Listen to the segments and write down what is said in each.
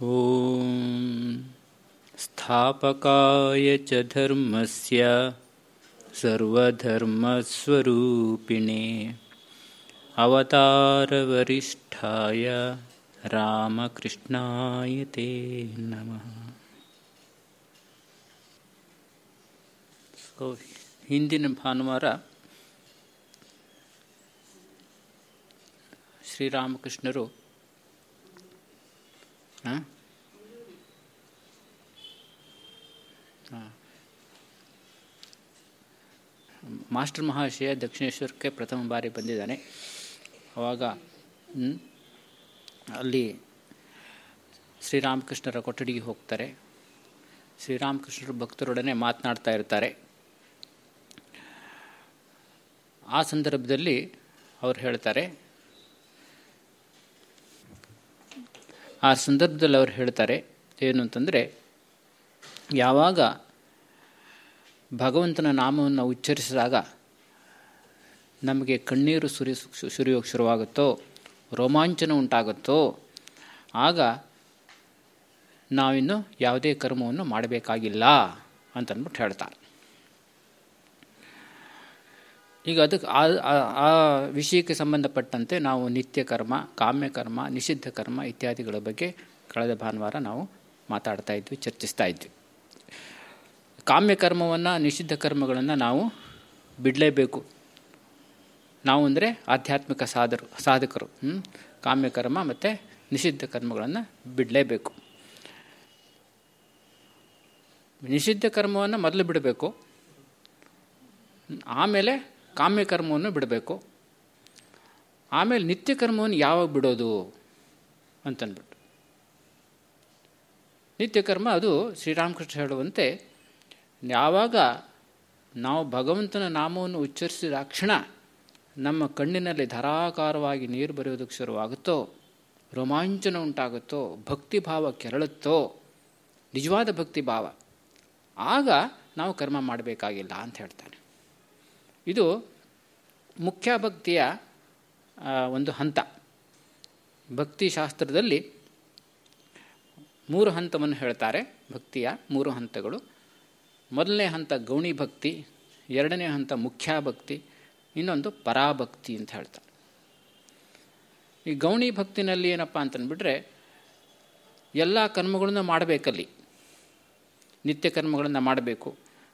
ॐ स्थापकाय च धर्मस्य सर्वधर्मस्वरूपिणे अवतारवरिष्ठाय रामकृष्णाय ते नमः ಸೊ ಹಿಂದಿನ ಭಾನುವಾರ ಶ್ರೀರಾಮಕೃಷ್ಣರು ಆ? ಆ. ಮಾಸ್ಟರ್ ಮಹಾಶಯ ದಕ್ಷಿಣೇಶ್ವರಕ್ಕೆ ಪ್ರಥಮ ಬಾರಿ ಬಂದಿದ್ದಾನೆ ಆವಾಗ ಅಲ್ಲಿ ಶ್ರೀರಾಮಕೃಷ್ಣರ ಕೊಠಡಿಗೆ ಹೋಗ್ತಾರೆ ಶ್ರೀರಾಮಕೃಷ್ಣರು ಭಕ್ತರೊಡನೆ ಮಾತನಾಡ್ತಾ ಇರ್ತಾರೆ ಆ ಸಂದರ್ಭದಲ್ಲಿ ಅವ್ರು ಹೇಳ್ತಾರೆ ಆ ಸಂದರ್ಭದಲ್ಲಿ ಅವರು ಹೇಳ್ತಾರೆ, ಏನು ಅಂತಂದರೆ, ಯಾವಾಗ ಭಗವಂತನ ನಾಮವನ್ನು ಉಚ್ಚರಿಸಿದಾಗ ನಮಗೆ ಕಣ್ಣೀರು ಸುರಿ ಸುರಿಯೋಕ್ಕೆ ಶುರುವಾಗುತ್ತೋ, ರೋಮಾಂಚನ ಉಂಟಾಗುತ್ತೋ, ಆಗ ನಾವಿನ್ನು ಯಾವುದೇ ಕರ್ಮವನ್ನು ಮಾಡಬೇಕಾಗಿಲ್ಲ ಅಂತಂದ್ಬಿಟ್ಟು ಹೇಳ್ತಾರೆ. ಈಗ ಅದಕ್ಕೆ ಆ, ಆ- ವಿಷಯಕ್ಕೆ ಸಂಬಂಧಪಟ್ಟಂತೆ ನಾವು ನಿತ್ಯ ಕರ್ಮ, ಕಾಮ್ಯ ಕರ್ಮ, ನಿಷಿದ್ಧ ಕರ್ಮ ಇತ್ಯಾದಿಗಳ ಬಗ್ಗೆ ಕಳೆದ ಭಾನುವಾರ ನಾವು ಮಾತಾಡ್ತಾ ಇದ್ವಿ, ಚರ್ಚಿಸ್ತಾ ಇದ್ವಿ. ಕಾಮ್ಯ ಕರ್ಮವನ್ನು, ನಿಷಿದ್ಧ ಕರ್ಮಗಳನ್ನು ನಾವು ಬಿಡಲೇಬೇಕು. ನಾವು ಅಂದರೆ ಆಧ್ಯಾತ್ಮಿಕ ಸಾಧರು, ಸಾಧಕರು, ಹ್ಮ್? ಕಾಮ್ಯ ಕರ್ಮ ಮತ್ತು ನಿಷಿದ್ಧ ಕರ್ಮಗಳನ್ನು ಬಿಡಲೇಬೇಕು. ನಿಷಿದ್ಧ ಕರ್ಮವನ್ನು ಮೊದಲು ಬಿಡಬೇಕು. ಆಮೇಲೆ ಕಾಮ್ಯ ಕರ್ಮವನ್ನು ಬಿಡಬೇಕು. ಆಮೇಲೆ ನಿತ್ಯ ಕರ್ಮವನ್ನು ಯಾವಾಗ ಬಿಡೋದು ಅಂತನ್ಬಿಟ್ಟು ನಿತ್ಯ ಕರ್ಮ ಅದು ಶ್ರೀರಾಮಕೃಷ್ಣ ಹೇಳುವಂತೆ ಯಾವಾಗ ನಾವು ಭಗವಂತನ ನಾಮವನ್ನು ಉಚ್ಚರಿಸಿದ ಕ್ಷಣ ನಮ್ಮ ಕಣ್ಣಿನಲ್ಲಿ ಧಾರಾಕಾರವಾಗಿ ನೀರು ಬರೆಯೋದಕ್ಕೆ ಶುರುವಾಗುತ್ತೋ, ರೋಮಾಂಚನ ಉಂಟಾಗುತ್ತೋ, ಭಕ್ತಿಭಾವ ಕೆರಳುತ್ತೋ, ನಿಜವಾದ ಭಕ್ತಿಭಾವ, ಆಗ ನಾವು ಕರ್ಮ ಮಾಡಬೇಕಾಗಿಲ್ಲ ಅಂತ ಹೇಳ್ತಾನೆ. ಇದು ಮುಖ್ಯ ಭಕ್ತಿಯ ಒಂದು ಹಂತ. ಭಕ್ತಿಶಾಸ್ತ್ರದಲ್ಲಿ ಮೂರು ಹಂತವನ್ನು ಹೇಳ್ತಾರೆ. ಭಕ್ತಿಯ ಮೂರು ಹಂತಗಳು. ಮೊದಲನೇ ಹಂತ ಗೌಣಿ ಭಕ್ತಿ, ಎರಡನೇ ಹಂತ ಮುಖ್ಯ ಭಕ್ತಿ ಇನ್ನೊಂದು ಪರಾಭಕ್ತಿ ಅಂತ ಹೇಳ್ತಾರೆ. ಈ ಗೌಣಿ ಭಕ್ತಿನಲ್ಲಿ ಏನಪ್ಪ ಅಂತಂದ್ಬಿಟ್ರೆ, ಎಲ್ಲ ಕರ್ಮಗಳನ್ನು ಮಾಡಬೇಕಲ್ಲಿ. ನಿತ್ಯ ಕರ್ಮಗಳನ್ನು ಮಾಡಬೇಕು,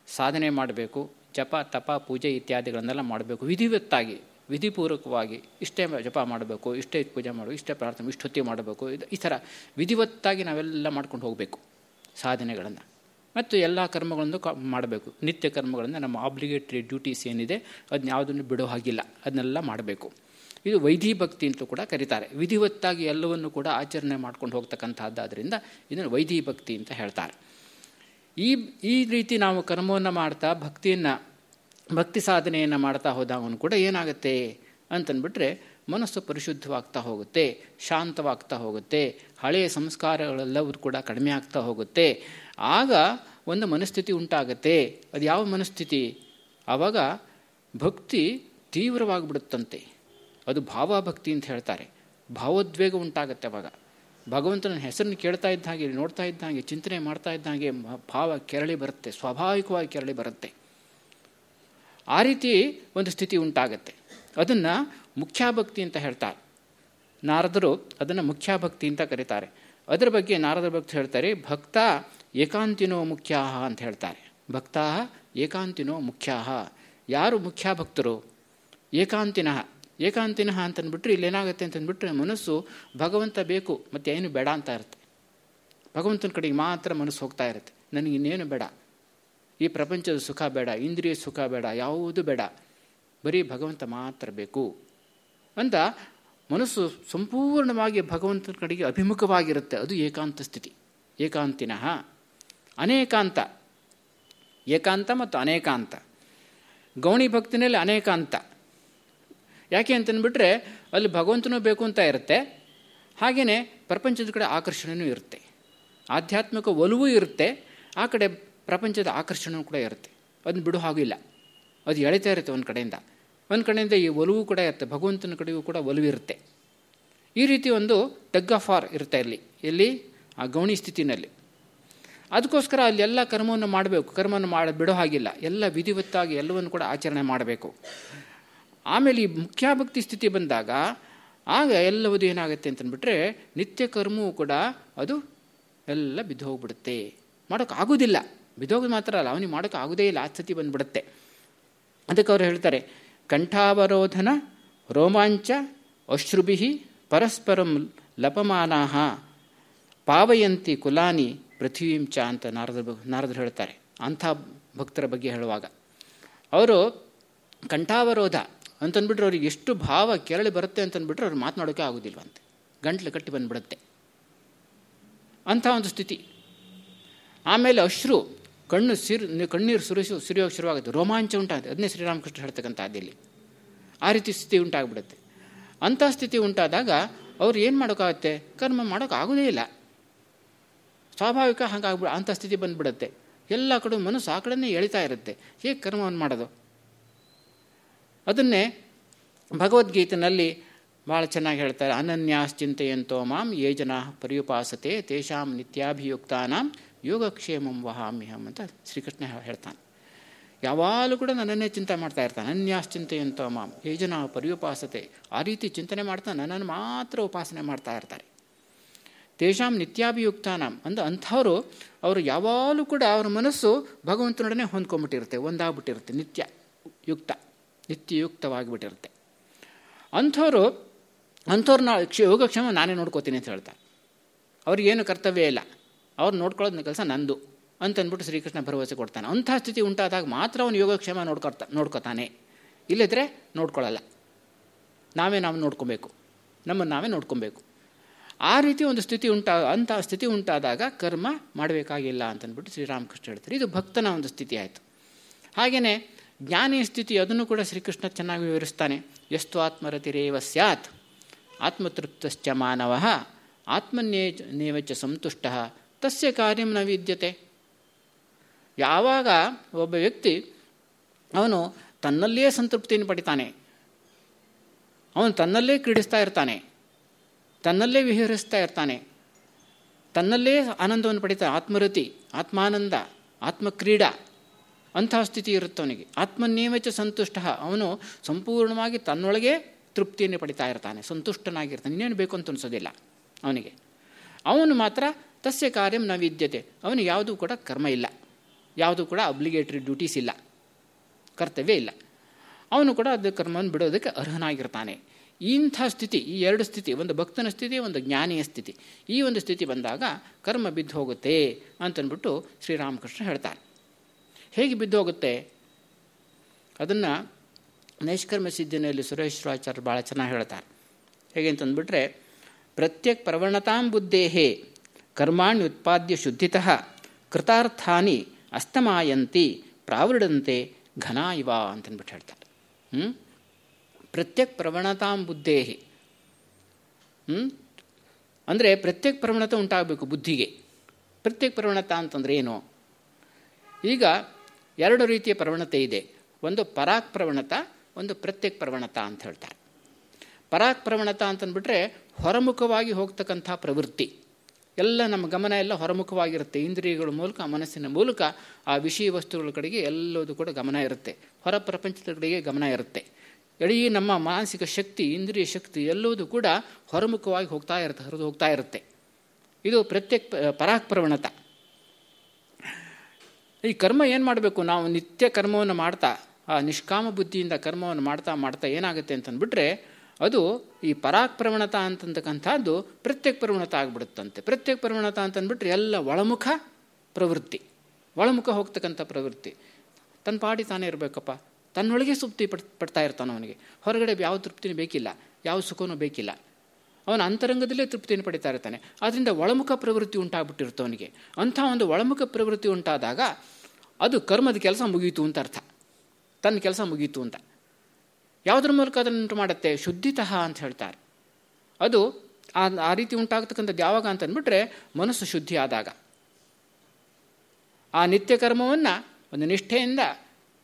ಸಾಧನೆ ಮಾಡಬೇಕು ಜಪ, ತಪ, ಪೂಜೆ ಇತ್ಯಾದಿಗಳನ್ನೆಲ್ಲ ಮಾಡಬೇಕು. ವಿಧಿವತ್ತಾಗಿ, ವಿಧಿಪೂರ್ವಕವಾಗಿ ಇಷ್ಟೇ ಜಪ ಮಾಡಬೇಕು, ಇಷ್ಟೇ ಪೂಜೆ ಮಾಡಬೇಕು, ಇಷ್ಟೇ ಪ್ರಾರ್ಥನೆ ಇಷ್ಟೊತ್ತಿಗೆ ಮಾಡಬೇಕು. ಇದು ಈ ಥರ ವಿಧಿವತ್ತಾಗಿ ನಾವೆಲ್ಲ ಮಾಡ್ಕೊಂಡು ಹೋಗಬೇಕು ಸಾಧನೆಗಳನ್ನು. ಮತ್ತು ಎಲ್ಲ ಕರ್ಮಗಳನ್ನು ಮಾಡಬೇಕು. ನಿತ್ಯ ಕರ್ಮಗಳನ್ನು ನಮ್ಮ ಆಬ್ಲಿಗೇಟ್ರಿ ಡ್ಯೂಟೀಸ್ ಏನಿದೆ ಅದನ್ನ ಯಾವುದನ್ನು ಬಿಡೋ ಹಾಗಿಲ್ಲ. ಅದನ್ನೆಲ್ಲ ಮಾಡಬೇಕು. ಇದು ವೈಧಿ ಭಕ್ತಿ ಅಂತ ಕೂಡ ಕರೀತಾರೆ. ವಿಧಿವತ್ತಾಗಿ ಎಲ್ಲವನ್ನು ಕೂಡ ಆಚರಣೆ ಮಾಡ್ಕೊಂಡು ಹೋಗ್ತಕ್ಕಂಥದ್ದಾದ್ದರಿಂದ ಇದನ್ನು ವೈಧಿ ಭಕ್ತಿ ಅಂತ ಹೇಳ್ತಾರೆ. ಈ ಈ ರೀತಿ ನಾವು ಕರ್ಮವನ್ನು ಮಾಡ್ತಾ, ಭಕ್ತಿಯನ್ನು, ಭಕ್ತಿ ಸಾಧನೆಯನ್ನು ಮಾಡ್ತಾ ಹೋದಾಗೂ ಕೂಡ ಏನಾಗುತ್ತೆ ಅಂತಂದ್ಬಿಟ್ರೆ ಮನಸ್ಸು ಪರಿಶುದ್ಧವಾಗ್ತಾ ಹೋಗುತ್ತೆ, ಶಾಂತವಾಗ್ತಾ ಹೋಗುತ್ತೆ, ಹಳೆಯ ಸಂಸ್ಕಾರಗಳೆಲ್ಲವೂ ಕೂಡ ಕಡಿಮೆ ಆಗ್ತಾ ಹೋಗುತ್ತೆ. ಆಗ ಒಂದು ಮನಸ್ಥಿತಿ ಉಂಟಾಗುತ್ತೆ, ಅದು ಯಾವ ಮನಸ್ಥಿತಿ? ಆವಾಗ ಭಕ್ತಿ ತೀವ್ರವಾಗಿಬಿಡುತ್ತಂತೆ. ಅದು ಭಾವಭಕ್ತಿ ಅಂತ ಹೇಳ್ತಾರೆ. ಭಾವೋದ್ವೇಗ ಉಂಟಾಗತ್ತೆ ಅವಾಗ ಭಗವಂತನ ಹೆಸರನ್ನು ಕೇಳ್ತಾ ಇದ್ದ ಹಾಗೆ, ನೋಡ್ತಾ ಇದ್ದ ಹಾಗೆ, ಚಿಂತನೆ ಮಾಡ್ತಾ ಇದ್ದ ಹಾಗೆ ಭಾವ ಕೆರಳಿ ಬರುತ್ತೆ, ಸ್ವಾಭಾವಿಕವಾಗಿ ಕೆರಳಿ ಬರುತ್ತೆ. ಆ ರೀತಿ ಒಂದು ಸ್ಥಿತಿ ಉಂಟಾಗತ್ತೆ. ಅದನ್ನು ಮುಖ್ಯಾಭಕ್ತಿ ಅಂತ ಹೇಳ್ತಾರೆ. ನಾರದರು ಅದನ್ನು ಮುಖ್ಯಾಭಕ್ತಿ ಅಂತ ಕರೀತಾರೆ. ಅದರ ಬಗ್ಗೆ ನಾರದ ಭಕ್ತ ಹೇಳ್ತಾರೆ, ಭಕ್ತ ಏಕಾಂತಿನೋ ಮುಖ್ಯ ಅಂತ ಹೇಳ್ತಾರೆ. ಭಕ್ತಾ ಏಕಾಂತಿನೋ ಮುಖ್ಯ ಯಾರು ಮುಖ್ಯ ಭಕ್ತರು ಏಕಾಂತಿನಃ ಏಕಾಂತಿನಃ ಅಂತಂದ್ಬಿಟ್ರೆ ಇಲ್ಲೇನಾಗುತ್ತೆ ಅಂತಂದ್ಬಿಟ್ರೆ ಮನಸ್ಸು ಭಗವಂತ ಬೇಕು, ಮತ್ತು ಏನು ಬೇಡ ಅಂತ ಇರುತ್ತೆ. ಭಗವಂತನ ಕಡೆಗೆ ಮಾತ್ರ ಮನಸ್ಸು ಹೋಗ್ತಾ ಇರುತ್ತೆ. ನನಗೆ ಇನ್ನೇನು ಬೇಡ. ಈ ಪ್ರಪಂಚದ ಸುಖ ಬೇಡ, ಇಂದ್ರಿಯ ಸುಖ ಬೇಡ, ಯಾವುದೂ ಬೇಡ. ಬರೀ ಭಗವಂತ ಮಾತ್ರ ಬೇಕು. ಅಂತ ಮನಸ್ಸು ಸಂಪೂರ್ಣವಾಗಿ ಭಗವಂತನ ಕಡೆಗೆ ಅಭಿಮುಖವಾಗಿರುತ್ತೆ. ಅದು ಏಕಾಂತ ಸ್ಥಿತಿ. ಏಕಾಂತಿನಃ ಅನೇಕಾಂತ. ಏಕಾಂತ ಮತ್ತು ಅನೇಕಾಂತ. ಗೌಣಿ ಭಕ್ತಿನಲ್ಲಿ ಅನೇಕಾಂತ. ಯಾಕೆ ಅಂತಂದ್ಬಿಟ್ರೆ ಅಲ್ಲಿ ಭಗವಂತನೂ ಬೇಕು ಅಂತ ಇರುತ್ತೆ. ಹಾಗೆಯೇ ಪ್ರಪಂಚದ ಕಡೆ ಆಕರ್ಷಣೆಯೂ ಇರುತ್ತೆ. ಆಧ್ಯಾತ್ಮಿಕ ಒಲವೂ ಇರುತ್ತೆ. ಆ ಕಡೆ ಪ್ರಪಂಚದ ಆಕರ್ಷಣೆಯೂ ಕೂಡ ಇರುತ್ತೆ. ಅದನ್ನ ಬಿಡೋ ಹಾಗಿಲ್ಲ ಅದು ಎಳಿತಾ ಇರುತ್ತೆ ಒಂದು ಕಡೆಯಿಂದ. ಒಂದು ಕಡೆಯಿಂದ ಈ ಒಲವು ಕೂಡ ಇರುತ್ತೆ. ಭಗವಂತನ ಕಡೆಯೂ ಕೂಡ ಒಲವಿರುತ್ತೆ ಈ ರೀತಿ ಒಂದು ಟಗ್ ಆಫ್ ಆರ್ ಇರುತ್ತೆ ಇಲ್ಲಿ ಎಲ್ಲಿ? ಆ ಗೌಣಿ ಸ್ಥಿತಿನಲ್ಲಿ. ಅದಕ್ಕೋಸ್ಕರ ಅಲ್ಲಿ ಎಲ್ಲ ಕರ್ಮವನ್ನು ಮಾಡಬೇಕು. ಕರ್ಮವನ್ನು ಮಾಡಿ, ಬಿಡೋ ಹಾಗಿಲ್ಲ. ಎಲ್ಲ ವಿಧಿವತ್ತಾಗಿ ಎಲ್ಲವನ್ನು ಕೂಡ ಆಚರಣೆ ಮಾಡಬೇಕು. ಆಮೇಲೆ ಈ ಮುಖ್ಯಾಭಕ್ತಿ ಸ್ಥಿತಿ ಬಂದಾಗ ಆಗ ಎಲ್ಲವುದು ಏನಾಗುತ್ತೆ ಅಂತಂದ್ಬಿಟ್ರೆ ನಿತ್ಯ ಕರ್ಮವೂ ಕೂಡ ಅದು ಎಲ್ಲ ಬಿದ್ದೋಗ್ಬಿಡುತ್ತೆ. ಮಾಡೋಕ್ಕಾಗೋದಿಲ್ಲ. ಬಿದ್ದೋಗೋದು ಮಾತ್ರ ಅಲ್ಲ, ಅವನಿಗೆ ಮಾಡೋಕ್ಕಾಗೋದೇ ಇಲ್ಲ. ಆ ಸ್ಥಿತಿ ಬಂದುಬಿಡುತ್ತೆ. ಅದಕ್ಕೆ ಅವರು ಹೇಳ್ತಾರೆ, ಕಂಠಾವರೋಧನ ರೋಮಾಂಚ ಅಶ್ರುಭಿ ಪರಸ್ಪರಂ ಲಪಮಾನಾ ಪಾವಯಂತಿ ಕುಲಾನಿ ಪೃಥ್ವೀಂಚ ಅಂತ ನಾರದ ನಾರದರು ಹೇಳ್ತಾರೆ. ಅಂಥ ಭಕ್ತರ ಬಗ್ಗೆ ಹೇಳುವಾಗ. ಅವರು ಕಂಠಾವರೋಧ ಅಂತಂದ್ಬಿಟ್ರೆ ಅವ್ರಿಗೆ ಎಷ್ಟು ಭಾವ ಕೆರಳಿ ಬರುತ್ತೆ ಅಂತಂದ್ಬಿಟ್ರೆ ಅವ್ರು ಮಾತನಾಡೋಕ್ಕೆ ಆಗೋದಿಲ್ವಂತೆ. ಗಂಟ್ಲು ಕಟ್ಟಿ ಬಂದುಬಿಡುತ್ತೆ. ಅಂಥ ಒಂದು ಸ್ಥಿತಿ. ಆಮೇಲೆ ಅಶ್ರು, ಕಣ್ಣು ಸಿರಿ ಕಣ್ಣೀರು ಸುರಿಸು, ಸುರಿಯೋಕೆ ಶುರುವಾಗುತ್ತೆ. ರೋಮಾಂಚ ಉಂಟಾಗುತ್ತೆ. ಅದನ್ನೇ ಶ್ರೀರಾಮಕೃಷ್ಣ ಹೇಳ್ತಕ್ಕಂಥ ಇಲ್ಲಿ ಆ ರೀತಿ ಸ್ಥಿತಿ ಉಂಟಾಗ್ಬಿಡುತ್ತೆ. ಅಂಥ ಸ್ಥಿತಿ ಉಂಟಾದಾಗ ಅವ್ರು ಏನು ಮಾಡೋಕ್ಕಾಗುತ್ತೆ? ಕರ್ಮ ಮಾಡೋಕ್ಕಾಗೋದೇ ಇಲ್ಲ. ಸ್ವಾಭಾವಿಕ ಹಾಗಾಗ್ಬಿಡ ಅಂಥ ಸ್ಥಿತಿ ಬಂದುಬಿಡುತ್ತೆ. ಎಲ್ಲ ಕಡೆ ಮನಸ್ಸು ಆ ಕಡೆನೇ ಎಳಿತಾ ಇರುತ್ತೆ. ಹೇಗೆ ಕರ್ಮವನ್ನು ಮಾಡೋದು? ಅದನ್ನೇ ಭಗವದ್ಗೀತೆಯಲ್ಲಿ ಭಾಳ ಚೆನ್ನಾಗಿ ಹೇಳ್ತಾರೆ, ಅನನ್ಯಾಶ್ಚಿಂತೆಯಂತೋ ಮಾಂ ಯೇ ಜನ ಪರ್ಯುಪಾಸತೆ ತೇಷಾಂ ನಿತ್ಯಾಭಿಯುಕ್ತಾನಾಂ ಯೋಗಕ್ಷೇಮಂ ವಹಾಮ್ಯಹಂ ಅಂತ ಶ್ರೀಕೃಷ್ಣ ಹೇಳ್ತಾನೆ. ಯಾವಾಗಲೂ ಕೂಡ ನನ್ನನ್ನೇ ಚಿಂತೆ ಮಾಡ್ತಾ ಇರ್ತಾನೆ ಅನ್ಯಾಶ್ಚಿಂತೆಯಂತೋ ಮಾಂ ಯೇ ಜನ ಪರ್ಯುಪಾಸತೆ ಆ ರೀತಿ ಚಿಂತನೆ ಮಾಡ್ತಾ ನನ್ನನ್ನು ಮಾತ್ರ ಉಪಾಸನೆ ಮಾಡ್ತಾ ಇರ್ತಾರೆ. ತೇಷಾಂ ನಿತ್ಯಾಭಿಯುಕ್ತಾನಾಂ ಅಂದ ಅಂಥವರು, ಅವರು ಯಾವಾಗಲೂ ಕೂಡ ಅವ್ರ ಮನಸ್ಸು ಭಗವಂತನೊಡನೆ ಹೊಂದ್ಕೊಂಬಿಟ್ಟಿರುತ್ತೆ ಒಂದಾಗ್ಬಿಟ್ಟಿರುತ್ತೆ ನಿತ್ಯ, ಯುಕ್ತ. ನಿತ್ಯಯುಕ್ತವಾಗಿಬಿಟ್ಟಿರುತ್ತೆ. ಅಂಥವ್ರು ಅಂಥವ್ರನ್ನ ಕ್ಷ, ಯೋಗಕ್ಷೇಮ ನಾನೇ ನೋಡ್ಕೋತೀನಿ ಅಂತ ಹೇಳ್ತಾರೆ. ಅವ್ರಿಗೇನು ಕರ್ತವ್ಯ ಇಲ್ಲ. ಅವ್ರು ನೋಡ್ಕೊಳ್ಳೋದನ್ನ ಕೆಲಸ ನಂದು ಅಂತಂದ್ಬಿಟ್ಟು ಶ್ರೀಕೃಷ್ಣ ಭರವಸೆ ಕೊಡ್ತಾನೆ. ಅಂಥ ಸ್ಥಿತಿ ಉಂಟಾದಾಗ ಮಾತ್ರ ಅವನು ಯೋಗಕ್ಷೇಮ ನೋಡ್ಕೊಳ್ತಾ, ನೋಡ್ಕೋತಾನೆ. ಇಲ್ಲದ್ರೆ ನೋಡ್ಕೊಳ್ಳಲ್ಲ. ನಾವೇ ನಾವು ನೋಡ್ಕೊಬೇಕು. ನಮ್ಮನ್ನು ನಾವೇ ನೋಡ್ಕೊಬೇಕು. ಆ ರೀತಿ ಒಂದು ಸ್ಥಿತಿ ಉಂಟಾ, ಅಂಥ ಸ್ಥಿತಿ ಉಂಟಾದಾಗ ಕರ್ಮ ಮಾಡಬೇಕಾಗಿಲ್ಲ ಅಂತಂದ್ಬಿಟ್ಟು ಶ್ರೀರಾಮಕೃಷ್ಣ ಹೇಳ್ತಾರೆ. ಇದು ಭಕ್ತನ ಒಂದು ಸ್ಥಿತಿ ಆಯಿತು. ಹಾಗೆಯೇ ಜ್ಞಾನಿ ಸ್ಥಿತಿ ಅದನ್ನು ಕೂಡ ಶ್ರೀಕೃಷ್ಣ ಚೆನ್ನಾಗಿ ವಿವರಿಸ್ತಾನೆ. ಎಷ್ಟು ಆತ್ಮರತಿರೇವ ಸ್ಯಾತ್. ಆತ್ಮತೃಪ್ತಶ್ಚ ಮಾನವ. ಆತ್ಮನ್ಯೇ ನೇವಚ ಸಂತುಷ್ಟ. ತಸ್ಯ ಕಾರ್ಯಂ ನ ವಿದ್ಯತೆ. ಯಾವಾಗ ಒಬ್ಬ ವ್ಯಕ್ತಿ ಅವನು ತನ್ನಲ್ಲಿಯೇ ಸಂತೃಪ್ತಿಯನ್ನು ಪಡಿತಾನೆ. ಅವನು ತನ್ನಲ್ಲೇ ಕ್ರೀಡಿಸ್ತಾ ಇರ್ತಾನೆ. ತನ್ನಲ್ಲೇ ವಿಹರಿಸ್ತಾ ಇರ್ತಾನೆ. ತನ್ನಲ್ಲೇ ಆನಂದವನ್ನು ಪಡಿತಾನೆ. ಆತ್ಮರತಿ, ಆತ್ಮಾನಂದ, ಆತ್ಮಕ್ರೀಡಾ. ಅಂತಹ ಸ್ಥಿತಿ ಇರುತ್ತೆ ಅವನಿಗೆ. ನಿಯಮಿತ ಸಂತುಷ್ಟ. ಅವನು ಸಂಪೂರ್ಣವಾಗಿ ತನ್ನೊಳಗೆ ತೃಪ್ತಿಯನ್ನು ಪಡಿತಾ ಇರ್ತಾನೆ. ಸಂತುಷ್ಟನಾಗಿರ್ತಾನೆ. ಇನ್ನೇನು ಬೇಕು ಅಂತ ಅನಿಸೋದಿಲ್ಲ ಅವನಿಗೆ. ಅವನು ಮಾತ್ರ ತಸ್ಯ ಕಾರ್ಯಂ ನ ವಿದ್ಯತೆ. ಅವನು ಯಾವುದೂ ಕೂಡ ಕರ್ಮ ಇಲ್ಲ. ಯಾವುದೂ ಕೂಡ ಅಬ್ಲಿಗೇಟ್ರಿ ಡ್ಯೂಟೀಸ್ ಇಲ್ಲ. ಕರ್ತವ್ಯ ಇಲ್ಲ. ಅವನು ಕೂಡ ಅದು ಕರ್ಮವನ್ನು ಬಿಡೋದಕ್ಕೆ ಅರ್ಹನಾಗಿರ್ತಾನೆ. ಇಂಥ ಸ್ಥಿತಿ, ಈ ಎರಡು ಸ್ಥಿತಿ, ಒಂದು ಭಕ್ತನ ಸ್ಥಿತಿ, ಒಂದು ಜ್ಞಾನಿಯ ಸ್ಥಿತಿ. ಈ ಒಂದು ಸ್ಥಿತಿ ಬಂದಾಗ ಕರ್ಮ ಬಿದ್ದು ಹೋಗುತ್ತೆ ಅಂತನ್ಬಿಟ್ಟು ಶ್ರೀರಾಮಕೃಷ್ಣ ಹೇಳ್ತಾರೆ. ಹೇಗೆ ಬಿದ್ದು ಹೋಗುತ್ತೆ ಅದನ್ನು ನೈಷ್ಕರ್ಮ ಸುರೇಶ್ ಸುರೇಶ್ವರಾಚಾರ್ಯ ಭಾಳ ಚೆನ್ನಾಗಿ ಹೇಳ್ತಾರೆ. ಹೇಗೆ ಅಂತಂದ್ಬಿಟ್ರೆ, ಪ್ರತ್ಯಕ್ ಪ್ರವಣತಾಂ ಬುದ್ಧೇಹೇ ಕರ್ಮಾಣಿ ಉತ್ಪಾದ್ಯ ಶುದ್ಧಿತಃ ಕೃತಾರ್ಥಾನಿ ಅಸ್ತಮಾಯಂತಿ ಪ್ರಾವೃಡಂತೆ ಘನ ಇವ ಅಂತಂದ್ಬಿಟ್ಟು ಹೇಳ್ತಾರೆ. ಹ್ಞೂ ಪ್ರತ್ಯಕ್ ಪ್ರವಣತಾಂ ಬುದ್ಧೇಹಿ. ಹ್ಞೂ ಅಂದರೆ ಪ್ರತ್ಯೇಕ ಪ್ರವಣತೆ ಉಂಟಾಗಬೇಕು ಬುದ್ಧಿಗೆ. ಪ್ರತ್ಯೇಕ ಪ್ರವಣತ ಅಂತಂದ್ರೆ ಏನು? ಈಗ ಎರಡು ರೀತಿಯ ಪ್ರವಣತೆ ಇದೆ. ಒಂದು ಪರಾಕ್ ಪ್ರವಣತ, ಒಂದು ಪ್ರತ್ಯಕ್ ಪ್ರವಣತ ಅಂತ ಹೇಳ್ತಾರೆ. ಪರಾಕ್ ಪ್ರವಣತ ಅಂತಂದ್ಬಿಟ್ರೆ ಹೊರಮುಖವಾಗಿ ಹೋಗ್ತಕ್ಕಂಥ ಪ್ರವೃತ್ತಿ. ಎಲ್ಲ ನಮ್ಮ ಗಮನ ಎಲ್ಲ ಹೊರಮುಖವಾಗಿರುತ್ತೆ. ಇಂದ್ರಿಯಗಳ ಮೂಲಕ, ಮನಸ್ಸಿನ ಮೂಲಕ ಆ ವಿಷಯ ವಸ್ತುಗಳ ಕಡೆಗೆ ಎಲ್ಲದೂ ಕೂಡ ಗಮನ ಇರುತ್ತೆ. ಹೊರ ಪ್ರಪಂಚದ ಕಡೆಗೆ ಗಮನ ಇರುತ್ತೆ. ಇಡೀ ನಮ್ಮ ಮಾನಸಿಕ ಶಕ್ತಿ, ಇಂದ್ರಿಯ ಶಕ್ತಿ ಎಲ್ಲವೂ ಕೂಡ ಹೊರಮುಖವಾಗಿ ಹೋಗ್ತಾ ಇರುತ್ತೆ ಹರಿದು ಹೋಗ್ತಾ ಇರುತ್ತೆ. ಇದು ಪ್ರತ್ಯಕ್ ಪರಾಕ್ ಪ್ರವಣತ. ಈ ಕರ್ಮ ಏನು ಮಾಡಬೇಕು? ನಾವು ನಿತ್ಯ ಕರ್ಮವನ್ನು ಮಾಡ್ತಾ, ಆ ನಿಷ್ಕಾಮ ಬುದ್ಧಿಯಿಂದ ಕರ್ಮವನ್ನು ಮಾಡ್ತಾ ಮಾಡ್ತಾ ಏನಾಗುತ್ತೆ ಅಂತಂದ್ಬಿಟ್ರೆ, ಅದು ಈ ಪರಾಕ್ ಪ್ರವಣತ ಅಂತಕ್ಕಂಥದ್ದು ಪ್ರತ್ಯೇಕ ಪ್ರವಣತ ಆಗಿಬಿಡುತ್ತಂತೆ. ಪ್ರತ್ಯೇಕ ಪ್ರವಣತ ಅಂತಂದ್ಬಿಟ್ರೆ ಎಲ್ಲ ಒಳಮುಖ ಪ್ರವೃತ್ತಿ. ಒಳಮುಖ ಹೋಗ್ತಕ್ಕಂಥ ಪ್ರವೃತ್ತಿ. ತನ್ನ ಪಾಡಿ ತಾನೇ ಇರಬೇಕಪ್ಪ. ತನ್ನೊಳಗೆ ತೃಪ್ತಿ ಪಡ್, ಪಡ್ತಾ ಇರ್ತಾನೆ ಅವನಿಗೆ ಹೊರಗಡೆ ಯಾವ ತೃಪ್ತಿನೂ ಬೇಕಿಲ್ಲ. ಯಾವ ಸುಖನೂ ಬೇಕಿಲ್ಲ. ಅವನ ಅಂತರಂಗದಲ್ಲೇ ತೃಪ್ತಿಯನ್ನು ಪಡಿತಾ ಇರ್ತಾನೆ. ಆದ್ದರಿಂದ ಒಳಮುಖ ಪ್ರವೃತ್ತಿ ಉಂಟಾಗ್ಬಿಟ್ಟಿರುತ್ತೆ ಅವನಿಗೆ. ಅಂಥ ಒಂದು ಒಳಮುಖ ಪ್ರವೃತ್ತಿ ಉಂಟಾದಾಗ ಅದು ಕರ್ಮದ ಕೆಲಸ ಮುಗಿಯಿತು ಅಂತ ಅರ್ಥ. ತನ್ನ ಕೆಲಸ ಮುಗಿಯಿತು ಅಂತ. ಯಾವುದ್ರ ಮೂಲಕ ಅದನ್ನು ಉಂಟು ಮಾಡುತ್ತೆ? ಶುದ್ಧಿತಃ ಅಂತ ಹೇಳ್ತಾರೆ. ಅದು ಆ ಆ ರೀತಿ ಉಂಟಾಗತಕ್ಕಂಥದ್ದು ಯಾವಾಗ ಅಂತ ಅಂದ್ಬಿಟ್ರೆ ಮನಸ್ಸು ಶುದ್ಧಿ ಆದಾಗ. ಆ ನಿತ್ಯ ಕರ್ಮವನ್ನು ಒಂದು ನಿಷ್ಠೆಯಿಂದ,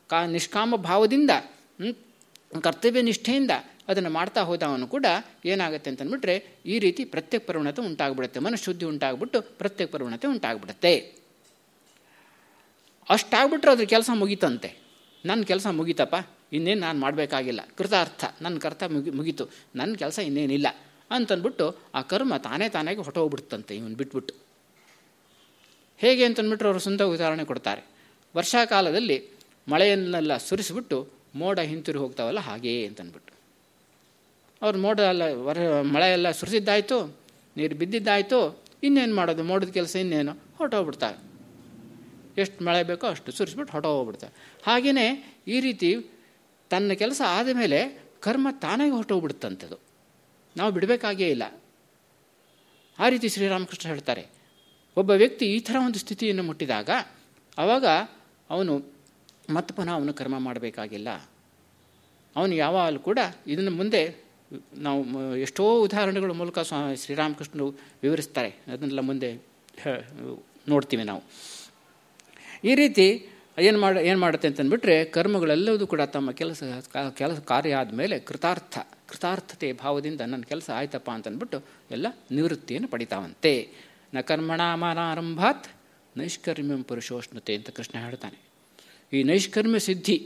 ಕಾ, ನಿಷ್ಕಾಮ ಭಾವದಿಂದ ಕರ್ತವ್ಯ ನಿಷ್ಠೆಯಿಂದ ಅದನ್ನು ಮಾಡ್ತಾ ಹೋದವನು ಕೂಡ ಏನಾಗುತ್ತೆ ಅಂತಂದ್ಬಿಟ್ರೆ ಈ ರೀತಿ ಪ್ರತ್ಯೇಕ ಪ್ರವಣತೆ ಉಂಟಾಗ್ಬಿಡುತ್ತೆ. ಮನಃಶುದ್ಧಿ ಉಂಟಾಗ್ಬಿಟ್ಟು ಪ್ರತ್ಯೇಕ ಪ್ರವಣತೆ ಉಂಟಾಗ್ಬಿಡುತ್ತೆ. ಅಷ್ಟಾಗ್ಬಿಟ್ರೆ ಅದ್ರ ಕೆಲಸ ಮುಗೀತಂತೆ. ನನ್ನ ಕೆಲಸ ಮುಗೀತಪ್ಪ, ಇನ್ನೇನು ನಾನು ಮಾಡಬೇಕಾಗಿಲ್ಲ. ಕೃತಾರ್ಥ ನನ್ನ ಕರ್ತ ಮುಗಿ, ಮುಗೀತು. ನನ್ನ ಕೆಲಸ ಇನ್ನೇನಿಲ್ಲ ಅಂತಂದ್ಬಿಟ್ಟು ಆ ಕರ್ಮ ತಾನೇ ತಾನಾಗಿ ಹೊಟ್ಟೋಗ್ಬಿಡ್ತಂತೆ ಇವನು ಬಿಟ್ಬಿಟ್ಟು. ಹೇಗೆ ಅಂತಂದ್ಬಿಟ್ರೆ ಅವರು ಸುಂದರ ಉದಾಹರಣೆ ಕೊಡ್ತಾರೆ. ವರ್ಷಾಕಾಲದಲ್ಲಿ ಮಳೆಯನ್ನೆಲ್ಲ ಸುರಿಸಿಬಿಟ್ಟು ಮೋಡ ಹಿಂತಿರುಗಿ ಹೋಗ್ತಾವಲ್ಲ ಹಾಗೇ ಅಂತಂದ್ಬಿಟ್ಟು. ಅವ್ರು ಮೋಡ ಎಲ್ಲ ವರ, ಮಳೆ ಎಲ್ಲ ಸುರಿಸಿದ್ದಾಯಿತು, ನೀರು ಬಿದ್ದಿದ್ದಾಯಿತು, ಇನ್ನೇನು ಮಾಡೋದು? ಮೋಡದ ಕೆಲಸ ಇನ್ನೇನು? ಹೊರಟೋಗ್ಬಿಡ್ತಾರೆ ಎಷ್ಟು ಮಳೆ ಬೇಕೋ ಅಷ್ಟು ಸುರಿಸ್ಬಿಟ್ಟು ಹೊರಟೋಗ್ಬಿಡ್ತಾರೆ ಹಾಗೆಯೇ ಈ ರೀತಿ ತನ್ನ ಕೆಲಸ ಆದಮೇಲೆ ಕರ್ಮ ತಾನಾಗಿ ಹೊರಟೋಗ್ಬಿಡುತ್ತಂಥದ್ದು ನಾವು ಬಿಡಬೇಕಾಗೇ ಇಲ್ಲ. ಆ ರೀತಿ ಶ್ರೀರಾಮಕೃಷ್ಣ ಹೇಳ್ತಾರೆ. ಒಬ್ಬ ವ್ಯಕ್ತಿ ಈ ಥರ ಒಂದು ಸ್ಥಿತಿಯನ್ನು ಮುಟ್ಟಿದಾಗ ಆವಾಗ ಅವನು ಮತ್ತೆ ಪುನಃ ಅವನು ಕರ್ಮ ಮಾಡಬೇಕಾಗಿಲ್ಲ. ಅವನು ಯಾವಾಗಲೂ ಕೂಡ ಇದನ್ನು ಮುಂದೆ ನಾವು ಎಷ್ಟೋ ಉದಾಹರಣೆಗಳ ಮೂಲಕ ಶ್ರೀರಾಮಕೃಷ್ಣರು ವಿವರಿಸ್ತಾರೆ. ಅದನ್ನೆಲ್ಲ ಮುಂದೆ ನೋಡ್ತೀವಿ ನಾವು. ಈ ರೀತಿ ಏನು ಮಾಡ, ಏನು ಮಾಡುತ್ತೆ ಅಂತಂದ್ಬಿಟ್ರೆ ಕರ್ಮಗಳೆಲ್ಲವೂ ಕೂಡ ತಮ್ಮ ಕೆಲಸ ಕೆಲಸ ಕಾರ್ಯ ಆದಮೇಲೆ ಕೃತಾರ್ಥ ಕೃತಾರ್ಥತೆ ಭಾವದಿಂದ ನನ್ನ ಕೆಲಸ ಆಯ್ತಪ್ಪ ಅಂತಂದ್ಬಿಟ್ಟು ಎಲ್ಲ ನಿವೃತ್ತಿಯನ್ನು ಪಡಿತಾವಂತೆ. ನ ಕರ್ಮಣಾಮಾನಾರಂಭಾತ್ ನೈಷ್ಕರ್ಮ್ಯಂ ಪುರುಷೋಷ್ಣತೆ ಅಂತ ಕೃಷ್ಣ ಹೇಳ್ತಾನೆ. ಈ ನೈಷ್ಕರ್ಮ್ಯ ಸಿದ್ಧಿ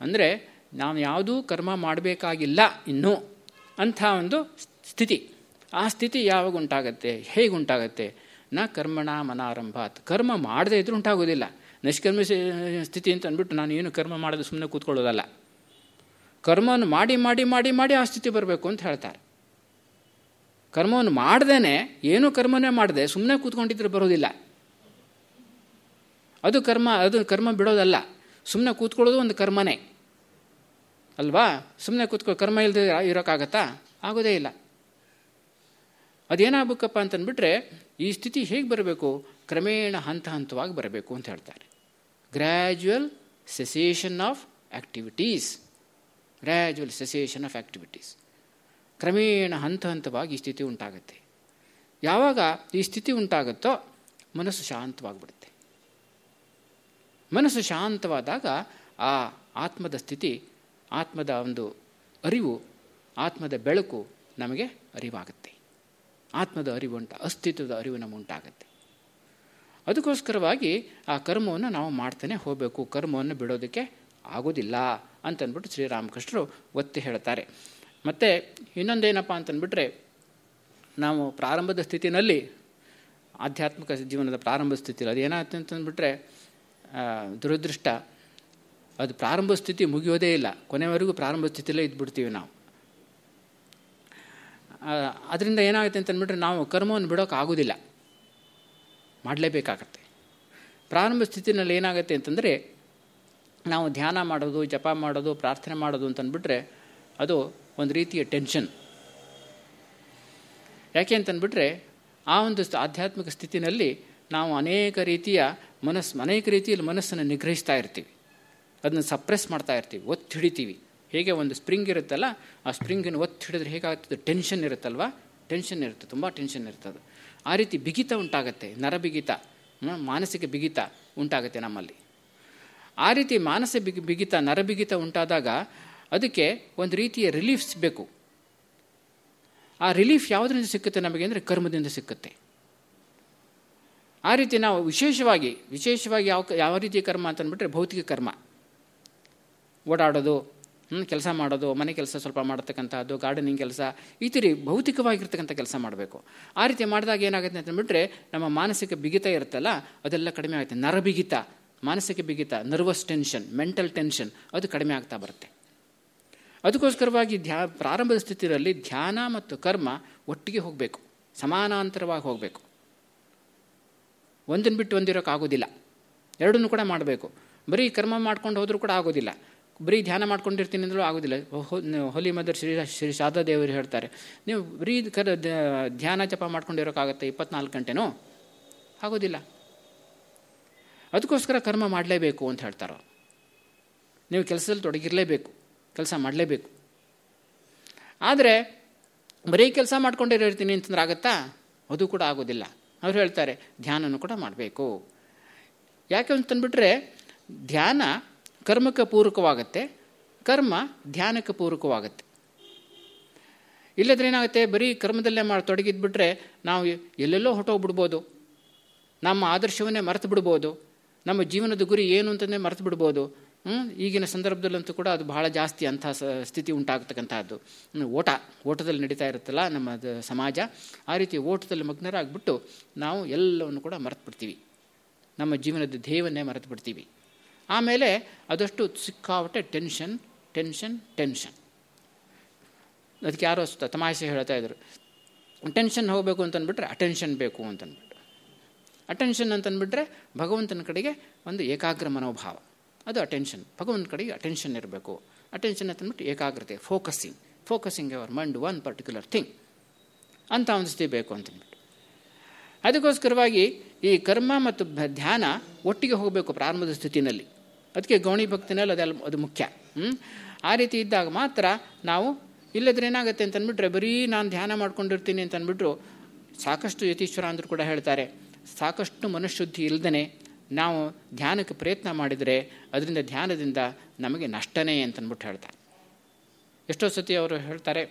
ಅಂದರೆ ನಾವು ಯಾವುದೂ ಕರ್ಮ ಮಾಡಬೇಕಾಗಿಲ್ಲ ಇನ್ನೂ ಅಂಥ ಒಂದು ಸ್ಥಿತಿ. ಆ ಸ್ಥಿತಿ ಯಾವಾಗ ಉಂಟಾಗತ್ತೆ? ಹೇಗೆ ಉಂಟಾಗತ್ತೆ? ನ ಕರ್ಮಣ ಮನಾರಂಭಾತ್. ಕರ್ಮ ಮಾಡದೇ ಇದ್ರೂ ಉಂಟಾಗೋದಿಲ್ಲ. ನಿಷ್ಕರ್ಮ ಸ್ಥಿತಿ ಅಂತ ಅಂದ್ಬಿಟ್ಟು ನಾನು ಏನು ಕರ್ಮ ಮಾಡೋದು ಸುಮ್ಮನೆ ಕೂತ್ಕೊಳ್ಳೋದಲ್ಲ. ಕರ್ಮವನ್ನು ಮಾಡಿ ಮಾಡಿ ಮಾಡಿ ಮಾಡಿ ಆ ಸ್ಥಿತಿ ಬರಬೇಕು ಅಂತ ಹೇಳ್ತಾರೆ. ಕರ್ಮವನ್ನು ಮಾಡ್ದೇ ಏನೂ ಕರ್ಮನೇ ಮಾಡದೆ ಸುಮ್ಮನೆ ಕೂತ್ಕೊಂಡಿದ್ರೆ ಬರೋದಿಲ್ಲ. ಅದು ಕರ್ಮ ಅದು ಕರ್ಮ ಬಿಡೋದಲ್ಲ. ಸುಮ್ಮನೆ ಕೂತ್ಕೊಳ್ಳೋದು ಒಂದು ಕರ್ಮನೇ. ಅಲ್ವಾ? ಸುಮ್ಮನೆ ಕೂತ್ಕೊ, ಕರ್ಮ ಇಲ್ಲದೆ ಇರೋಕ್ಕಾಗತ್ತಾ? ಆಗೋದೇ ಇಲ್ಲ. ಅದೇನಾಗಬೇಕಪ್ಪ ಅಂತಂದ್ಬಿಟ್ರೆ, ಈ ಸ್ಥಿತಿ ಹೇಗೆ ಬರಬೇಕು? ಕ್ರಮೇಣ ಹಂತ ಹಂತವಾಗಿ ಬರಬೇಕು ಅಂತ ಹೇಳ್ತಾರೆ. Gradual cessation of activities gradual cessation of activities ಕ್ರಮೇಣ ಹಂತ ಹಂತವಾಗಿ ಈ ಸ್ಥಿತಿ ಉಂಟಾಗುತ್ತೆ. ಯಾವಾಗ ಈ ಸ್ಥಿತಿ ಉಂಟಾಗುತ್ತೋ, ಮನಸ್ಸು ಶಾಂತವಾಗಿಬಿಡುತ್ತೆ. ಮನಸ್ಸು ಶಾಂತವಾದಾಗ ಆ ಆತ್ಮದ ಸ್ಥಿತಿ ಆತ್ಮದ ಒಂದು ಅರಿವು, ಆತ್ಮದ ಬೆಳಕು ನಮಗೆ ಅರಿವಾಗುತ್ತೆ. ಆತ್ಮದ ಅರಿವು ಉಂಟ ಅಸ್ತಿತ್ವದ ಅರಿವು ನಮ್ಮ ಉಂಟಾಗುತ್ತೆ. ಅದಕ್ಕೋಸ್ಕರವಾಗಿ ಆ ಕರ್ಮವನ್ನು ನಾವು ಮಾಡ್ತಾನೆ ಹೋಗಬೇಕು. ಕರ್ಮವನ್ನು ಬಿಡೋದಕ್ಕೆ ಆಗೋದಿಲ್ಲ ಅಂತನ್ಬಿಟ್ಟು ಶ್ರೀರಾಮಕೃಷ್ಣರು ಒತ್ತಿ ಹೇಳ್ತಾರೆ. ಮತ್ತು ಇನ್ನೊಂದೇನಪ್ಪ ಅಂತಂದ್ಬಿಟ್ರೆ ನಾವು ಪ್ರಾರಂಭದ ಸ್ಥಿತಿನಲ್ಲಿ, ಆಧ್ಯಾತ್ಮಿಕ ಜೀವನದ ಪ್ರಾರಂಭ ಸ್ಥಿತಿಯಲ್ಲಿ ಅದೇನಾಯ್ತು ಅಂತಂದ್ಬಿಟ್ರೆ ದುರದೃಷ್ಟ ಅದು ಪ್ರಾರಂಭ ಸ್ಥಿತಿ ಮುಗಿಯೋದೇ ಇಲ್ಲ. ಕೊನೆವರೆಗೂ ಪ್ರಾರಂಭ ಸ್ಥಿತಿಯಲ್ಲೇ ಇದ್ಬಿಡ್ತೀವಿ ನಾವು. ಅದರಿಂದ ಏನಾಗುತ್ತೆ ಅಂತಂದ್ಬಿಟ್ರೆ ನಾವು ಕರ್ಮವನ್ನು ಬಿಡೋಕೆ ಆಗೋದಿಲ್ಲ. ಮಾಡಲೇಬೇಕಾಗತ್ತೆ. ಪ್ರಾರಂಭ ಸ್ಥಿತಿನಲ್ಲಿ ಏನಾಗುತ್ತೆ ಅಂತಂದರೆ ನಾವು ಧ್ಯಾನ ಮಾಡೋದು, ಜಪ ಮಾಡೋದು, ಪ್ರಾರ್ಥನೆ ಮಾಡೋದು ಅಂತಂದ್ಬಿಟ್ರೆ ಅದು ಒಂದು ರೀತಿಯ ಟೆನ್ಷನ್. ಯಾಕೆ ಅಂತಂದ್ಬಿಟ್ರೆ ಆ ಒಂದು ಆಧ್ಯಾತ್ಮಿಕ ಸ್ಥಿತಿನಲ್ಲಿ ನಾವು ಅನೇಕ ರೀತಿಯ ಮನಸ್ಸು ಅನೇಕ ರೀತಿಯಲ್ಲಿ ಮನಸ್ಸನ್ನು ನಿಗ್ರಹಿಸ್ತಾ ಇರ್ತೀವಿ. ಅದನ್ನು ಸಪ್ರೆಸ್ ಮಾಡ್ತಾ ಇರ್ತೀವಿ, ಒತ್ತು ಹಿಡಿತೀವಿ. ಹೇಗೆ ಒಂದು ಸ್ಪ್ರಿಂಗ್ ಇರುತ್ತಲ್ಲ, ಆ ಸ್ಪ್ರಿಂಗನ್ನು ಒತ್ತು ಹಿಡಿದ್ರೆ ಹೇಗಾಗ್ತದೆ? ಟೆನ್ಷನ್ ಇರುತ್ತಲ್ವ? ಟೆನ್ಷನ್ ಇರುತ್ತೆ, ತುಂಬ ಟೆನ್ಷನ್ ಇರ್ತದೆ. ಆ ರೀತಿ ಬಿಗಿತ ಉಂಟಾಗುತ್ತೆ, ನರ ಬಿಗಿತ ಮಾನಸಿಕ ಬಿಗಿತ ಉಂಟಾಗುತ್ತೆ ನಮ್ಮಲ್ಲಿ. ಆ ರೀತಿ ಮಾನಸ ಬಿಗಿ, ಬಿಗಿತ ನರಬಿಗಿತ ಉಂಟಾದಾಗ ಅದಕ್ಕೆ ಒಂದು ರೀತಿಯ ರಿಲೀಫ್ ಬೇಕು. ಆ ರಿಲೀಫ್ ಯಾವುದರಿಂದ ಸಿಕ್ಕುತ್ತೆ ನಮಗೆ ಅಂದರೆ ಕರ್ಮದಿಂದ ಸಿಕ್ಕುತ್ತೆ. ಆ ರೀತಿ ನಾವು ವಿಶೇಷವಾಗಿ ವಿಶೇಷವಾಗಿ ಯಾವ ಯಾವ ರೀತಿಯ ಕರ್ಮ ಅಂತಂದ್ಬಿಟ್ರೆ ಭೌತಿಕ ಕರ್ಮ. ಓಡಾಡೋದು ಕೆಲಸ ಮಾಡೋದು, ಮನೆ ಕೆಲಸ ಸ್ವಲ್ಪ ಮಾಡತಕ್ಕಂಥದ್ದು ಗಾರ್ಡನಿಂಗ್ ಕೆಲಸ, ಈ ಥರ ಭೌತಿಕವಾಗಿರ್ತಕ್ಕಂಥ ಕೆಲಸ ಮಾಡಬೇಕು. ಆ ರೀತಿ ಮಾಡಿದಾಗ ಏನಾಗುತ್ತೆ ಅಂತಂದ್ಬಿಟ್ರೆ ನಮ್ಮ ಮಾನಸಿಕ ಬಿಗಿತ ಇರುತ್ತಲ್ಲ, ಅದೆಲ್ಲ ಕಡಿಮೆ ಆಗುತ್ತೆ. ನರಬಿಗಿತ, ಮಾನಸಿಕ ಬಿಗಿತ ನರ್ವಸ್ ಟೆನ್ಷನ್ ಮೆಂಟಲ್ ಟೆನ್ಷನ್ ಅದು ಕಡಿಮೆ ಆಗ್ತಾ ಬರುತ್ತೆ. ಅದಕ್ಕೋಸ್ಕರವಾಗಿ ಧ್ಯಾ, ಪ್ರಾರಂಭದ ಸ್ಥಿತಿಯಲ್ಲಿ ಧ್ಯಾನ ಮತ್ತು ಕರ್ಮ ಒಟ್ಟಿಗೆ ಹೋಗಬೇಕು. ಸಮಾನಾಂತರವಾಗಿ ಹೋಗಬೇಕು. ಒಂದನ್ನು ಬಿಟ್ಟು ಒಂದಿರೋಕ್ಕಾಗೋದಿಲ್ಲ ಎರಡನ್ನೂ ಕೂಡ ಮಾಡಬೇಕು. ಬರೀ ಕರ್ಮ ಮಾಡ್ಕೊಂಡು ಹೋದರೂ ಕೂಡ ಆಗೋದಿಲ್ಲ. ಬರೀ ಧ್ಯಾನ ಮಾಡ್ಕೊಂಡಿರ್ತೀನಿ ಅಂದರೂ ಆಗೋದಿಲ್ಲ. ಹೋಲಿ ಮದರ್ ಶ್ರೀ ಶ್ರೀ ಶಾರದಾ ದೇವರು ಹೇಳ್ತಾರೆ, ನೀವು ಬರೀ ಕರ ಧ್ಯಾನ ಜಪ ಮಾಡ್ಕೊಂಡಿರೋಕ್ಕಾಗತ್ತೆ ಇಪ್ಪತ್ನಾಲ್ಕು ಗಂಟೆನೂ? ಆಗೋದಿಲ್ಲ. ಅದಕ್ಕೋಸ್ಕರ ಕರ್ಮ ಮಾಡಲೇಬೇಕು ಅಂತ ಹೇಳ್ತಾರೆ? ನೀವು ಕೆಲಸದಲ್ಲಿ ತೊಡಗಿರಲೇಬೇಕು, ಕೆಲಸ ಮಾಡಲೇಬೇಕು. ಆದರೆ ಬರೀ ಕೆಲಸ ಮಾಡ್ಕೊಂಡಿರ್ತೀನಿ ಅಂತಂದ್ರೆ ಆಗುತ್ತಾ? ಅದು ಕೂಡ ಆಗೋದಿಲ್ಲ. ಅವ್ರು ಹೇಳ್ತಾರೆ, ಧ್ಯಾನನೂ ಕೂಡ ಮಾಡಬೇಕು. ಯಾಕೆ ಅಂತಂದ್ಬಿಟ್ರೆ, ಧ್ಯಾನ ಕರ್ಮಕ್ಕೆ ಪೂರಕವಾಗತ್ತೆ ಕರ್ಮ ಧ್ಯಾನಕ್ಕೆ ಪೂರಕವಾಗತ್ತೆ ಇಲ್ಲದ್ರೆ ಏನಾಗುತ್ತೆ ಬರೀ ಕರ್ಮದಲ್ಲೇ ಮಾಡಿ ತೊಡಗಿದ್ಬಿಟ್ರೆ ನಾವು ಎಲ್ಲೆಲ್ಲೋ ಹೊಟ್ಟೋಗ್ಬಿಡ್ಬೋದು ನಮ್ಮ ಆದರ್ಶವನ್ನೇ ಮರೆತು ಬಿಡ್ಬೋದು ನಮ್ಮ ಜೀವನದ ಗುರಿ ಏನು ಅಂತಲೇ ಮರೆತು ಬಿಡ್ಬೋದು ಈಗಿನ ಸಂದರ್ಭದಲ್ಲಂತೂ ಕೂಡ ಅದು ಬಹಳ ಜಾಸ್ತಿ ಅಂಥ ಸ್ಥಿತಿ ಉಂಟಾಗತಕ್ಕಂಥದ್ದು ಓಟ, ಓಟದಲ್ಲಿ ನಡೀತಾ ಇರುತ್ತಲ್ಲ ನಮ್ಮ ಸಮಾಜ, ಆ ರೀತಿ ಓಟದಲ್ಲಿ ಮಗ್ನರಾಗ್ಬಿಟ್ಟು ನಾವು ಎಲ್ಲವನ್ನು ಕೂಡ ಮರೆತು ಬಿಡ್ತೀವಿ ನಮ್ಮ ಜೀವನದ ಧ್ಯೇಯವನ್ನೇ ಮರೆತು ಬಿಡ್ತೀವಿ ಆಮೇಲೆ ಅದಷ್ಟು ಸಿಕ್ಕಾಪಟ್ಟೆ ಟೆನ್ಷನ್ ಟೆನ್ಷನ್ ಟೆನ್ಷನ್. ಅದಕ್ಕೆ ಯಾರೋ ತಮಾಷೆ ಹೇಳ್ತಾ ಇದ್ರು. ಟೆನ್ಷನ್ ಹೋಗಬೇಕು ಅಂತಂದ್ಬಿಟ್ರೆ ಅಟೆನ್ಷನ್ ಬೇಕು ಅಂತಂದ್ಬಿಟ್ಟು ಅಟೆನ್ಷನ್ ಅಂತಂದ್ಬಿಟ್ರೆ ಭಗವಂತನ ಕಡೆಗೆ ಒಂದು ಏಕಾಗ್ರ ಮನೋಭಾವ. ಅದು ಅಟೆನ್ಷನ್. ಭಗವಂತನ ಕಡೆಗೆ ಅಟೆನ್ಷನ್ ಇರಬೇಕು. ಅಟೆನ್ಷನ್ ಅಂತಂದ್ಬಿಟ್ಟು ಏಕಾಗ್ರತೆ, focusing. Focusing our mind one particular thing. ಅಂತ ಒಂದು ಬೇಕು ಅಂತಂದ್ಬಿಟ್ಟು ಅದಕ್ಕೋಸ್ಕರವಾಗಿ ಈ ಕರ್ಮ ಮತ್ತು ಧ್ಯಾನ ಒಟ್ಟಿಗೆ ಹೋಗಬೇಕು ಪ್ರಾರಂಭದ ಸ್ಥಿತಿನಲ್ಲಿ. ಅದಕ್ಕೆ ಗೌಣಿ ಭಕ್ತಿನಲ್ಲಿ ಅದೆಲ್ಲ ಅದು ಮುಖ್ಯ. ಆ ರೀತಿ ಇದ್ದಾಗ ಮಾತ್ರ ನಾವು ಇಲ್ಲದ್ರೆ ಏನಾಗುತ್ತೆ ಅಂತಂದ್ಬಿಟ್ರೆ ಬರೀ ನಾನು ಧ್ಯಾನ ಮಾಡ್ಕೊಂಡಿರ್ತೀನಿ ಅಂತಂದ್ಬಿಟ್ರು ಸಾಕಷ್ಟು ಯತೀಶ್ವರ ಅಂದರು ಕೂಡ ಹೇಳ್ತಾರೆ, ಸಾಕಷ್ಟು ಮನಃಶುದ್ಧಿ ಇಲ್ಲದೇ ನಾವು ಧ್ಯಾನಕ್ಕೆ ಪ್ರಯತ್ನ ಮಾಡಿದರೆ ಅದರಿಂದ ಧ್ಯಾನದಿಂದ ನಮಗೆ ನಷ್ಟನೇ ಅಂತಂದ್ಬಿಟ್ಟು ಹೇಳ್ತಾರೆ. ಎಷ್ಟೋ ಸತಿ ಅವರು ಹೇಳ್ತಾರೆ,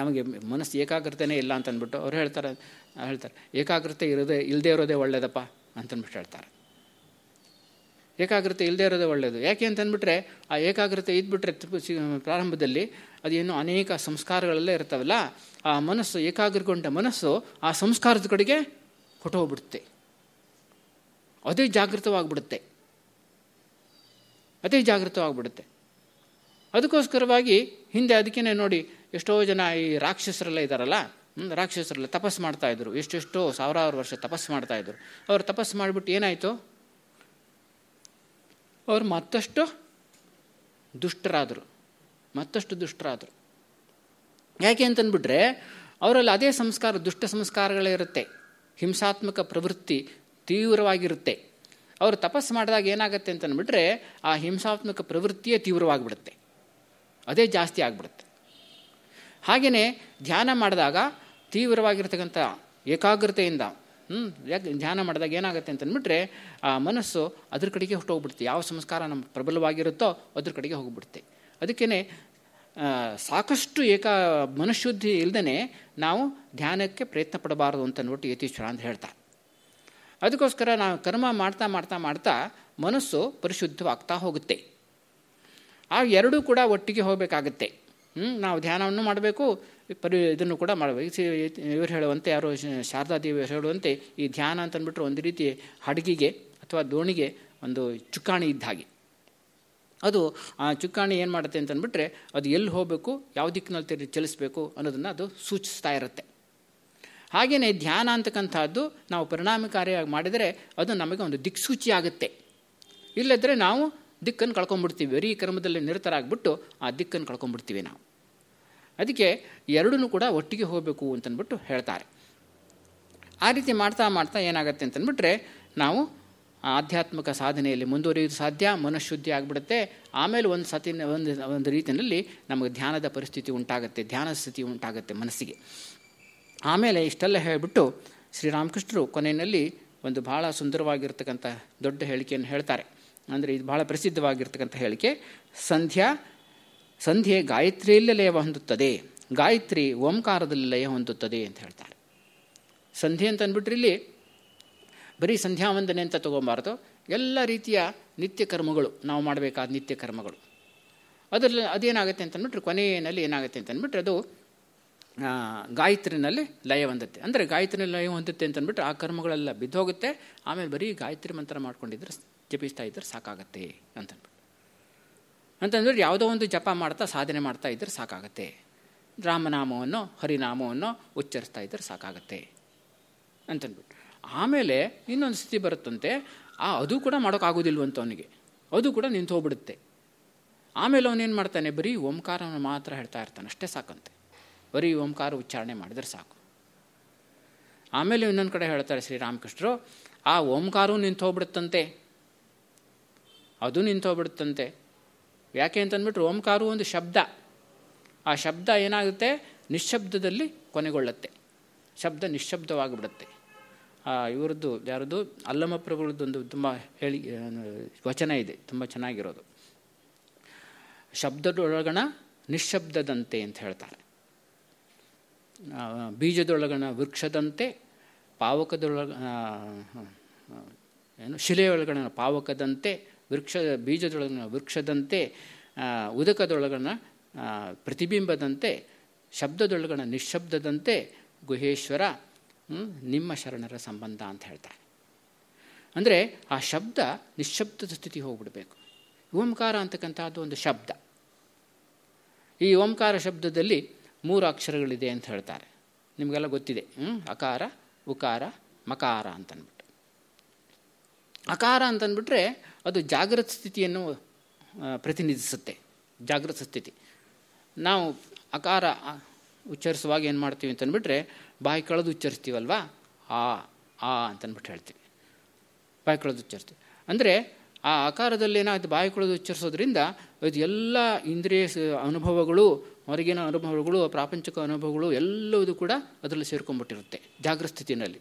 ನಮಗೆ ಮನಸ್ಸು ಏಕಾಗ್ರತೆನೇ ಇಲ್ಲ ಅಂತಂದ್ಬಿಟ್ಟು ಅವ್ರು ಹೇಳ್ತಾರೆ ಹೇಳ್ತಾರೆ, ಏಕಾಗ್ರತೆ ಇರೋದೇ ಇಲ್ಲದೇ ಇರೋದೇ ಒಳ್ಳೆಯದಪ್ಪ ಅಂತಂದ್ಬಿಟ್ಟು ಹೇಳ್ತಾರೆ. ಏಕಾಗ್ರತೆ ಇಲ್ಲದೇ ಇರೋದೇ ಒಳ್ಳೆಯದು ಯಾಕೆ ಅಂತಂದ್ಬಿಟ್ರೆ, ಆ ಏಕಾಗ್ರತೆ ಇದ್ಬಿಟ್ರೆ ಪ್ರಾರಂಭದಲ್ಲಿ ಅದೇನು ಅನೇಕ ಸಂಸ್ಕಾರಗಳೆಲ್ಲ ಇರ್ತಾವಲ್ಲ, ಆ ಮನಸ್ಸು, ಏಕಾಗ್ರಗೊಂಡ ಮನಸ್ಸು ಆ ಸಂಸ್ಕಾರದ ಕಡೆಗೆ ಹೊಟ್ಟೋಗ್ಬಿಡುತ್ತೆ ಅದೇ ಜಾಗೃತವಾಗಿಬಿಡುತ್ತೆ. ಅದೇ ಜಾಗೃತವಾಗಿಬಿಡುತ್ತೆ. ಅದಕ್ಕೋಸ್ಕರವಾಗಿ ಹಿಂದೆ ಅದಕ್ಕೇ ನೋಡಿ ಎಷ್ಟೋ ಜನ ಈ ರಾಕ್ಷಸರೆಲ್ಲ ಇದ್ದಾರಲ್ಲ ರಾಕ್ಷಸರೆಲ್ಲ ತಪಸ್ಸು ಮಾಡ್ತಾಯಿದ್ರು ಎಷ್ಟೆಷ್ಟೋ ಸಾವಿರಾರು ವರ್ಷ ತಪಸ್ಸು ಮಾಡ್ತಾಯಿದ್ರು ಅವ್ರು ತಪಸ್ಸು ಮಾಡಿಬಿಟ್ಟು ಏನಾಯಿತು? ಅವರು ಮತ್ತಷ್ಟು ದುಷ್ಟರಾದರು ಮತ್ತಷ್ಟು ದುಷ್ಟರಾದರು. ಯಾಕೆ ಅಂತಂದ್ಬಿಟ್ರೆ, ಅವರಲ್ಲಿ ಅದೇ ಸಂಸ್ಕಾರ, ದುಷ್ಟ ಸಂಸ್ಕಾರಗಳಿರುತ್ತೆ ಹಿಂಸಾತ್ಮಕ ಪ್ರವೃತ್ತಿ ತೀವ್ರವಾಗಿರುತ್ತೆ. ಅವರು ತಪಸ್ಸು ಮಾಡಿದಾಗ ಏನಾಗುತ್ತೆ ಅಂತಂದ್ಬಿಟ್ರೆ, ಆ ಹಿಂಸಾತ್ಮಕ ಪ್ರವೃತ್ತಿಯೇ ತೀವ್ರವಾಗಿಬಿಡುತ್ತೆ. ಅದೇ ಜಾಸ್ತಿ ಆಗಿಬಿಡುತ್ತೆ. ಹಾಗೆಯೇ ಧ್ಯಾನ ಮಾಡಿದಾಗ ತೀವ್ರವಾಗಿರ್ತಕ್ಕಂಥ ಏಕಾಗ್ರತೆಯಿಂದ ಹ್ಞೂ ಯಾಕೆ ಧ್ಯಾನ ಮಾಡಿದಾಗ ಏನಾಗುತ್ತೆ ಅಂತಂದ್ಬಿಟ್ರೆ, ಆ ಮನಸ್ಸು ಅದ್ರ ಕಡೆಗೆ ಹೊಟ್ಟೋಗ್ಬಿಡುತ್ತೆ. ಯಾವ ಸಂಸ್ಕಾರ ನಮ್ಮ ಪ್ರಬಲವಾಗಿರುತ್ತೋ ಅದ್ರ ಕಡೆಗೆ ಹೋಗ್ಬಿಡುತ್ತೆ. ಅದಕ್ಕೇ ಸಾಕಷ್ಟು ಏಕ ಮನಃಶುದ್ಧಿ ಇಲ್ಲದೇ ನಾವು ಧ್ಯಾನಕ್ಕೆ ಪ್ರಯತ್ನ ಪಡಬಾರದು ಅಂತ ನೋಡಿ ಯತೀಶ್ವರ ಅಂತ ಹೇಳ್ತಾರೆ ಅದಕ್ಕೋಸ್ಕರ ನಾವು ಕರ್ಮ ಮಾಡ್ತಾ ಮಾಡ್ತಾ ಮಾಡ್ತಾ ಮನಸ್ಸು ಪರಿಶುದ್ಧವಾಗ್ತಾ ಹೋಗುತ್ತೆ. ಆ ಎರಡೂ ಕೂಡ ಒಟ್ಟಿಗೆ ಹೋಗಬೇಕಾಗತ್ತೆ. ಹ್ಞೂ ನಾವು ಧ್ಯಾನವನ್ನು ಮಾಡಬೇಕು ಪರಿ, ಇದನ್ನು ಕೂಡ ಮಾಡಬೇಕು ಇವರು ಹೇಳುವಂತೆ, ಯಾರು ಶಾರದಾದೇವಿ ಹೇಳುವಂತೆ, ಈ ಧ್ಯಾನ ಅಂತಂದ್ಬಿಟ್ರೆ ಒಂದು ರೀತಿ ಹಡಗಿಗೆ ಅಥವಾ ದೋಣಿಗೆ ಒಂದು ಚುಕ್ಕಾಣಿ ಇದ್ದ ಹಾಗೆ. ಅದು ಆ ಚುಕ್ಕಾಣಿ ಏನು ಮಾಡುತ್ತೆ ಅಂತಂದ್ಬಿಟ್ರೆ, ಅದು ಎಲ್ಲಿ ಹೋಗಬೇಕು, ಯಾವ ದಿಕ್ಕಿನಲ್ಲಿ ತಿರುಗಿ ಚಲಿಸಬೇಕು ಅನ್ನೋದನ್ನು ಅದು ಸೂಚಿಸ್ತಾ ಇರುತ್ತೆ. ಹಾಗೆಯೇ ಧ್ಯಾನ ಅಂತಕ್ಕಂಥದ್ದು ನಾವು ಪರಿಣಾಮಕಾರಿಯಾಗಿ ಮಾಡಿದರೆ ಅದು ನಮಗೆ ಒಂದು ದಿಕ್ಸೂಚಿ ಆಗುತ್ತೆ. ಇಲ್ಲದ್ರೆ ನಾವು ದಿಕ್ಕನ್ನು ಕಳ್ಕೊಂಡ್ಬಿಡ್ತೀವಿ ಬರೀ ಕರ್ಮದಲ್ಲಿ ನಿರತರಾಗ್ಬಿಟ್ಟು ಆ ದಿಕ್ಕನ್ನು ಕಳ್ಕೊಂಡ್ಬಿಡ್ತೀವಿ ನಾವು. ಅದಕ್ಕೆ ಎರಡೂ ಕೂಡ ಒಟ್ಟಿಗೆ ಹೋಗಬೇಕು ಅಂತಂದ್ಬಿಟ್ಟು ಹೇಳ್ತಾರೆ. ಆ ರೀತಿ ಮಾಡ್ತಾ ಮಾಡ್ತಾ ಏನಾಗುತ್ತೆ ಅಂತಂದ್ಬಿಟ್ರೆ ನಾವು ಆಧ್ಯಾತ್ಮಿಕ ಸಾಧನೆಯಲ್ಲಿ ಮುಂದುವರಿಯೋದು ಸಾಧ್ಯ, ಮನಃಶುದ್ಧಿ ಆಗಿಬಿಡುತ್ತೆ. ಆಮೇಲೆ ಒಂದು ಸತಿ ಒಂದು ಒಂದು ರೀತಿಯಲ್ಲಿ ನಮಗೆ ಧ್ಯಾನದ ಪರಿಸ್ಥಿತಿ ಉಂಟಾಗುತ್ತೆ, ಧ್ಯಾನ ಸ್ಥಿತಿ ಉಂಟಾಗುತ್ತೆ ಮನಸ್ಸಿಗೆ. ಆಮೇಲೆ ಇಷ್ಟೆಲ್ಲ ಹೇಳಿಬಿಟ್ಟು ಶ್ರೀರಾಮಕೃಷ್ಣರು ಕೊನೆಯಲ್ಲಿ ಒಂದು ಭಾಳ ಸುಂದರವಾಗಿರ್ತಕ್ಕಂಥ ದೊಡ್ಡ ಹೇಳಿಕೆಯನ್ನು ಹೇಳ್ತಾರೆ. ಅಂದರೆ ಇದು ಭಾಳ ಪ್ರಸಿದ್ಧವಾಗಿರ್ತಕ್ಕಂಥ ಹೇಳಿಕೆ, ಸಂಧ್ಯಾ ಸಂಧ್ಯೆ ಗಾಯತ್ರಿಯಲ್ಲಿ ಲಯ ಹೊಂದುತ್ತದೆ. ಗಾಯತ್ರಿ ಓಂಕಾರದಲ್ಲಿ ಲಯ ಹೊಂದುತ್ತದೆ ಅಂತ ಹೇಳ್ತಾರೆ. ಸಂಧ್ಯೆ ಅಂತ ಅಂದ್ಬಿಟ್ರೆ ಇಲ್ಲಿ ಬರೀ ಸಂಧ್ಯಾ ವಂದನೆ ಅಂತ ತೊಗೊಬಾರ್ದು. ಎಲ್ಲ ರೀತಿಯ ನಿತ್ಯ ಕರ್ಮಗಳು, ನಾವು ಮಾಡಬೇಕಾದ ನಿತ್ಯ ಕರ್ಮಗಳು. ಅದರಲ್ಲಿ ಅದೇನಾಗುತ್ತೆ ಅಂತಂದ್ಬಿಟ್ರೆ ಕೊನೆಯಲ್ಲಿ ಏನಾಗುತ್ತೆ ಅಂತಂದ್ಬಿಟ್ರೆ ಅದು ಗಾಯತ್ರಿನಲ್ಲಿ ಲಯ ಹೊಂದುತ್ತೆ. ಅಂದರೆ ಗಾಯತ್ರಿನಲ್ಲಿ ಲಯ ಹೊಂದುತ್ತೆ ಅಂತಂದ್ಬಿಟ್ರೆ ಆ ಕರ್ಮಗಳೆಲ್ಲ ಬಿದ್ದೋಗುತ್ತೆ. ಆಮೇಲೆ ಬರೀ ಗಾಯತ್ರಿ ಮಂತ್ರ ಮಾಡ್ಕೊಂಡಿದ್ರೆ ಜಪಿಸ್ತಾ ಇದ್ರೆ ಸಾಕಾಗತ್ತೆ ಅಂತಂದ್ಬಿಟ್ಟು ಅಂತಂದ್ರೆ ಯಾವುದೋ ಒಂದು ಜಪ ಮಾಡ್ತಾ ಸಾಧನೆ ಮಾಡ್ತಾ ಇದ್ದರೆ ಸಾಕಾಗತ್ತೆ. ರಾಮನಾಮವನ್ನು, ಹರಿನಾಮವನ್ನು ಉಚ್ಚರಿಸ್ತಾ ಇದ್ದರೆ ಸಾಕಾಗತ್ತೆ. ಅಂತಂದ್ಬಿಟ್ಟು. ಆಮೇಲೆ ಇನ್ನೊಂದು ಸ್ಥಿತಿ ಬರುತ್ತಂತೆ, ಆ ಅದು ಕೂಡ ಮಾಡೋಕ್ಕಾಗೋದಿಲ್ವಂತ ಅವನಿಗೆ. ಅದು ಕೂಡ ನಿಂತು ಹೋಗ್ಬಿಡುತ್ತೆ. ಆಮೇಲೆ ಅವನೇನು ಮಾಡ್ತಾನೆ, ಬರೀ ಓಂಕಾರವನ್ನು ಮಾತ್ರ ಹೇಳ್ತಾ ಇರ್ತಾನೆ, ಅಷ್ಟೇ ಸಾಕಂತೆ. ಬರೀ ಓಂಕಾರ ಉಚ್ಚಾರಣೆ ಮಾಡಿದ್ರೆ ಸಾಕು. ಆಮೇಲೆ ಇನ್ನೊಂದು ಕಡೆ ಹೇಳ್ತಾರೆ ಶ್ರೀರಾಮಕೃಷ್ಣರು, ಆ ಓಂಕಾರವೂ ನಿಂತು ಹೋಗ್ಬಿಡುತ್ತಂತೆ. ಅದು ನಿಂತು ಹೋಗ್ಬಿಡುತ್ತಂತೆ. ಯಾಕೆ ಅಂತಂದ್ಬಿಟ್ರೆ ಓಂಕಾರವು ಒಂದು ಶಬ್ದ. ಆ ಶಬ್ದ ಏನಾಗುತ್ತೆ? ನಿಶ್ಶಬ್ದದಲ್ಲಿ ಕೊನೆಗೊಳ್ಳುತ್ತೆ. ಶಬ್ದ ನಿಶ್ಶಬ್ದವಾಗಿಬಿಡುತ್ತೆ. ಇವ್ರದ್ದು ಅಲ್ಲಮ ಪ್ರಭುಗಳದ್ದೊಂದು ತುಂಬ ಹೇಳಿ ವಚನ ಇದೆ. ತುಂಬ ಚೆನ್ನಾಗಿರೋದು. ಶಬ್ದದೊಳಗಣ ನಿಶ್ಶಬ್ದದಂತೆ ಅಂತ ಹೇಳ್ತಾರೆ. ಬೀಜದೊಳಗಣ ವೃಕ್ಷದಂತೆ, ಪಾವಕದೊಳಗ ಏನು? ಶಿಲೆಯೊಳಗಣ ಪಾವಕದಂತೆ ವೃಕ್ಷ, ಬೀಜದೊಳಗಿನ ವೃಕ್ಷದಂತೆ ಉದಕದೊಳಗಣ ಪ್ರತಿಬಿಂಬದಂತೆ ಶಬ್ದದೊಳಗಣ ನಿಶ್ಶಬ್ದದಂತೆ ಗುಹೇಶ್ವರ ನಿಮ್ಮ ಶರಣರ ಸಂಬಂಧ ಅಂತ ಹೇಳ್ತಾರೆ. ಅಂದರೆ ಆ ಶಬ್ದ ನಿಶ್ಶಬ್ದದ ಸ್ಥಿತಿ ಹೋಗ್ಬಿಡಬೇಕು. ಓಂಕಾರ ಅಂತಕ್ಕಂಥದ್ದು ಒಂದು ಶಬ್ದ. ಈ ಓಂಕಾರ ಶಬ್ದದಲ್ಲಿ ಮೂರು ಅಕ್ಷರಗಳಿದೆ ಅಂತ ಹೇಳ್ತಾರೆ. ನಿಮಗೆಲ್ಲ ಗೊತ್ತಿದೆ. ಅಕಾರ, ಉಕಾರ, ಮಕಾರ ಅಂತನ್ಬಿಟ್ಟು. ಅಕಾರ ಅಂತಂದ್ಬಿಟ್ರೆ ಅದು ಜಾಗೃತ ಸ್ಥಿತಿಯನ್ನು ಪ್ರತಿನಿಧಿಸುತ್ತೆ. ಜಾಗೃತ ಸ್ಥಿತಿ. ನಾವು ಅಕಾರ ಉಚ್ಚರಿಸುವಾಗ ಏನು ಮಾಡ್ತೀವಿ ಅಂತಂದ್ಬಿಟ್ರೆ, ಬಾಯಿ ಕಳೆದು ಉಚ್ಚರಿಸ್ತೀವಲ್ವಾ? ಆ ಆ ಅಂತಂದ್ಬಿಟ್ಟು ಹೇಳ್ತೀವಿ. ಬಾಯಿ ಕಳೆದು ಉಚ್ಚರಿಸ್ತೀವಿ. ಅಂದರೆ, ಆ ಆಕಾರದಲ್ಲಿ ಏನಾಗುತ್ತೆ ಬಾಯಿ ಕೊಳೆದು ಉಚ್ಚರಿಸೋದ್ರಿಂದ ಅದು ಎಲ್ಲ ಇಂದ್ರಿಯ ಅನುಭವಗಳು, ಹೊರಗಿನ ಅನುಭವಗಳು, ಪ್ರಾಪಂಚಿಕ ಅನುಭವಗಳು ಎಲ್ಲವೂ ಕೂಡ ಅದರಲ್ಲಿ ಸೇರ್ಕೊಂಡ್ಬಿಟ್ಟಿರುತ್ತೆ, ಜಾಗೃತ ಸ್ಥಿತಿನಲ್ಲಿ.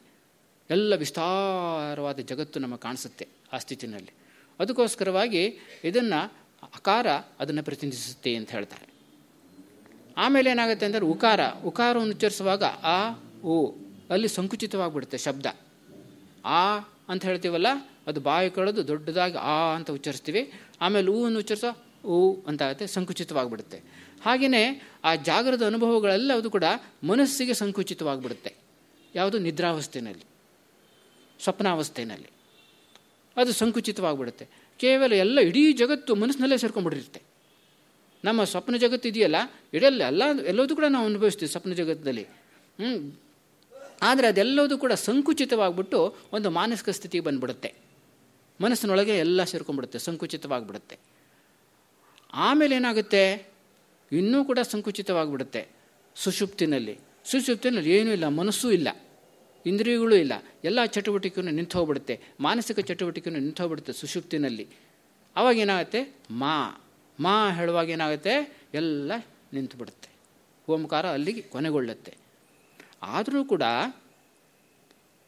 ಎಲ್ಲ ವಿಸ್ತಾರವಾದ ಜಗತ್ತು ನಮಗೆ ಕಾಣಿಸುತ್ತೆ ಆ ಸ್ಥಿತಿನಲ್ಲಿ. ಅದಕ್ಕೋಸ್ಕರವಾಗಿ ಇದನ್ನು ಅಕಾರ ಅದನ್ನು ಪ್ರತಿನಿಧಿಸುತ್ತೆ ಅಂತ ಹೇಳ್ತಾರೆ. ಆಮೇಲೆ ಏನಾಗುತ್ತೆ ಅಂದರೆ ಉಕಾರ, ಉಕಾರವನ್ನು ಉಚ್ಚರಿಸುವಾಗ ಆ ಓ ಅಲ್ಲಿ ಸಂಕುಚಿತವಾಗಿಬಿಡುತ್ತೆ ಶಬ್ದ. ಆ ಅಂತ ಹೇಳ್ತೀವಲ್ಲ, ಅದು ಬಾಯಿ ಕಳೆದು ದೊಡ್ಡದಾಗಿ ಆ ಅಂತ ಉಚ್ಚರಿಸ್ತೀವಿ. ಆಮೇಲೆ ಹೂವನ್ನು ಉಚ್ಚರಿಸೋ ಹೂ ಅಂತ ಆಗುತ್ತೆ ಸಂಕುಚಿತವಾಗಿಬಿಡುತ್ತೆ. ಹಾಗೆಯೇ ಆ ಜಾಗರದ ಅನುಭವಗಳೆಲ್ಲ ಅದು ಕೂಡ ಮನಸ್ಸಿಗೆ ಸಂಕುಚಿತವಾಗಿಬಿಡುತ್ತೆ. ಯಾವುದು? ನಿದ್ರಾವಸ್ಥೆಯಲ್ಲಿ ಸ್ವಪ್ನಾವಸ್ಥೆಯಲ್ಲಿ ಅದು ಸಂಕುಚಿತವಾಗಿಬಿಡುತ್ತೆ. ಕೇವಲ ಎಲ್ಲ ಇಡೀ ಜಗತ್ತು ಮನಸ್ಸಿನಲ್ಲೇ ಸೇರ್ಕೊಂಡ್ಬಿಟ್ಟಿರುತ್ತೆ. ನಮ್ಮ ಸ್ವಪ್ನ ಜಗತ್ತು ಇದೆಯಲ್ಲ, ಇಡಲ್ಲ ಎಲ್ಲ, ಎಲ್ಲದೂ ಕೂಡ ನಾವು ಅನುಭವಿಸ್ತೀವಿ ಸ್ವಪ್ನ ಜಗತ್ತಿನಲ್ಲಿ. ಹ್ಞೂ ಆದರೆ ಅದೆಲ್ಲದೂ ಕೂಡ ಸಂಕುಚಿತವಾಗಿಬಿಟ್ಟು ಒಂದು ಮಾನಸಿಕ ಸ್ಥಿತಿಗೆ ಬಂದ್ಬಿಡುತ್ತೆ. ಮನಸ್ಸಿನೊಳಗೆ ಎಲ್ಲ ಸೇರ್ಕೊಂಡ್ಬಿಡುತ್ತೆ, ಸಂಕುಚಿತವಾಗಿಬಿಡುತ್ತೆ. ಆಮೇಲೆ ಏನಾಗುತ್ತೆ? ಇನ್ನೂ ಕೂಡ ಸಂಕುಚಿತವಾಗಿಬಿಡುತ್ತೆ ಸುಷುಪ್ತಿನಲ್ಲಿ. ಸುಷುಪ್ತಿನಲ್ಲಿ ಏನೂ ಇಲ್ಲ, ಮನಸ್ಸೂ ಇಲ್ಲ. ಇಂದ್ರಿಯಗಳೂ ಇಲ್ಲ. ಎಲ್ಲ ಚಟುವಟಿಕೆಯನ್ನು ನಿಂತು ಹೋಗ್ಬಿಡುತ್ತೆ. ಮಾನಸಿಕ ಚಟುವಟಿಕೆಯನ್ನು ನಿಂತು ಹೋಗ್ಬಿಡುತ್ತೆ ಅವಾಗ ಏನಾಗುತ್ತೆ? ಮಾ. ಮಾ ಹೇಳುವಾಗ ಏನಾಗುತ್ತೆ? ಎಲ್ಲ ನಿಂತು ಬಿಡುತ್ತೆ. ಓಂಕಾರ ಅಲ್ಲಿಗೆ ಕೊನೆಗೊಳ್ಳುತ್ತೆ. ಆದರೂ ಕೂಡ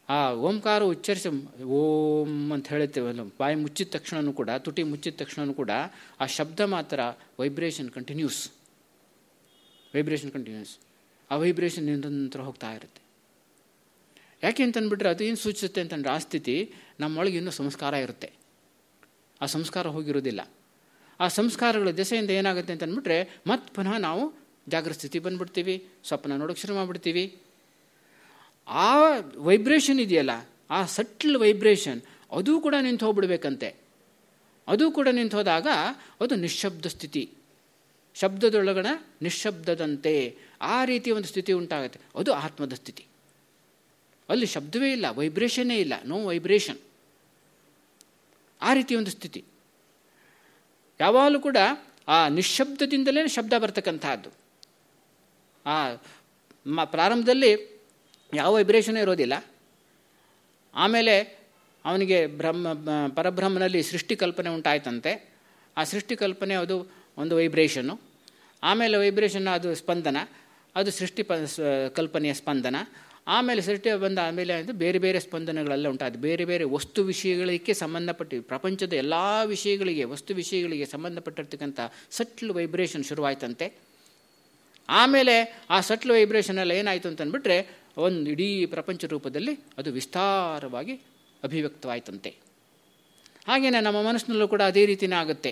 ಆ ಓಂಕಾರ ಉಚ್ಚರಿಸಿ ಓಂ ಅಂತ ಹೇಳುತ್ತೇವೆ ಬಾಯಿ ಮುಚ್ಚಿದ ತಕ್ಷಣವೂ ಕೂಡ, ತುಟಿ ಮುಚ್ಚಿದ ತಕ್ಷಣವೂ ಕೂಡ ಆ ಶಬ್ದ ಮಾತ್ರ ವೈಬ್ರೇಷನ್ ಕಂಟಿನ್ಯೂಸ್ ವೈಬ್ರೇಷನ್ ಕಂಟಿನ್ಯೂಸ್ ಆ ವೈಬ್ರೇಷನ್ ನಿರಂತರ ಹೋಗ್ತಾ ಇರುತ್ತೆ. ಯಾಕೆ ಅಂತಂದ್ಬಿಟ್ರೆ ಅದು ಏನು ಸೂಚಿಸುತ್ತೆ ಅಂತಂದರೆ ಆ ಸ್ಥಿತಿ ನಮ್ಮೊಳಗೆ ಇನ್ನೂ ಸಂಸ್ಕಾರ ಇರುತ್ತೆ. ಆ ಸಂಸ್ಕಾರ ಹೋಗಿರೋದಿಲ್ಲ ಆ ಸಂಸ್ಕಾರಗಳ ದೆಸೆಯಿಂದ ಏನಾಗುತ್ತೆ ಅಂತಂದ್ಬಿಟ್ರೆ ಮತ್ತೆ ಪುನಃ ನಾವು ಜಾಗೃತ ಸ್ಥಿತಿ ಬಂದ್ಬಿಡ್ತೀವಿ, ಸ್ವಪ್ನ ನೋಡೋಕೆ ಶುರು ಮಾಡಿಬಿಡ್ತೀವಿ. ಆ ವೈಬ್ರೇಷನ್ ಇದೆಯಲ್ಲ, ಆ ಸಟ್ಲ್ ವೈಬ್ರೇಷನ್ ಅದು ಕೂಡ ನಿಂತು ಹೋಗ್ಬಿಡ್ಬೇಕಂತೆ. ಅದು ಕೂಡ ನಿಂತು ಹೋದಾಗ ಅದು ನಿಶ್ಶಬ್ದ ಸ್ಥಿತಿ. ಶಬ್ದದೊಳಗಣ ನಿಶ್ಶಬ್ದದಂತೆ ಆ ರೀತಿಯ ಒಂದು ಸ್ಥಿತಿ ಉಂಟಾಗುತ್ತೆ. ಅದು ಆತ್ಮದ ಸ್ಥಿತಿ. ಅಲ್ಲಿ ಶಬ್ದವೇ ಇಲ್ಲ ವೈಬ್ರೇಷನ್ನೇ ಇಲ್ಲ ನೋ ವೈಬ್ರೇಷನ್ ಆ ರೀತಿ ಒಂದು ಸ್ಥಿತಿ. ಯಾವಾಗಲೂ ಕೂಡ ಆ ನಿಶ್ಶಬ್ದದಿಂದಲೇ ಶಬ್ದ ಬರ್ತಕ್ಕಂಥದ್ದು ಆ, ಮ, ಪ್ರಾರಂಭದಲ್ಲಿ ಯಾವ ವೈಬ್ರೇಷನ್ ಇರೋದಿಲ್ಲ. ಆಮೇಲೆ ಅವನಿಗೆ ಬ್ರಹ್ಮ ಪರಬ್ರಹ್ಮನಲ್ಲಿ ಸೃಷ್ಟಿ ಕಲ್ಪನೆ ಉಂಟಾಯ್ತಂತೆ. ಆ ಸೃಷ್ಟಿ ಕಲ್ಪನೆ ಅದು ಒಂದು ವೈಬ್ರೇಷನ್ನು ಆಮೇಲೆ ವೈಬ್ರೇಷನ್ ಅದು ಸ್ಪಂದನ. ಅದು ಸೃಷ್ಟಿ ಕಲ್ಪನೆಯ ಸ್ಪಂದನ. ಆಮೇಲೆ ಸೃಷ್ಟಿ ಬಂದ ಆಮೇಲೆ ಅಂದರೆ ಬೇರೆ ಬೇರೆ ಸ್ಪಂದನಗಳೆಲ್ಲ ಉಂಟಾದ ಬೇರೆ ಬೇರೆ ವಸ್ತು ವಿಷಯಗಳಿಗೆ ಸಂಬಂಧಪಟ್ಟಿವೆ ಪ್ರಪಂಚದ ಎಲ್ಲ ವಿಷಯಗಳಿಗೆ, ವಸ್ತು ವಿಷಯಗಳಿಗೆ ಸಂಬಂಧಪಟ್ಟಿರ್ತಕ್ಕಂಥ ಸಟ್ಲ್ ವೈಬ್ರೇಷನ್ ಶುರುವಾಯ್ತಂತೆ. ಆಮೇಲೆ ಆ ಸಟ್ಲ್ ವೈಬ್ರೇಷನ್ ಎಲ್ಲ ಏನಾಯಿತು ಅಂತಂದ್ಬಿಟ್ರೆ ಒಂದು ಇಡೀ ಪ್ರಪಂಚ ರೂಪದಲ್ಲಿ ಅದು ವಿಸ್ತಾರವಾಗಿ ಅಭಿವ್ಯಕ್ತವಾಯ್ತಂತೆ. ಹಾಗೆಯೇ ನಮ್ಮ ಮನಸ್ಸಿನಲ್ಲೂ ಕೂಡ ಅದೇ ರೀತಿಯೇ ಆಗುತ್ತೆ.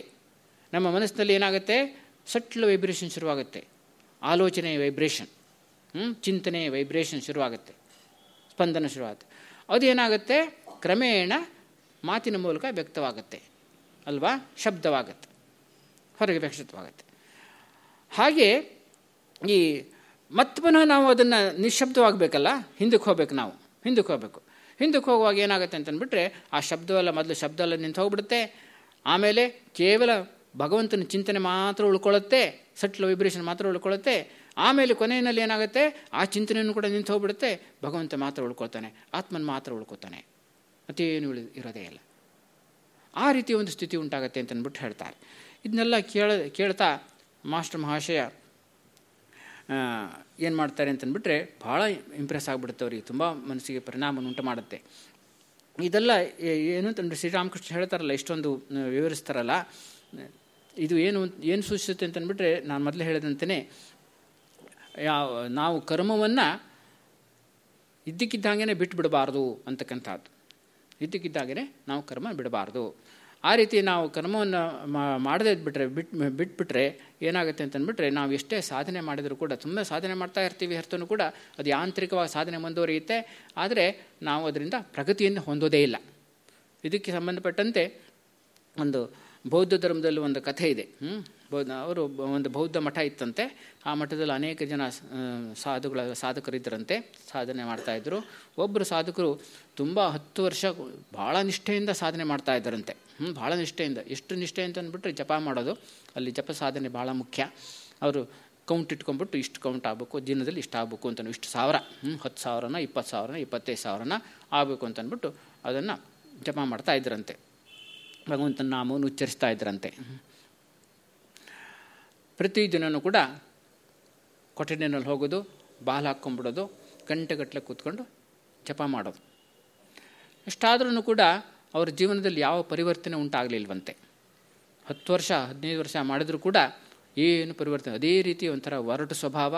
ನಮ್ಮ ಮನಸ್ಸಿನಲ್ಲಿ ಏನಾಗುತ್ತೆ? ಸಟ್ಲ್ ವೈಬ್ರೇಷನ್ ಶುರುವಾಗುತ್ತೆ. ಆಲೋಚನೆ ವೈಬ್ರೇಷನ್ ಚಿಂತನೆ ವೈಬ್ರೇಷನ್ ಶುರುವಾಗುತ್ತೆ. ಸ್ಪಂದನ ಶುರುವಾಗುತ್ತೆ. ಅದೇನಾಗುತ್ತೆ ಕ್ರಮೇಣ ಮಾತಿನ ಮೂಲಕ ವ್ಯಕ್ತವಾಗುತ್ತೆ. ಅಲ್ವಾ? ಶಬ್ದವಾಗುತ್ತೆ. ಹೊರಗೆ ವ್ಯಕ್ತವಾಗುತ್ತೆ ಹಾಗೆ ಈ ಮತ್ತೆ ಪುನಃ ನಾವು ಅದನ್ನು ನಿಶಬ್ದವಾಗಬೇಕಲ್ಲ? ಹಿಂದಕ್ಕೆ ಹೋಗ್ಬೇಕು ನಾವು. ಹಿಂದಕ್ಕೆ ಹೋಗಬೇಕು. ಹಿಂದಕ್ಕೆ ಹೋಗುವಾಗ ಏನಾಗುತ್ತೆ ಅಂತಂದ್ಬಿಟ್ರೆ, ಆ ಶಬ್ದವೆಲ್ಲ ಮೊದಲು ಶಬ್ದ ಎಲ್ಲ ನಿಂತು ಹೋಗ್ಬಿಡುತ್ತೆ. ಆಮೇಲೆ ಕೇವಲ ಭಗವಂತನ ಚಿಂತನೆ ಮಾತ್ರ ಉಳ್ಕೊಳ್ಳುತ್ತೆ. ಸಟ್ಲ್ ವೈಬ್ರೇಷನ್ ಮಾತ್ರ ಉಳ್ಕೊಳ್ಳುತ್ತೆ. ಆಮೇಲೆ ಕೊನೆಯಲ್ಲಿ ಏನಾಗುತ್ತೆ? ಆ ಚಿಂತನೆಯನ್ನು ಕೂಡ ನಿಂತು ಹೋಗ್ಬಿಡುತ್ತೆ. ಭಗವಂತ ಮಾತ್ರ ಉಳ್ಕೊಳ್ತಾನೆ. ಆತ್ಮನ ಮಾತ್ರ ಉಳ್ಕೊತಾನೆ ಮತ್ತೇನು ಉಳಿ ಇರೋದೇ ಇಲ್ಲ. ಆ ರೀತಿ ಒಂದು ಸ್ಥಿತಿ ಉಂಟಾಗತ್ತೆ ಅಂತಂದ್ಬಿಟ್ಟು ಹೇಳ್ತಾರೆ. ಇದನ್ನೆಲ್ಲ ಕೇಳ, ಕೇಳ್ತಾ ಮಾಸ್ಟರ್ ಮಹಾಶಯ ಏನು ಮಾಡ್ತಾರೆ ಅಂತಂದ್ಬಿಟ್ರೆ ಭಾಳ ಇಂಪ್ರೆಸ್ ಆಗಿಬಿಡುತ್ತೆ ಅವ್ರಿಗೆ. ತುಂಬ ಮನಸ್ಸಿಗೆ ಪರಿಣಾಮವನ್ನು ಉಂಟು ಮಾಡುತ್ತೆ ಇದೆಲ್ಲ ಏನು ಅಂತಂದರೆ ಶ್ರೀರಾಮಕೃಷ್ಣ ಹೇಳ್ತಾರಲ್ಲ, ಇಷ್ಟೊಂದು ವಿವರಿಸ್ತಾರಲ್ಲ. ಇದು ಏನು ಏನು ಸೂಚಿಸುತ್ತೆ ಅಂತಂದ್ಬಿಟ್ರೆ ನಾನು ಮೊದಲೇ ಹೇಳಿದಂತೆಯೇ ಯಾವ, ನಾವು ಕರ್ಮವನ್ನು ಇದ್ದಕ್ಕಿದ್ದಾಗೇ ಬಿಟ್ಟು ಬಿಡಬಾರ್ದು ಅಂತಕ್ಕಂಥದ್ದು. ಇದ್ದಕ್ಕಿದ್ದಾಗೇ ನಾವು ಕರ್ಮ ಬಿಡಬಾರ್ದು. ಆ ರೀತಿ ನಾವು ಕರ್ಮವನ್ನು ಮಾಡದೇ ಬಿಟ್ಟರೆ ಬಿಟ್ಟು ಬಿಟ್ಬಿಟ್ರೆ ಏನಾಗುತ್ತೆ ಅಂತಂದ್ಬಿಟ್ರೆ, ನಾವು ಎಷ್ಟೇ ಸಾಧನೆ ಮಾಡಿದರೂ ಕೂಡ, ತುಂಬ ಸಾಧನೆ ಮಾಡ್ತಾ ಇರ್ತೀವಿ ಹೊರತೂ ಕೂಡ, ಅದು ಯಾಂತ್ರಿಕವಾಗಿ ಸಾಧನೆ ಮುಂದುವರಿಯುತ್ತೆ. ಆದರೆ ನಾವು ಅದರಿಂದ ಪ್ರಗತಿಯನ್ನು ಹೊಂದೋದೇ ಇಲ್ಲ. ಇದಕ್ಕೆ ಸಂಬಂಧಪಟ್ಟಂತೆ ಒಂದು ಬೌದ್ಧ ಧರ್ಮದಲ್ಲಿ ಒಂದು ಕಥೆ ಇದೆ. ಅವರು ಒಂದು ಬೌದ್ಧ ಮಠ ಇತ್ತಂತೆ. ಆ ಮಠದಲ್ಲಿ ಅನೇಕ ಜನ ಸಾಧುಗಳ, ಸಾಧಕರಿದ್ದರಂತೆ, ಸಾಧನೆ ಮಾಡ್ತಾಯಿದ್ರು ಒಬ್ಬರು ಸಾಧಕರು ತುಂಬ ಹತ್ತು ವರ್ಷ ಭಾಳ ನಿಷ್ಠೆಯಿಂದ ಸಾಧನೆ ಮಾಡ್ತಾ ಇದ್ದರಂತೆ. ಹ್ಞೂ ಭಾಳ ನಿಷ್ಠೆಯಿಂದ. ಎಷ್ಟು ನಿಷ್ಠೆ ಅಂತ ಅಂದ್ಬಿಟ್ರೆ ಜಪ ಮಾಡೋದು. ಅಲ್ಲಿ ಜಪ ಸಾಧನೆ ಭಾಳ ಮುಖ್ಯ. ಅವರು ಕೌಂಟ್ ಇಟ್ಕೊಂಡ್ಬಿಟ್ಟು ಇಷ್ಟು ಕೌಂಟ್ ಆಗಬೇಕು, ದಿನದಲ್ಲಿ ಇಷ್ಟು ಆಗಬೇಕು ಅಂತ ಇಷ್ಟು ಸಾವಿರ. ಹ್ಞೂ ಹತ್ತು ಸಾವಿರನ, ಇಪ್ಪತ್ತು ಸಾವಿರನ, ಇಪ್ಪತ್ತೈದು ಸಾವಿರನ ಆಗಬೇಕು ಅಂತ ಅಂದ್ಬಿಟ್ಟು ಅದನ್ನು ಜಪ ಮಾಡ್ತಾ ಇದ್ದರಂತೆ. ಭಗವಂತನ ನಾಮವನ್ನು ಉಚ್ಚರಿಸ್ತಾ ಇದ್ದರಂತೆ. ಪ್ರತಿದಿನವೂ ಕೂಡ ಕೊಠಡಿನಲ್ಲಿ ಹೋಗೋದು, ಬಾಲ್ ಹಾಕ್ಕೊಂಬಿಡೋದು ಗಂಟೆಗಟ್ಟಲೆ ಕೂತ್ಕೊಂಡು ಜಪ ಮಾಡೋದು. ಇಷ್ಟಾದ್ರೂ ಕೂಡ ಅವ್ರ ಜೀವನದಲ್ಲಿ ಯಾವ ಪರಿವರ್ತನೆ ಉಂಟಾಗಲಿಲ್ವಂತೆ. ಹತ್ತು ವರ್ಷ, ಹದಿನೈದು ವರ್ಷ ಮಾಡಿದರೂ ಕೂಡ ಏನು ಪರಿವರ್ತನೆ, ಅದೇ ರೀತಿ ಒಂಥರ ಒರಟು ಸ್ವಭಾವ,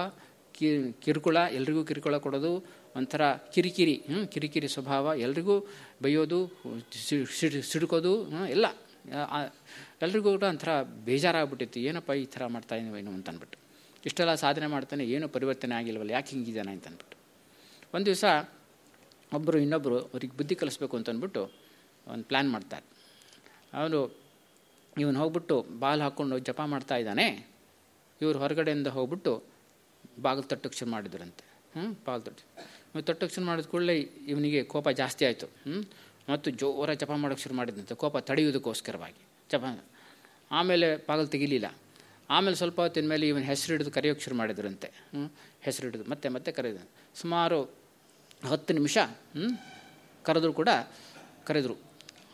ಕಿ, ಕಿರುಕುಳ, ಎಲ್ರಿಗೂ ಕಿರುಕುಳ ಕೊಡೋದು, ಒಂಥರ ಕಿರಿಕಿರಿ ಹ್ಞೂ ಕಿರಿಕಿರಿ ಸ್ವಭಾವ, ಎಲ್ರಿಗೂ ಬೈಯೋದು ಸಿಡ್ಕೋದು ಎಲ್ಲ. ಎಲ್ರಿಗೂ ಕೂಡ ಒಂಥರ ಬೇಜಾರಾಗ್ಬಿಟ್ಟಿತ್ತು. ಏನಪ್ಪ ಈ ಥರ ಮಾಡ್ತಾ ಏನು ಅಂತ ಅಂದ್ಬಿಟ್ಟು ಇಷ್ಟೆಲ್ಲ ಸಾಧನೆ ಮಾಡ್ತಾನೆ, ಏನೂ ಪರಿವರ್ತನೆ ಆಗಿಲ್ವಲ್ಲ, ಯಾಕೆ ಹಿಂಗಿದ್ದಾನೆ ಅಂತ ಅಂದ್ಬಿಟ್ಟು ಒಂದು ದಿವಸ ಒಬ್ಬರು ಇನ್ನೊಬ್ಬರು ಅವ್ರಿಗೆ ಬುದ್ಧಿ ಕಲಿಸ್ಬೇಕು ಅಂತ ಅಂದ್ಬಿಟ್ಟು ಒಂದು ಪ್ಲ್ಯಾನ್ ಮಾಡ್ತಾರೆ. ಅವನು ಇವನು ಹೋಗ್ಬಿಟ್ಟು ಬಾಲ್ ಹಾಕ್ಕೊಂಡು ಜಪ ಮಾಡ್ತಾ ಇದ್ದಾನೆ. ಇವರು ಹೊರಗಡೆಯಿಂದ ಹೋಗ್ಬಿಟ್ಟು ಬಾಗಿಲು ತಟ್ಟಕ್ಕೆ ಮಾಡಿದ್ರಂತೆ. ಹ್ಞೂ ಬಾಗಿಲು ತಟ್ಟು. ತಟ್ಟಕ್ಕೆ ಮಾಡಿದ ಕೂಡಲೇ ಇವನಿಗೆ ಕೋಪ ಜಾಸ್ತಿ ಆಯಿತು. ಹ್ಞೂ ಮತ್ತು ಜೋರ ಜಪ ಮಾಡೋಕ್ಕೆ ಶುರು ಮಾಡಿದಂತೆ ಕೋಪ ತಡೆಯುವುದಕ್ಕೋಸ್ಕರವಾಗಿ. ಜಪ ಆಮೇಲೆ ಪಾಗಲ್ ತೆಗಿಲಿಲ್ಲ. ಆಮೇಲೆ ಸ್ವಲ್ಪ ಹೊತ್ತಿನ ಮೇಲೆ ಇವನು ಹೆಸರು ಹಿಡಿದು ಕರೆಯೋಕ್ಕೆ ಶುರು ಮಾಡಿದ್ರಂತೆ. ಹೆಸರು ಹಿಡಿದು ಮತ್ತೆ ಮತ್ತೆ ಕರೆದ. ಸುಮಾರು ಹತ್ತು ನಿಮಿಷ ಕರೆದ್ರು ಕೂಡ ಕರೆದರು.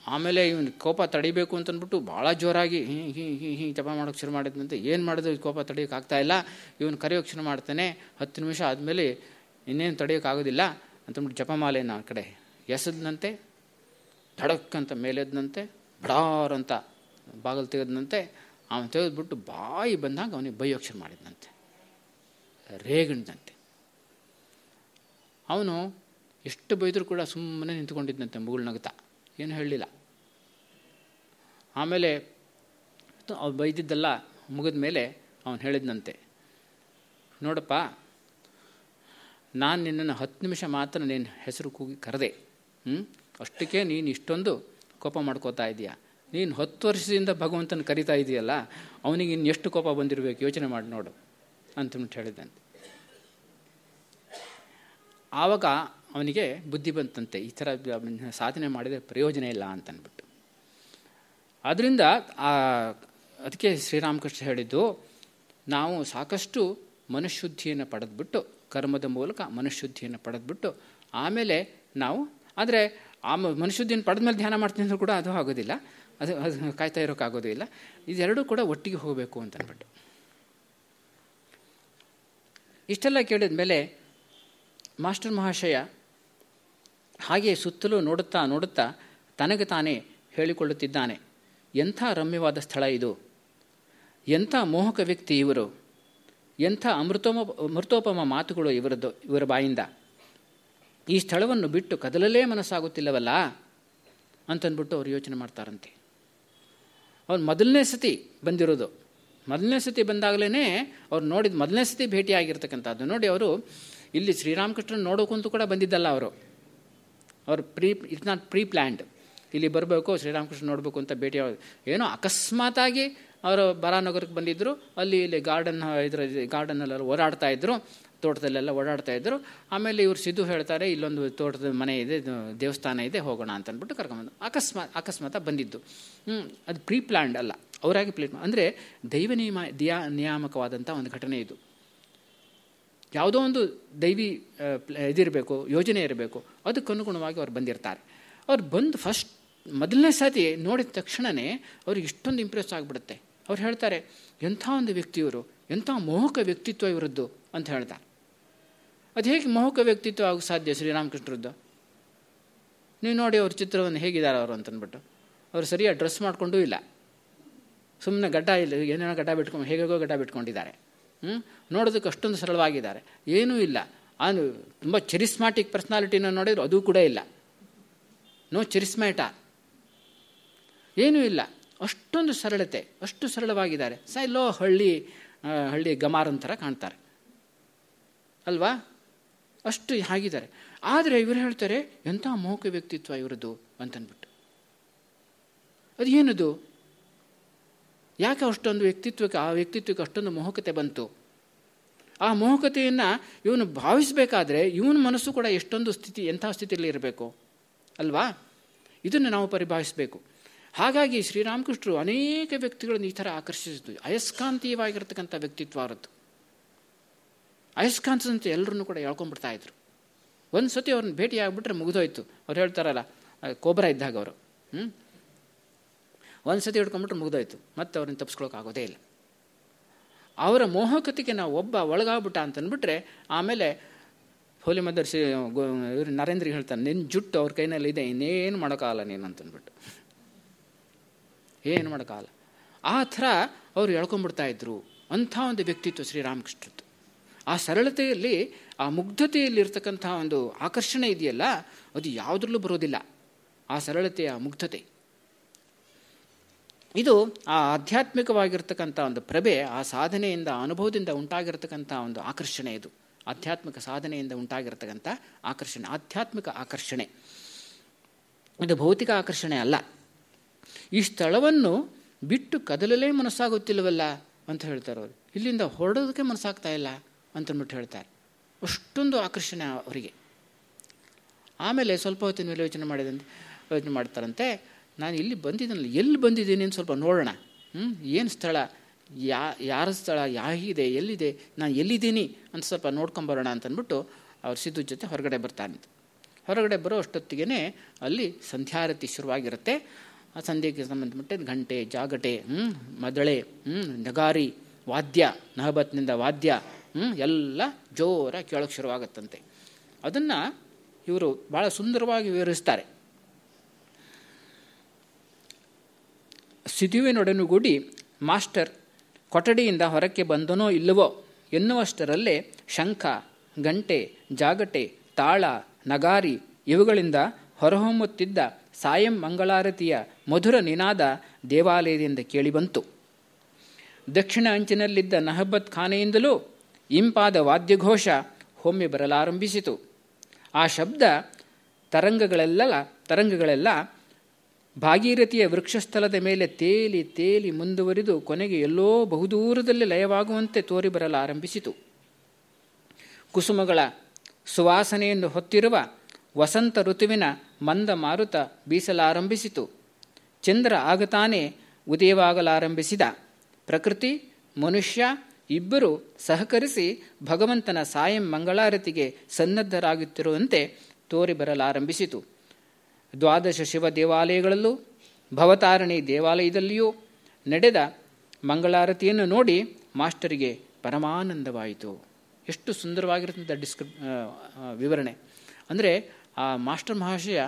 ಆಮೇಲೆ ಇವನು ಕೋಪ ತಡಿಬೇಕು ಅಂತಂದ್ಬಿಟ್ಟು ಭಾಳ ಜೋರಾಗಿ ಹೀ ಹೀ ಹೀ ಜಪ ಮಾಡೋಕ್ಕೆ ಶುರು ಮಾಡಿದಂತೆ ಏನು ಮಾಡಿದ್ರು ಕೋಪ ತಡೆಯೋಕೆ ಆಗ್ತಾಯಿಲ್ಲ ಇವನು ಕರೆಯೋಕ್ಕೆ ಶುರು ಮಾಡ್ತಾನೆ. ಹತ್ತು ನಿಮಿಷ ಆದಮೇಲೆ ಇನ್ನೇನು ತಡೆಯೋಕ್ಕಾಗೋದಿಲ್ಲ ಅಂತಂದ್ಬಿಟ್ಟು ಜಪಮಾಲೆಯನ್ನು ಆ ಕಡೆ ಎಸೆದ್ನಂತೆ. ಧಡಕ್ಕಂತ ಮೇಲೆದ್ದಂತೆ ಬಡಾರ್ ಅಂತ ಬಾಗಿಲು ತೆಗೆದಂತೆ ಅವನು ತೆಗೆದುಬಿಟ್ಟು ಬಾಯಿ ಬಂದಾಗ ಅವನಿಗೆ ಬೈಯೋಕ್ಷರ ಮಾಡಿದ್ದಂತೆ ರೇಗಣ್ದಂತೆ. ಅವನು ಎಷ್ಟು ಬೈದರೂ ಕೂಡ ಸುಮ್ಮನೆ ನಿಂತ್ಕೊಂಡಿದ್ದಂತೆ ಮುಗುಳು ನಗತ ಏನು ಹೇಳಲಿಲ್ಲ. ಆಮೇಲೆ ಅವ್ನು ಬೈದಿದ್ದೆಲ್ಲ ಮುಗಿದ ಮೇಲೆ ಅವನು ಹೇಳಿದ್ನಂತೆ. ನೋಡಪ್ಪ, ನಾನು ನಿನ್ನನ್ನು ಹತ್ತು ನಿಮಿಷ ಮಾತ್ರ ನಿನ್ನ ಹೆಸರು ಕೂಗಿ ಕರೆದೆ. ಹ್ಞೂ ಅಷ್ಟಕ್ಕೆ ನೀನು ಇಷ್ಟೊಂದು ಕೋಪ ಮಾಡ್ಕೋತಾ ಇದೆಯಾ? ನೀನು ಹತ್ತು ವರ್ಷದಿಂದ ಭಗವಂತನ ಕರಿತಾ ಇದೆಯಲ್ಲ, ಅವನಿಗೆ ಇನ್ನು ಎಷ್ಟು ಕೋಪ ಬಂದಿರಬೇಕು? ಯೋಚನೆ ಮಾಡಿ ನೋಡು ಅಂತಂದ್ಬಿಟ್ಟು ಹೇಳಿದಂತೆ ಆವಾಗ ಅವನಿಗೆ ಬುದ್ಧಿ ಬಂತಂತೆ, ಈ ಥರ ಸಾಧನೆ ಮಾಡಿದರೆ ಪ್ರಯೋಜನ ಇಲ್ಲ ಅಂತನ್ಬಿಟ್ಟು ಆದ್ದರಿಂದ ಅದಕ್ಕೆ ಶ್ರೀರಾಮಕೃಷ್ಣ ಹೇಳಿದ್ದು, ನಾವು ಸಾಕಷ್ಟು ಮನಃಶುದ್ಧಿಯನ್ನು ಪಡೆದ್ಬಿಟ್ಟು, ಕರ್ಮದ ಮೂಲಕ ಮನಃಶುದ್ಧಿಯನ್ನು ಪಡೆದ್ಬಿಟ್ಟು, ಆಮೇಲೆ ನಾವು, ಆದರೆ ಆ ಮನುಶುದ್ಧಿಯನ್ನು ಪಡೆದ ಮೇಲೆ ಧ್ಯಾನ ಮಾಡ್ತೀನಿ ಅಂದರೂ ಕೂಡ ಅದು ಆಗೋದಿಲ್ಲ. ಅದು ಅದು ಕಾಯ್ತಾ ಇರೋಕ್ಕಾಗೋದಿಲ್ಲ ಇದೆರಡೂ ಕೂಡ ಒಟ್ಟಿಗೆ ಹೋಗಬೇಕು ಅಂತ ಅಂದ್ಬಿಟ್ಟು ಇಷ್ಟೆಲ್ಲ ಕೇಳಿದ ಮೇಲೆ ಮಾಸ್ಟರ್ ಮಹಾಶಯ ಹಾಗೆ ಸುತ್ತಲೂ ನೋಡುತ್ತಾ ನೋಡುತ್ತಾ ತನಗೆ ತಾನೇ ಹೇಳಿಕೊಳ್ಳುತ್ತಿದ್ದಾನೆ, ಎಂಥ ರಮ್ಯವಾದ ಸ್ಥಳ ಇದು? ಎಂಥ ಮೋಹಕ ವ್ಯಕ್ತಿ ಇವರು? ಎಂಥ ಅಮೃತೋಮ, ಅಮೃತೋಪಮ ಮಾತುಗಳು ಇವರದ್ದು, ಇವರ ಬಾಯಿಂದ? ಈ ಸ್ಥಳವನ್ನು ಬಿಟ್ಟು ಕದಲಲೇ ಮನಸ್ಸಾಗುತ್ತಿಲ್ಲವಲ್ಲ ಅಂತಂದ್ಬಿಟ್ಟು ಅವ್ರು ಯೋಚನೆ ಮಾಡ್ತಾರಂತೆ. ಅವ್ರು ಮೊದಲನೇ ಸತಿ ಬಂದಿರೋದು. ಮೊದಲನೇ ಸತಿ ಬಂದಾಗಲೇ ಅವ್ರು ನೋಡಿದ ಮೊದಲನೇ ಸತಿ ಭೇಟಿಯಾಗಿರ್ತಕ್ಕಂಥದ್ದು. ನೋಡಿ ಅವರು ಇಲ್ಲಿ ಶ್ರೀರಾಮಕೃಷ್ಣನ ನೋಡೋಕ್ಕಂತೂ ಕೂಡ ಬಂದಿದ್ದಲ್ಲ ಅವರು. ಅವರು pre, it's not pre planned ಇಲ್ಲಿ ಬರಬೇಕು, ಶ್ರೀರಾಮಕೃಷ್ಣ ನೋಡಬೇಕು ಅಂತ ಭೇಟಿ ಏನೋ ಅಕಸ್ಮಾತಾಗಿ ಅವರು ಬರಾನಗರಕ್ಕೆ ಬಂದಿದ್ದರು ಅಲ್ಲಿ ಇಲ್ಲಿ ಗಾರ್ಡನ್ ಇದ್ರ ಗಾರ್ಡನ್ನಲ್ಲೆಲ್ಲ ಓಡಾಡ್ತಾ ಇದ್ದರು ತೋಟದಲ್ಲೆಲ್ಲ ಓಡಾಡ್ತಾ ಇದ್ದರು. ಆಮೇಲೆ ಇವರು ಸಿದ್ದು ಹೇಳ್ತಾರೆ, ಇಲ್ಲೊಂದು ತೋಟದ ಮನೆ ಇದೆ ದೇವಸ್ಥಾನ ಇದೆ, ಹೋಗೋಣ ಅಂತ ಅಂದ್ಬಿಟ್ಟು ಕರ್ಕೊಂಬಂದು. ಅಕಸ್ಮಾತ್, ಅಕಸ್ಮಾತ ಬಂದಿದ್ದು. ಅದು ಪ್ರೀ ಪ್ಲ್ಯಾಂಡ್ ಅಲ್ಲ. ಅವರಾಗಿ ಪ್ಲೇಟ್ ಅಂದರೆ ದೈವ ನಿಯಮ, ದಿಯಾ ನಿಯಾಮಕವಾದಂಥ ಒಂದು ಘಟನೆ ಇದು. ಯಾವುದೋ ಒಂದು ದೈವಿ ಇದಿರಬೇಕು, ಯೋಜನೆ ಇರಬೇಕು ಅದಕ್ಕನುಗುಣವಾಗಿ ಅವ್ರು ಬಂದಿರ್ತಾರೆ. ಅವ್ರು ಬಂದು ಫಸ್ಟ್, ಮೊದಲನೇ ಸತಿ ನೋಡಿದ ತಕ್ಷಣವೇ ಅವ್ರಿಗೆ ಇಷ್ಟೊಂದು ಇಂಪ್ರೆಸ್ ಆಗಿಬಿಡುತ್ತೆ. ಅವ್ರು ಹೇಳ್ತಾರೆ, ಎಂಥ ಒಂದು ವ್ಯಕ್ತಿಯವರು ಎಂಥ ಮೋಹಕ ವ್ಯಕ್ತಿತ್ವ ಇವರದ್ದು ಅಂತ ಹೇಳ್ತಾರೆ. ಅದು ಹೇಗೆ ಮೋಹಕ ವ್ಯಕ್ತಿತ್ವ ಆಗ ಸಾಧ್ಯ ಶ್ರೀರಾಮಕೃಷ್ಣರದ್ದು ನೀವು ನೋಡಿ ಅವ್ರ ಚಿತ್ರವನ್ನು ಹೇಗಿದ್ದಾರೆ ಅವರು ಅಂತಂದ್ಬಿಟ್ಟು ಅವರು ಸರಿಯಾಗಿ ಡ್ರೆಸ್ ಮಾಡಿಕೊಂಡೂ ಇಲ್ಲ. ಸುಮ್ಮನೆ ಗಡ್ಡ ಇಲ್ಲ, ಏನೇನೋ ಗಡ್ಡ ಬಿಟ್ಕೊಂಡು ಹೇಗೋ ಗಡ್ಡ ಬಿಟ್ಕೊಂಡಿದ್ದಾರೆ. ಹ್ಞೂ ನೋಡೋದಕ್ಕೆ ಅಷ್ಟೊಂದು ಸರಳವಾಗಿದ್ದಾರೆ. ಏನೂ ಇಲ್ಲ. ಅದು ತುಂಬ ಚರಿಸ್ಮ್ಯಾಟಿಕ್ ಪರ್ಸ್ನಾಲಿಟಿನ ನೋಡಿದ್ರು ಅದು ಕೂಡ ಇಲ್ಲ. ನೋ ಚರಿಸ್ಮ್ಯಾಟ ಏನೂ ಇಲ್ಲ. ಅಷ್ಟೊಂದು ಸರಳತೆ, ಅಷ್ಟು ಸರಳವಾಗಿದ್ದಾರೆ. ಸ ಲೋ ಹಳ್ಳಿ ಹಳ್ಳಿ ಗಮಾರನ್ ಥರ ಕಾಣ್ತಾರೆ. ಅಲ್ವಾ? ಅಷ್ಟು ಹಾಗಿದ್ದಾರೆ. ಆದರೆ ಇವರು ಹೇಳ್ತಾರೆ, ಎಂಥ ಮೋಹಕ ವ್ಯಕ್ತಿತ್ವ ಇವರದು ಅಂತನ್ಬಿಟ್ಟು. ಅದು ಏನದು ಯಾಕೆ ಅಷ್ಟೊಂದು ವ್ಯಕ್ತಿತ್ವಕ್ಕೆ, ಆ ವ್ಯಕ್ತಿತ್ವಕ್ಕೆ ಅಷ್ಟೊಂದು ಮೋಹಕತೆ ಬಂತು? ಆ ಮೋಹಕತೆಯನ್ನು ಇವನು ಭಾವಿಸಬೇಕಾದ್ರೆ ಇವನ ಮನಸ್ಸು ಕೂಡ ಎಷ್ಟೊಂದು ಸ್ಥಿತಿ, ಎಂಥ ಸ್ಥಿತಿಯಲ್ಲಿ ಇರಬೇಕು? ಅಲ್ವಾ? ಇದನ್ನು ನಾವು ಪರಿಭಾವಿಸಬೇಕು. ಹಾಗಾಗಿ ಶ್ರೀರಾಮಕೃಷ್ಣರು ಅನೇಕ ವ್ಯಕ್ತಿಗಳನ್ನು ಈ ಥರ ಆಕರ್ಷಿಸಿದ್ದು. ಅಯಸ್ಕಾಂತೀಯವಾಗಿರ್ತಕ್ಕಂಥ ವ್ಯಕ್ತಿತ್ವ ಅವರದ್ದು. ಅಯಸ್ಕಾಂತದಂತೆ ಎಲ್ಲರೂ ಕೂಡ ಹೇಳ್ಕೊಂಬಿಡ್ತಾ ಇದ್ರು. ಒಂದು ಸತಿ ಅವ್ರನ್ನ ಭೇಟಿ ಆಗಿಬಿಟ್ರೆ ಮುಗಿದೋಯ್ತು. ಅವ್ರು ಹೇಳ್ತಾರಲ್ಲ ಕೋಬ್ರಾ ಇದ್ದಾಗ ಅವರು. ಹ್ಞೂ ಒಂದು ಸತಿ ಹಿಡ್ಕೊಂಬಿಟ್ರೆ ಮುಗಿದೋಯ್ತು. ಮತ್ತೆ ಅವ್ರನ್ನ ತಪ್ಪಿಸ್ಕೊಳಕ್ಕಾಗೋದೇ ಇಲ್ಲ. ಅವರ ಮೋಹಕತೆಗೆ ನಾವು ಒಬ್ಬ ಒಳಗಾಗ್ಬಿಟ್ಟ ಅಂತಂದ್ಬಿಟ್ರೆ, ಆಮೇಲೆ ಹೋಲಿ ಮದರ್ ಶ್ರೀ ಇವರು ನರೇಂದ್ರಿಗೆ ಹೇಳ್ತಾನೆ ನಿನ್ನ ಜುಟ್ಟು ಅವ್ರ ಕೈನಲ್ಲಿ ಇದೆ, ಇನ್ನೇನು ಮಾಡೋಕ್ಕಾಗಲ್ಲ ನೀನು ಅಂತಂದ್ಬಿಟ್ಟು. ಏನು ಮಾಡೋಕ್ಕಾಗಲ್ಲ. ಆ ಥರ ಅವರು ಹೇಳ್ಕೊಂಬಿಡ್ತಾ ಇದ್ರು. ಅಂಥ ಒಂದು ವ್ಯಕ್ತಿತ್ವ ಶ್ರೀರಾಮಕೃಷ್ಣದ್ದು. ಆ ಸರಳತೆಯಲ್ಲಿ, ಆ ಮುಗ್ಧತೆಯಲ್ಲಿ ಇರ್ತಕ್ಕಂಥ ಒಂದು ಆಕರ್ಷಣೆ ಇದೆಯಲ್ಲ, ಅದು ಯಾವುದ್ರಲ್ಲೂ ಬರೋದಿಲ್ಲ. ಆ ಸರಳತೆಯ ಮುಗ್ಧತೆ. ಇದು ಆ ಆಧ್ಯಾತ್ಮಿಕವಾಗಿರ್ತಕ್ಕಂಥ ಒಂದು ಪ್ರಭೆ, ಆ ಸಾಧನೆಯಿಂದ, ಅನುಭವದಿಂದ ಉಂಟಾಗಿರ್ತಕ್ಕಂಥ ಒಂದು ಆಕರ್ಷಣೆ ಇದು. ಆಧ್ಯಾತ್ಮಿಕ ಸಾಧನೆಯಿಂದ ಉಂಟಾಗಿರ್ತಕ್ಕಂಥ ಆಕರ್ಷಣೆ, ಆಧ್ಯಾತ್ಮಿಕ ಆಕರ್ಷಣೆ. ಇದು ಭೌತಿಕ ಆಕರ್ಷಣೆ ಅಲ್ಲ. ಈ ಸ್ಥಳವನ್ನು ಬಿಟ್ಟು ಕದಲಲೇ ಮನಸ್ಸಾಗುತ್ತಿಲ್ಲವಲ್ಲ ಅಂತ ಹೇಳ್ತಾರೆ ಅವರು. ಇಲ್ಲಿಂದ ಹೊರಡೋದಕ್ಕೆ ಮನಸ್ಸಾಗ್ತಾ ಇಲ್ಲ. ಅಂತಂದ್ಬಿಟ್ಟು ಹೇಳ್ತಾರೆ. ಅಷ್ಟೊಂದು ಆಕರ್ಷಣೆ ಅವರಿಗೆ. ಆಮೇಲೆ ಸ್ವಲ್ಪ ಹೊತ್ತಿನ ಮೇಲೆ ಯೋಚನೆ ಮಾಡಿದಂತೆ, ಯೋಚನೆ ಮಾಡ್ತಾರಂತೆ, ನಾನು ಇಲ್ಲಿ ಬಂದಿದ್ದೀನಲ್ಲ, ಎಲ್ಲಿ ಬಂದಿದ್ದೀನಿ ಅಂತ ಸ್ವಲ್ಪ ನೋಡೋಣ. ಹ್ಞೂ ಏನು ಸ್ಥಳ, ಯಾ, ಯಾರ ಸ್ಥಳ ಯಾಹಿದೆ ಎಲ್ಲಿದೆ, ನಾನು ಎಲ್ಲಿದ್ದೀನಿ ಅಂತ ಸ್ವಲ್ಪ ನೋಡ್ಕೊಂಬರೋಣ ಅಂತಂದ್ಬಿಟ್ಟು ಅವ್ರು ಸಿದ್ದು ಜೊತೆ ಹೊರಗಡೆ ಬರ್ತಾನಂತೆ ಹೊರಗಡೆ ಬರೋ ಅಷ್ಟೊತ್ತಿಗೆ ಅಲ್ಲಿ ಸಂಧ್ಯಾರತಿ ಶುರುವಾಗಿರುತ್ತೆ. ಆ ಸಂಧ್ಯೆಗೆ ಸಂಬಂಧಪಟ್ಟ ಗಂಟೆ ಜಾಗಟೆ ಹ್ಞೂ ಮದಳೆ ಹ್ಞೂ ನಗಾರಿ, ವಾದ್ಯ, ನಹಬತ್ನಿಂದ ವಾದ್ಯ ಎಲ್ಲ ಜೋರ ಕೇಳೋಕ್ಕೆ ಶುರುವಾಗುತ್ತಂತೆ. ಅದನ್ನು ಇವರು ಭಾಳ ಸುಂದರವಾಗಿ ವಿವರಿಸ್ತಾರೆ. ಸಿದುವಿನೊಡನುಗೂಡಿ ಮಾಸ್ಟರ್ ಕೊಠಡಿಯಿಂದ ಹೊರಕ್ಕೆ ಬಂದನೋ ಇಲ್ಲವೋ ಎನ್ನುವಷ್ಟರಲ್ಲೇ ಶಂಖ, ಗಂಟೆ, ಜಾಗಟೆ, ತಾಳ, ನಗಾರಿ ಇವುಗಳಿಂದ ಹೊರಹೊಮ್ಮುತ್ತಿದ್ದ ಸಾಯಂ ಮಂಗಳಾರತಿಯ ಮಧುರ ನಿನಾದ ದೇವಾಲಯದಿಂದ ಕೇಳಿಬಂತು. ದಕ್ಷಿಣ ಅಂಚಿನಲ್ಲಿದ್ದ ನಹಬತ್ ಖಾನೆಯಿಂದಲೂ ಇಂಪಾದ ವಾದ್ಯಘೋಷ ಹೊಮ್ಮಿ ಬರಲಾರಂಭಿಸಿತು. ಆ ಶಬ್ದ ತರಂಗಗಳೆಲ್ಲ ತರಂಗಗಳೆಲ್ಲ ಭಾಗೀರಥಿಯ ವೃಕ್ಷಸ್ಥಲದ ಮೇಲೆ ತೇಲಿ ತೇಲಿ ಮುಂದುವರಿದು ಕೊನೆಗೆ ಎಲ್ಲೋ ಬಹುದೂರದಲ್ಲಿ ಲಯವಾಗುವಂತೆ ತೋರಿ ಬರಲಾರಂಭಿಸಿತು. ಕುಸುಮಗಳ ಸುವಾಸನೆಯನ್ನು ಹೊತ್ತಿರುವ ವಸಂತ ಋತುವಿನ ಮಂದ ಮಾರುತ ಬೀಸಲಾರಂಭಿಸಿತು. ಚಂದ್ರ ಆಗತಾನೆ ಉದಯವಾಗಲಾರಂಭಿಸಿದ. ಪ್ರಕೃತಿ, ಮನುಷ್ಯ ಇಬ್ಬರು ಸಹಕರಿಸಿ ಭಗವಂತನ ಸಾಯಂ ಮಂಗಳಾರತಿಗೆ ಸನ್ನದ್ಧರಾಗುತ್ತಿರುವಂತೆ ತೋರಿ ಬರಲಾರಂಭಿಸಿತು. ದ್ವಾದಶ ಶಿವ ದೇವಾಲಯಗಳಲ್ಲೂ, ಭವತಾರಣಿ ದೇವಾಲಯದಲ್ಲಿಯೂ ನಡೆದ ಮಂಗಳಾರತಿಯನ್ನು ನೋಡಿ ಮಾಸ್ಟರಿಗೆ ಪರಮಾನಂದವಾಯಿತು. ಎಷ್ಟು ಸುಂದರವಾಗಿರ್ತಂಥ ಡಿಸ್ಕ್ರಿಪ್ ವಿವರಣೆ. ಅಂದರೆ ಆ ಮಾಸ್ಟರ್ ಮಹಾಶಯ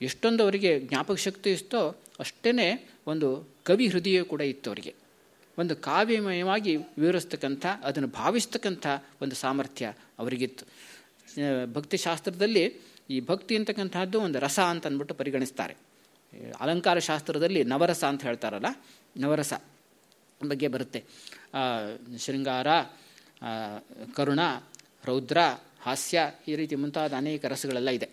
ಎಷ್ಟೊಂದು ಅವರಿಗೆ ಜ್ಞಾಪಕ ಶಕ್ತಿ ಇತ್ತೋ ಅಷ್ಟೇ ಒಂದು ಕವಿ ಹೃದಯ ಕೂಡ ಇತ್ತು ಅವರಿಗೆ. ಒಂದು ಕಾವ್ಯಮಯವಾಗಿ ವಿವರಿಸ್ತಕ್ಕಂಥ, ಅದನ್ನು ಭಾವಿಸ್ತಕ್ಕಂಥ ಒಂದು ಸಾಮರ್ಥ್ಯ ಅವರಿಗಿತ್ತು. ಭಕ್ತಿಶಾಸ್ತ್ರದಲ್ಲಿ ಈ ಭಕ್ತಿ ಅಂತಕ್ಕಂಥದ್ದು ಒಂದು ರಸ ಅಂತ ಅಂದ್ಬಿಟ್ಟು ಪರಿಗಣಿಸ್ತಾರೆ. ಅಲಂಕಾರ ಶಾಸ್ತ್ರದಲ್ಲಿ ನವರಸ ಅಂತ ಹೇಳ್ತಾರಲ್ಲ, ನವರಸ ಬಗ್ಗೆ ಬರುತ್ತೆ. ಶೃಂಗಾರ ಕರುಣ, ರೌದ್ರ, ಹಾಸ್ಯ, ಈ ರೀತಿ ಮುಂತಾದ ಅನೇಕ ರಸಗಳೆಲ್ಲ ಇದೆ.